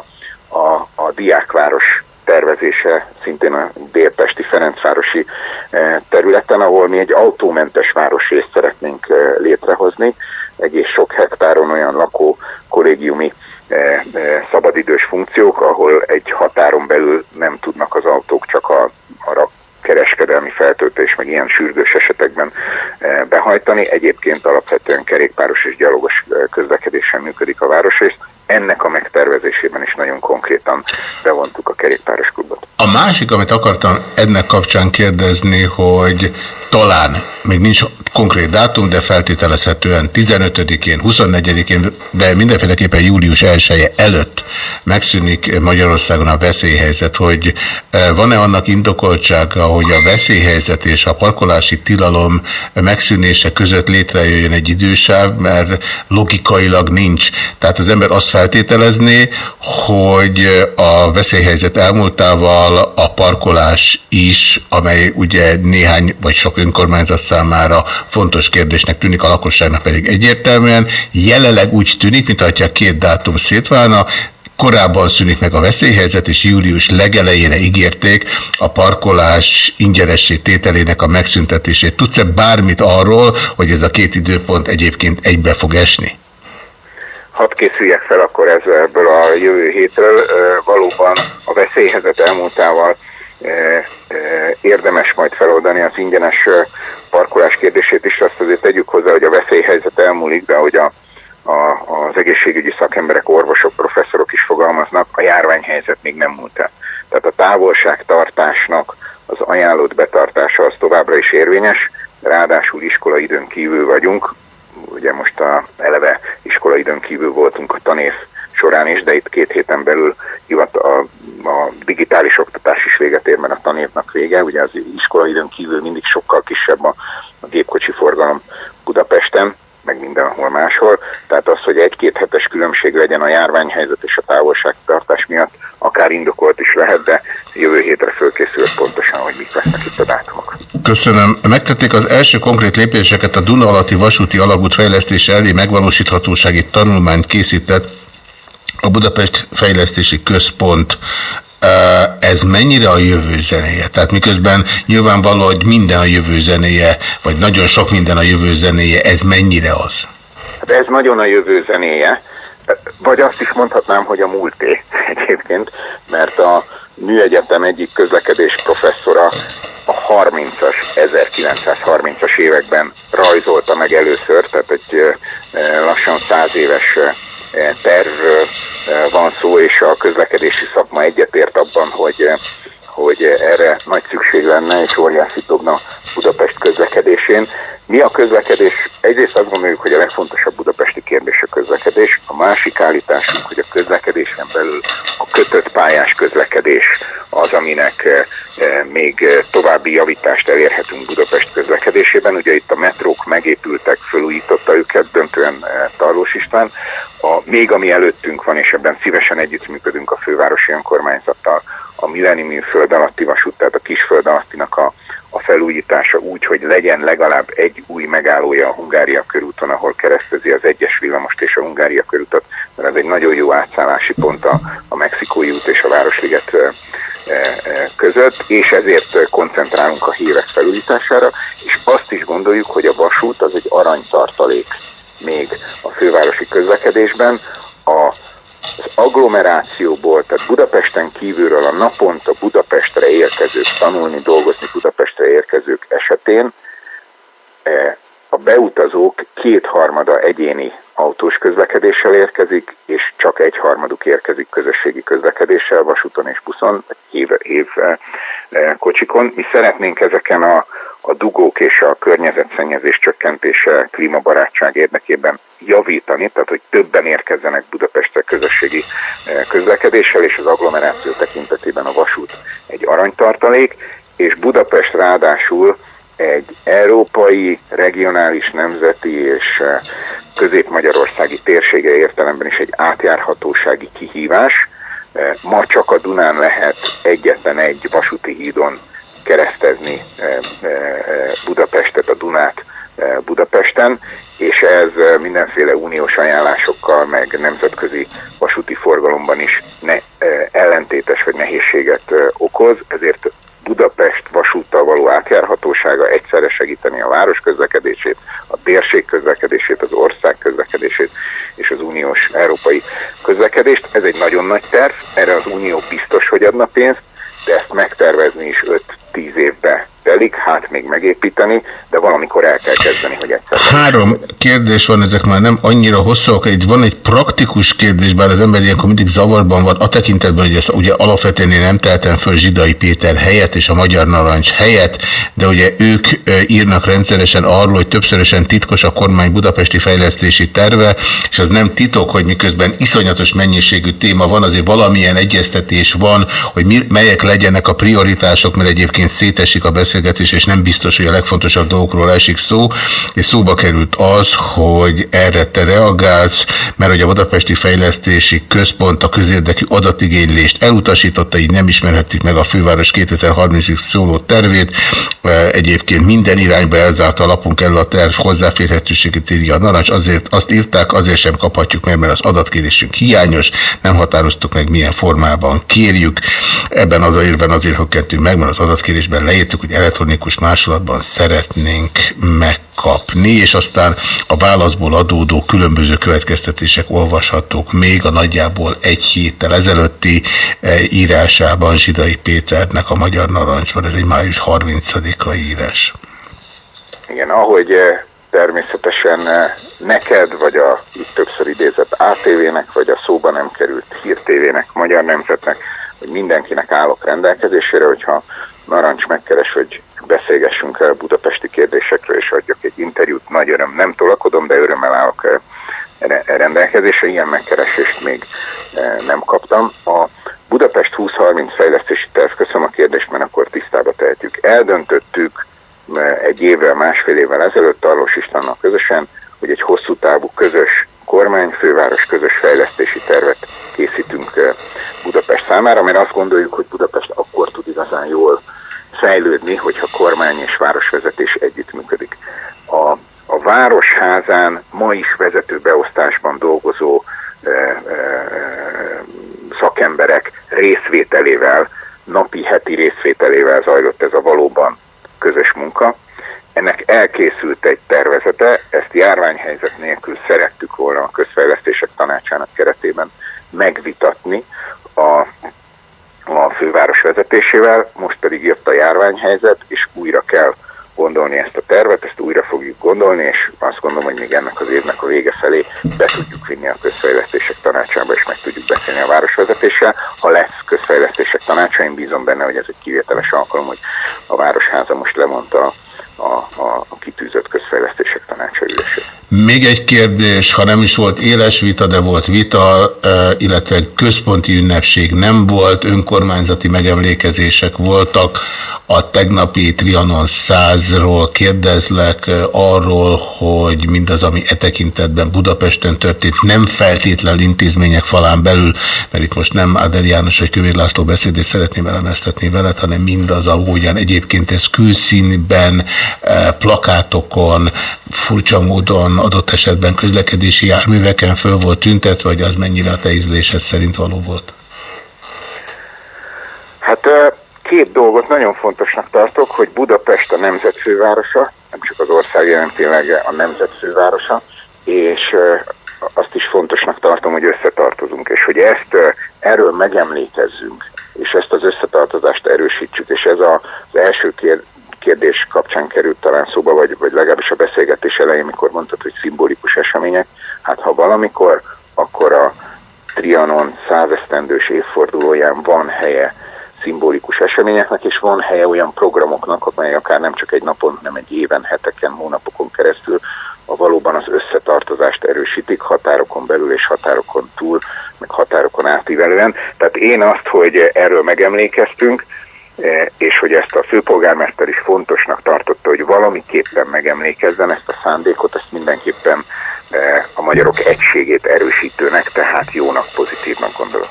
[SPEAKER 10] a, a diákváros tervezése szintén a délpesti Ferencvárosi eh, területen, ahol mi egy autómentes városrészt szeretnénk eh, létrehozni, egész sok hektáron olyan lakó kollégiumi eh, szabadidős funkciók, ahol egy határon belül nem tudnak az autók csak a, a kereskedelmi feltöltés, meg ilyen sürgős esetekben behajtani. Egyébként alapvetően kerékpáros és gyalogos közlekedésen működik a városrész ennek a megtervezésében is nagyon konkrétan bevontuk a kerékpáros klubot.
[SPEAKER 6] A másik, amit akartam ennek kapcsán kérdezni, hogy talán, még nincs konkrét dátum, de feltételezhetően 15-én, 24-én, de mindenféleképpen július 1 -e előtt megszűnik Magyarországon a veszélyhelyzet, hogy eh, van-e annak indokoltsága, hogy a veszélyhelyzet és a parkolási tilalom megszűnése között létrejöjjön egy idősáv, mert logikailag nincs. Tehát az ember azt feltételezné, hogy a veszélyhelyzet elmúltával a parkolás is, amely ugye néhány vagy sok önkormányzat számára fontos kérdésnek tűnik, a lakosságnak pedig egyértelműen. Jelenleg úgy tűnik, mint a két dátum szétválna, korábban szűnik meg a veszélyhelyzet, és július legelejére ígérték a parkolás ingyenessé tételének a megszüntetését. Tudsz-e bármit arról, hogy ez a két időpont egyébként egybe fog esni?
[SPEAKER 10] Hadd készüljek fel akkor ezzel ebből a jövő hétről. Valóban a veszélyhezet elmúltával érdemes majd feloldani az ingyenes parkolás kérdését is, azt azért tegyük hozzá, hogy a veszélyhelyzet elmúlik, de hogy a, a, az egészségügyi szakemberek, orvosok, professzorok is fogalmaznak, a járványhelyzet még nem múlt el. Tehát a távolságtartásnak az ajánlott betartása az továbbra is érvényes, ráadásul iskola időn kívül vagyunk, ugye most a eleve iskolaidőn kívül voltunk a tanév során is, de itt két héten belül hivat a, a digitális oktatás is véget ér, mert a tanévnak vége. Ugye az iskolaidőn kívül mindig sokkal kisebb a, a gépkocsi forgalom Budapesten, meg mindenhol máshol. Tehát az, hogy egy-két hetes különbség legyen a járványhelyzet és a távolságtartás miatt, akár indokolt is lehet, de jövő hétre fölkészült pontosan, hogy mik lesznek itt a dátumok.
[SPEAKER 6] Köszönöm. Megtették az első konkrét lépéseket a Duna alatti vasúti alagút fejlesztése elé megvalósíthatósági tanulmányt készített a Budapest Fejlesztési Központ ez mennyire a jövő zenéje? Tehát miközben nyilvánvaló, hogy minden a jövő zenéje, vagy nagyon sok minden a jövő zenéje, ez mennyire az?
[SPEAKER 10] Hát ez nagyon a jövő zenéje, vagy azt is mondhatnám, hogy a múlté egyébként, mert a Műegyetem egyik közlekedés professzora a 30-as, 1930-as években rajzolta meg először, tehát egy lassan száz éves tervről van szó, és a közlekedési szakma egyetért abban, hogy, hogy erre nagy szükség lenne, és óriási dobna Budapest közlekedésén. Mi a közlekedés? Egyrészt azt gondoljuk, hogy a legfontosabb budapesti kérdés a közlekedés. A másik állításunk, hogy a közlekedésen belül a kötött pályás közlekedés az, aminek még további javítást elérhetünk Budapest közlekedésében. Ugye itt a metrók megépültek, felújította őket döntően Tarlós István. A, még ami előttünk van, és ebben szívesen együttműködünk a fővárosi önkormányzattal, a Millennium föld alatti vasút, tehát a kisföld alattinak a, a felújítása úgy, hogy legyen legalább egy új megállója a Hungária körúton, ahol keresztezi az egyes villamost és a Hungária körútot, mert ez egy nagyon jó átszállási pont a, a Mexikói út és a Városliget között, és ezért koncentrálunk a hírek felújítására, és azt is gondoljuk, hogy a vasút az egy aranytartalék még a fővárosi közlekedésben. A az agglomerációból, tehát Budapesten kívülről a naponta Budapestre érkezők, tanulni, dolgozni Budapestre érkezők esetén eh, a beutazók kétharmada egyéni autós közlekedéssel érkezik, és csak egyharmaduk érkezik közösségi közlekedéssel, vasúton és buszon, év, év eh, eh, kocsikon. Mi szeretnénk ezeken a a dugók és a környezetszennyezés csökkentése klímabarátság érdekében javítani, tehát hogy többen érkezzenek Budapestre közösségi eh, közlekedéssel, és az agglomeráció tekintetében a vasút egy aranytartalék, és Budapest ráadásul egy európai, regionális, nemzeti és közép-magyarországi térsége értelemben is egy átjárhatósági kihívás. Eh, ma csak a Dunán lehet egyetlen egy vasúti hídon keresztezni eh, eh, Budapestet, a Dunát Budapesten, és ez mindenféle uniós ajánlásokkal, meg nemzetközi vasúti forgalomban is ne, ellentétes vagy nehézséget okoz, ezért Budapest vasúttal való átjárhatósága egyszerre segíteni a város közlekedését, a térség közlekedését, az ország közlekedését és az uniós európai közlekedést. Ez egy nagyon nagy terv, erre az unió biztos, hogy adna pénzt, de ezt megtervezni is 5-10 évbe telik, hát még megépíteni, de valamikor el kell kezdeni, hogy egyszer.
[SPEAKER 6] Három kérdés van, ezek már nem annyira hosszúak. Egy, van egy praktikus kérdés, bár az ember ilyenkor mindig zavarban van, a tekintetben, hogy ezt ugye alapvetően én nem teltem föl Zsidai Péter helyett és a Magyar Narancs helyett, de ugye ők írnak rendszeresen arról, hogy többszörösen titkos a kormány budapesti fejlesztési terve, és az nem titok, hogy miközben iszonyatos mennyiségű téma van, azért valamilyen egyeztetés van, hogy melyek legyenek a prioritások, mert egyébként szétesik a beszélgetés beszélgetés, és nem biztos, hogy a legfontosabb dolgokról esik szó, és szóba került az, hogy erre te reagálsz, mert hogy a Budapesti Fejlesztési Központ a közérdekű adatigénylést elutasította, így nem ismerhetik meg a főváros 2030-ig szóló tervét. Egyébként minden irányba elzárt a lapunk elő a terv hozzáférhetőségét írja a narancs, azért azt írták, azért sem kaphatjuk meg, mert az adatkérésünk hiányos, nem határoztuk meg milyen formában kérjük. Ebben az a érben azért hökkentünk meg, mert az adatkérésben leírtuk, hogy elektronikus másolatban szeretnénk megkapni, és aztán a válaszból adódó különböző következtetések olvashatók még a nagyjából egy héttel ezelőtti eh, írásában Zsidai Péternek a Magyar Narancsban, ez egy május 30-a írás.
[SPEAKER 10] Igen, ahogy eh, természetesen eh, neked, vagy a itt többször idézett ATV-nek, vagy a szóba nem került hírtévének, Magyar Nemzetnek, hogy mindenkinek állok rendelkezésére, hogyha Narancs megkeres, hogy beszélgessünk el budapesti kérdésekről, és adjak egy interjút. Nagy öröm, nem tolakodom, de örömmel állok rendelkezésre. Ilyen megkeresést még e, nem kaptam. A Budapest 2030 fejlesztési terv, köszönöm a kérdést, mert akkor tisztába tehetjük. Eldöntöttük e, egy évvel, másfél évvel ezelőtt Arlós Istvánnal közösen, hogy egy hosszú távú közös kormány, főváros közös fejlesztési tervet készítünk Budapest számára, mert azt gondoljuk, hogy Budapest akkor tud igazán jól fejlődni, hogyha kormány és városvezetés együttműködik. A, a városházán ma is vezető beosztásban dolgozó e, e, szakemberek részvételével, napi, heti részvételével zajlott ez a valóban közös munka. Ennek elkészült egy tervezete, ezt járványhelyzet nélkül szerettük volna a közfejlesztések tanácsának keretében megvitatni a a főváros vezetésével, most pedig jött a járványhelyzet, és újra kell gondolni ezt a tervet, ezt újra fogjuk gondolni, és azt gondolom, hogy még ennek az évnek a vége felé be tudjuk vinni a közfejlesztések tanácsába, és meg tudjuk beszélni a városvezetéssel. Ha lesz közfejlesztések tanácsa, én bízom benne, hogy ez egy kivételes alkalom, hogy a Városháza most lemondta a, a, a kitűzött közfejlesztések tanácsa.
[SPEAKER 6] Még egy kérdés, ha nem is volt éles vita, de volt vita, eh, illetve központi ünnepség nem volt, önkormányzati megemlékezések voltak. A tegnapi Trianon 100-ról kérdezlek eh, arról, hogy mindaz, ami e tekintetben Budapesten történt, nem feltétlenül intézmények falán belül, mert itt most nem Adel János vagy Kövér László beszédét szeretném elemeztetni veled, hanem mindaz, ahogyan egyébként ez külszínben, plakátokon, furcsa módon adott esetben közlekedési járműveken föl volt tüntetve, vagy az mennyire a te ízlésed szerint való volt?
[SPEAKER 10] Hát ö, két dolgot nagyon fontosnak tartok, hogy Budapest a nemzet fővárosa, nem csak az ország, hanem tényleg a nemzet fővárosa, és ö, azt is fontosnak tartom, hogy összetartozunk, és hogy ezt erről megemlékezzünk, és ezt az összetartozást erősítsük, és ez az első kérdés kapcsán került talán szóba, vagy, vagy legalábbis a beszélgetés elején, mikor mondtad, hogy szimbolikus események. Hát ha valamikor, akkor a Trianon százesztendős évfordulóján van helye szimbolikus eseményeknek, és van helye olyan programoknak, amely akár nem csak egy napon, hanem egy éven, heteken, hónapokon keresztül a valóban az összetartozást erősítik határokon belül és határokon túl, meg határokon átívelően. Tehát én azt, hogy erről megemlékeztünk, és hogy ezt a főpolgármester is fontosnak tartotta, hogy valamiképpen megemlékezzen ezt a szándékot, ezt mindenképpen eh, a magyarok egységét erősítőnek, tehát jónak, pozitívnak gondolom.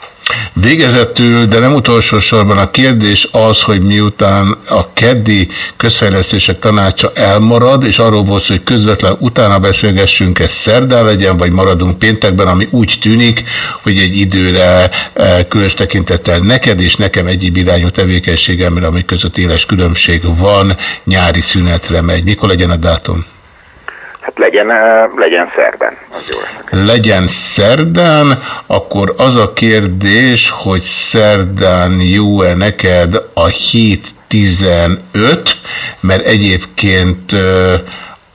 [SPEAKER 6] Végezetül, de nem utolsó sorban a kérdés az, hogy miután a keddi közfejlesztések tanácsa elmarad, és arról volt, hogy közvetlen utána beszélgessünk, ez szerdán legyen, vagy maradunk péntekben, ami úgy tűnik, hogy egy időre eh, különös tekintettel neked és nekem egyéb irányú tevékenységemre, ami között éles különbség van, nyári szünetre megy. Mikor legyen a dátum?
[SPEAKER 10] Hát legyen, legyen szerben, az jó
[SPEAKER 6] legyen szerdán, akkor az a kérdés, hogy szerdán jó-e neked a 7.15, mert egyébként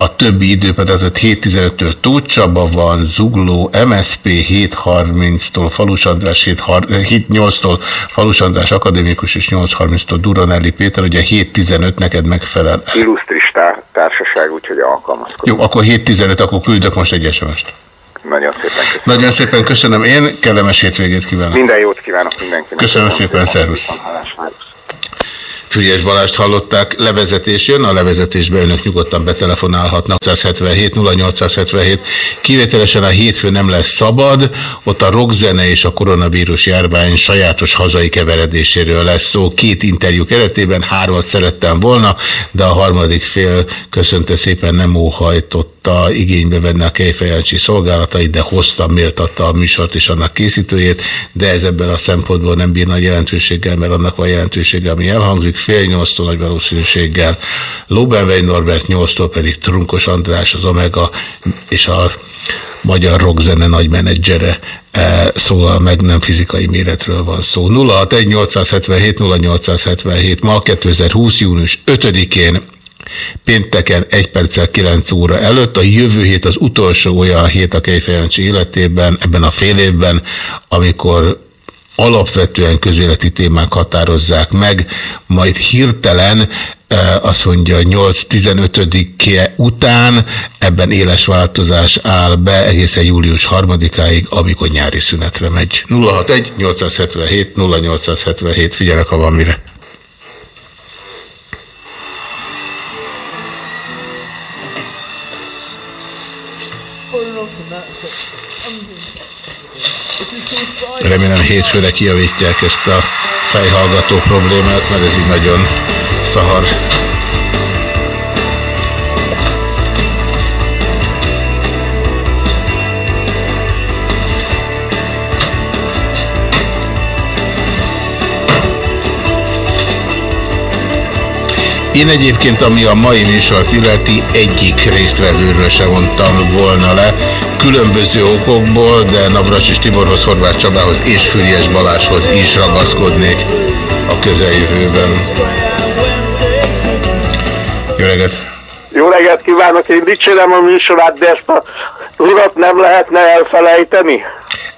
[SPEAKER 6] a többi időpont, tehát 7.15-től Tóth Csaba van, Zugló, MSP 7.30-tól Falus András, 7.8-tól Falus András akadémikus és 8.30-tól Duranelli Péter, a 7.15 neked megfelel.
[SPEAKER 10] Illusztris tá- társaság, úgyhogy alkalmazkodom.
[SPEAKER 6] Jó, akkor 7.15, akkor küldök most egy SMS-t.
[SPEAKER 10] Nagyon szépen köszönöm.
[SPEAKER 6] Nagyon szépen köszönöm én, kellemes hétvégét kívánok.
[SPEAKER 10] Minden jót kívánok mindenkinek.
[SPEAKER 6] Köszönöm szépen, szervusz. Füriás Balást hallották, levezetés jön, a levezetésbe önök nyugodtan betelefonálhatnak. 877 0877 kivételesen a hétfő nem lesz szabad, ott a rockzene és a koronavírus járvány sajátos hazai keveredéséről lesz szó. Két interjú keretében hármat szerettem volna, de a harmadik fél köszönte szépen nem óhajtott tudta igénybe venni a Kejfejancsi szolgálatait, de hozta, méltatta a műsort és annak készítőjét, de ez ebben a szempontból nem bír nagy jelentőséggel, mert annak van jelentősége, ami elhangzik, fél nyolctól nagy valószínűséggel. Lóbenvej Norbert nyolctól pedig Trunkos András, az Omega és a magyar rockzene nagy menedzsere e, szólal meg, nem fizikai méretről van szó. 061 877 0877 ma 2020. június 5-én pénteken 1 perccel 9 óra előtt. A jövő hét az utolsó olyan hét a Kejfejancsi életében, ebben a fél évben, amikor alapvetően közéleti témák határozzák meg, majd hirtelen azt mondja 8-15-e után ebben éles változás áll be egészen július 3-áig, amikor nyári szünetre megy. 061 877 0877, figyelek, ha van mire. Remélem hétfőre kijavítják ezt a fejhallgató problémát, mert ez így nagyon szahar. Én egyébként, ami a mai műsort illeti, egyik résztvevőről sem mondtam volna le, különböző okokból, de Navracsis Tiborhoz, Horváth Csabához és Füriás Baláshoz is ragaszkodnék a közeljövőben. Jó reggelt!
[SPEAKER 2] Jó reggelt kívánok, én dicsérem a műsorát, de ezt a urat nem lehetne elfelejteni?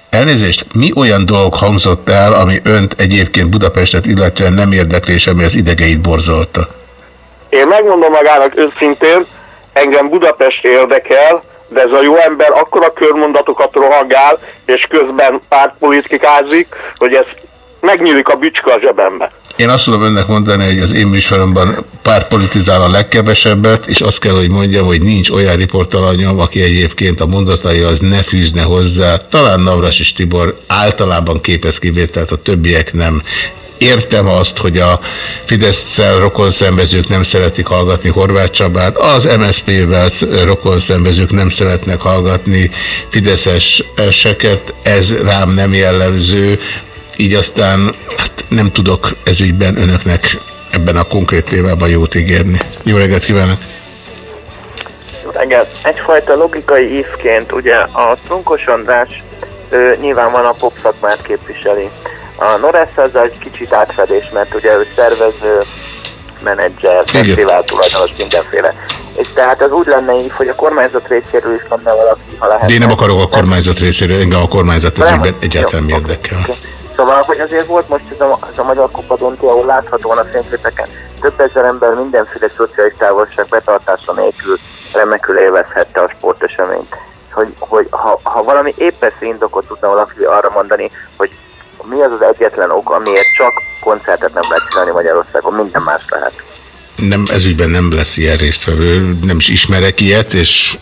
[SPEAKER 6] Elnézést, mi olyan dolog hangzott el, ami önt egyébként Budapestet illetően nem érdekli, és ami az idegeit borzolta?
[SPEAKER 2] Én megmondom magának őszintén, engem Budapest érdekel, de ez a jó ember akkor a körmondatokat rohangál, és közben pártpolitikázik, hogy ez megnyílik a bücska a zsebembe.
[SPEAKER 6] Én azt tudom önnek mondani, hogy az én műsoromban pártpolitizál a legkevesebbet, és azt kell, hogy mondjam, hogy nincs olyan riportalanyom, aki egyébként a mondatai az ne fűzne hozzá. Talán Navras és Tibor általában képez kivételt, a többiek nem. Értem azt, hogy a Fidesz-szel rokonszembezők nem szeretik hallgatni Horváth Csabát, az MSZP-vel rokonszembezők nem szeretnek hallgatni Fideszeseket, ez rám nem jellemző, így aztán hát nem tudok ezügyben önöknek ebben a konkrét témában jót ígérni. Jó reggelt kívánok!
[SPEAKER 15] Reggelt! Egyfajta logikai ifként ugye a Trunkos András ő, nyilván van a pop képviseli. A Noresz az egy kicsit átfedés, mert ugye ő szervező, menedzser, fesztivál tulajdonos, mindenféle. És tehát az úgy lenne így, hogy a kormányzat részéről is lenne valaki, ha lehet.
[SPEAKER 6] De én nem akarok a kormányzat részéről, engem a kormányzat ezügyben egyáltalán mi érdekel.
[SPEAKER 15] Szóval, hogy azért volt most ez a, ez a Magyar Kupa döntő, ahol láthatóan a fényképeken több ezer ember mindenféle szociális távolság betartása nélkül remekül élvezhette a sporteseményt. Hogy, hogy ha, ha valami épp ezt indokot tudna valaki arra mondani, hogy mi az az egyetlen ok, amiért csak koncertet nem lehet csinálni Magyarországon, minden más lehet.
[SPEAKER 6] Nem, ezügyben nem lesz ilyen résztvevő, nem is ismerek ilyet, és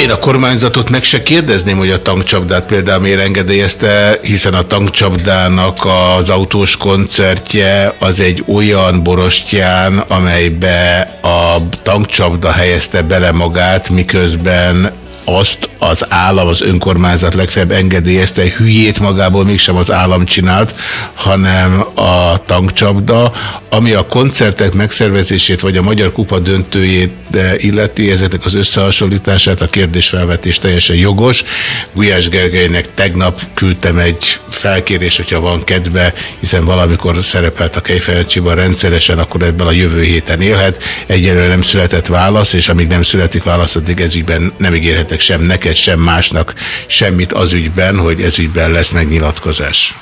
[SPEAKER 6] Én a kormányzatot meg se kérdezném, hogy a tankcsapdát például miért engedélyezte, hiszen a tankcsapdának az autós koncertje az egy olyan borostyán, amelybe a tankcsapda helyezte bele magát, miközben azt az állam, az önkormányzat legfeljebb engedélyezte, hülyét magából mégsem az állam csinált, hanem a tankcsapda, ami a koncertek megszervezését, vagy a Magyar Kupa döntőjét illeti, ezeknek az összehasonlítását, a kérdésfelvetés teljesen jogos. Gulyás Gergelynek tegnap küldtem egy felkérés, hogyha van kedve, hiszen valamikor szerepelt a Kejfejancsiban rendszeresen, akkor ebben a jövő héten élhet. Egyelőre nem született válasz, és amíg nem születik válasz, addig ezügyben nem ígérhetek sem neked, sem másnak semmit az ügyben, hogy ez ügyben lesz megnyilatkozás.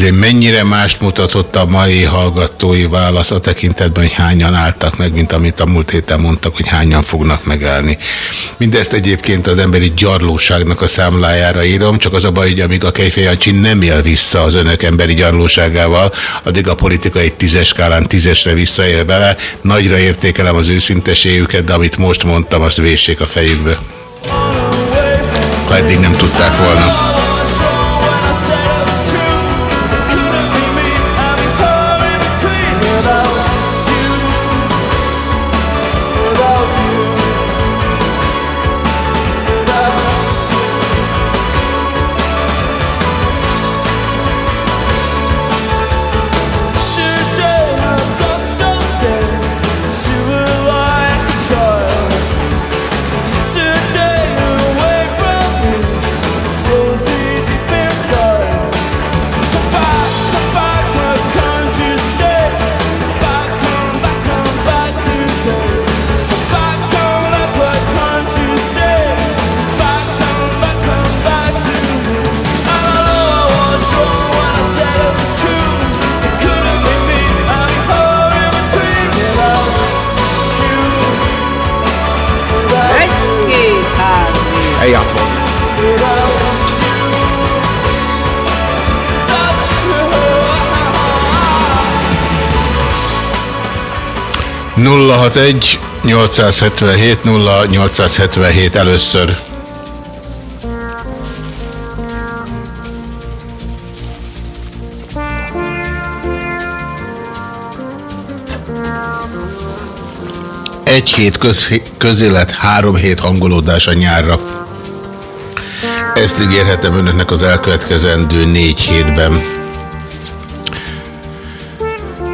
[SPEAKER 6] Azért mennyire mást mutatott a mai hallgatói válasz a tekintetben, hogy hányan álltak meg, mint amit a múlt héten mondtak, hogy hányan fognak megállni. Mindezt egyébként az emberi gyarlóságnak a számlájára írom, csak az a baj, hogy amíg a Kejfejancsi nem él vissza az önök emberi gyarlóságával, addig a politikai tízes skálán tízesre visszaél vele. Nagyra értékelem az őszinteségüket, de amit most mondtam, azt véssék a fejükbe. Ha eddig nem tudták volna. 061 877 0877 először. Egy hét köz, közélet, három hét hangolódás a nyárra. Ezt ígérhetem önöknek az elkövetkezendő négy hétben.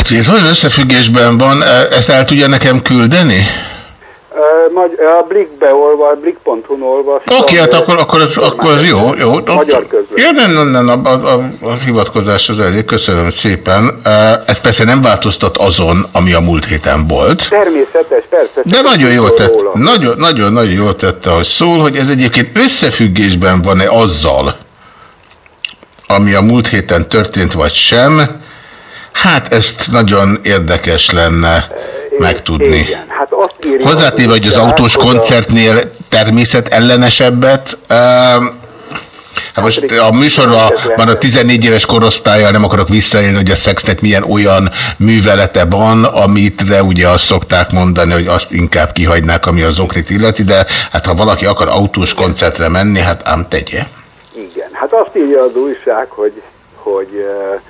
[SPEAKER 6] Hát, hogy ez olyan összefüggésben van, e- ezt el tudja nekem küldeni?
[SPEAKER 16] A Blikbe olva, Blik.hu-n olvastam.
[SPEAKER 6] Oké, hát akkor, akkor, ez, akkor ez jó. jó.
[SPEAKER 16] Magyar közlöny.
[SPEAKER 6] Ja, nem, nem, nem, a, a, a, a hivatkozás az elég, köszönöm szépen. Ez persze nem változtat azon, ami a múlt héten volt.
[SPEAKER 16] Természetes, persze.
[SPEAKER 6] De nagyon jól tett, nagyon, nagyon, nagyon jól tette, hogy szól, hogy ez egyébként összefüggésben van-e azzal, ami a múlt héten történt, vagy sem. Hát ezt nagyon érdekes lenne megtudni.
[SPEAKER 16] Igen, hát azt írja...
[SPEAKER 6] Hozzátéve, hogy az autós koncertnél természet ellenesebbet, ehm, Hát most a műsorban van a 14 éves korosztálya, nem akarok visszaélni, hogy a szexnek milyen olyan művelete van, amitre ugye azt szokták mondani, hogy azt inkább kihagynák, ami az okrit illeti, de hát ha valaki akar autós koncertre menni, hát ám tegye.
[SPEAKER 16] Igen, hát azt írja az újság, hogy, hogy eh,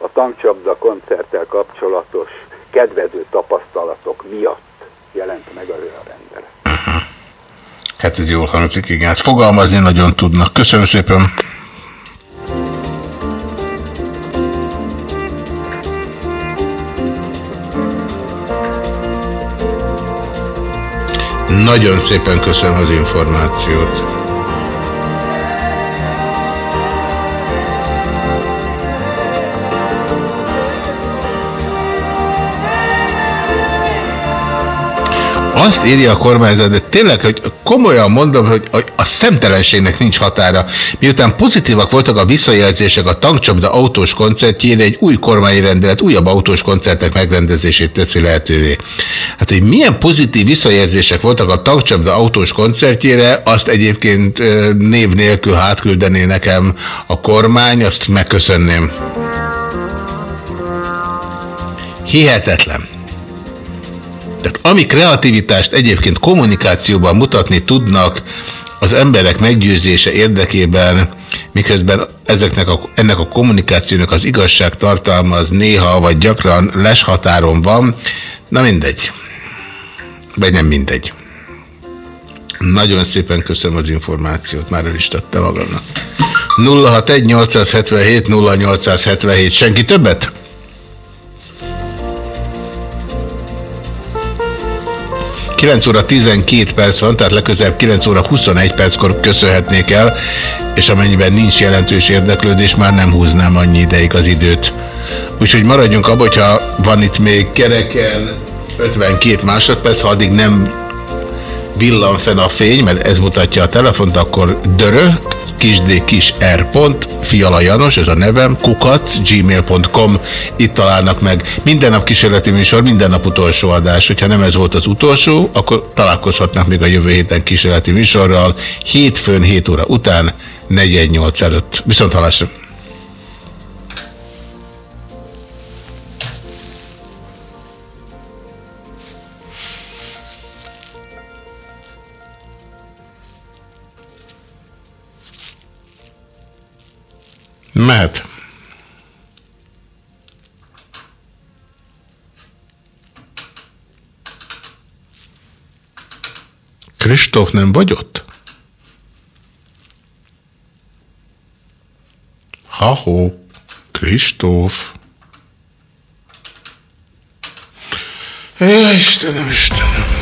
[SPEAKER 16] a tankcsapda koncerttel kapcsolatos kedvező tapasztalatok miatt jelent meg a rendelet.
[SPEAKER 6] Hát ez jól hangzik, igen. Hát fogalmazni nagyon tudnak. Köszönöm szépen. Nagyon szépen köszönöm az információt. Azt írja a kormányzat, de tényleg, hogy komolyan mondom, hogy a szemtelenségnek nincs határa. Miután pozitívak voltak a visszajelzések a tankcsapda autós koncertjére, egy új kormányrendelet újabb autós koncertek megrendezését teszi lehetővé. Hát, hogy milyen pozitív visszajelzések voltak a tankcsapda autós koncertjére, azt egyébként név nélkül hátküldené nekem a kormány, azt megköszönném. Hihetetlen. Tehát ami kreativitást egyébként kommunikációban mutatni tudnak az emberek meggyőzése érdekében, miközben ezeknek a, ennek a kommunikációnak az igazság tartalma az néha vagy gyakran leshatáron van, na mindegy. Vagy nem mindegy. Nagyon szépen köszönöm az információt, már el is tettem magamnak. 061 877 0877, senki többet? Kilenc óra 12 perc van, tehát legközelebb 9 óra 21 perckor köszönhetnék el, és amennyiben nincs jelentős érdeklődés, már nem húznám annyi ideig az időt. Úgyhogy maradjunk abban, hogyha van itt még kereken 52 másodperc, ha addig nem villan fenn a fény, mert ez mutatja a telefont, akkor dörö, kisd kis r. Fiala Janos, ez a nevem, kukac, gmail.com, itt találnak meg. Minden nap kísérleti műsor, minden nap utolsó adás. Hogyha nem ez volt az utolsó, akkor találkozhatnak még a jövő héten kísérleti műsorral, hétfőn 7 óra után, 418 előtt. Viszont halásra! Mehet. Kristóf nem vagy ott? Ha-ho, Kristóf. Istenem, Istenem.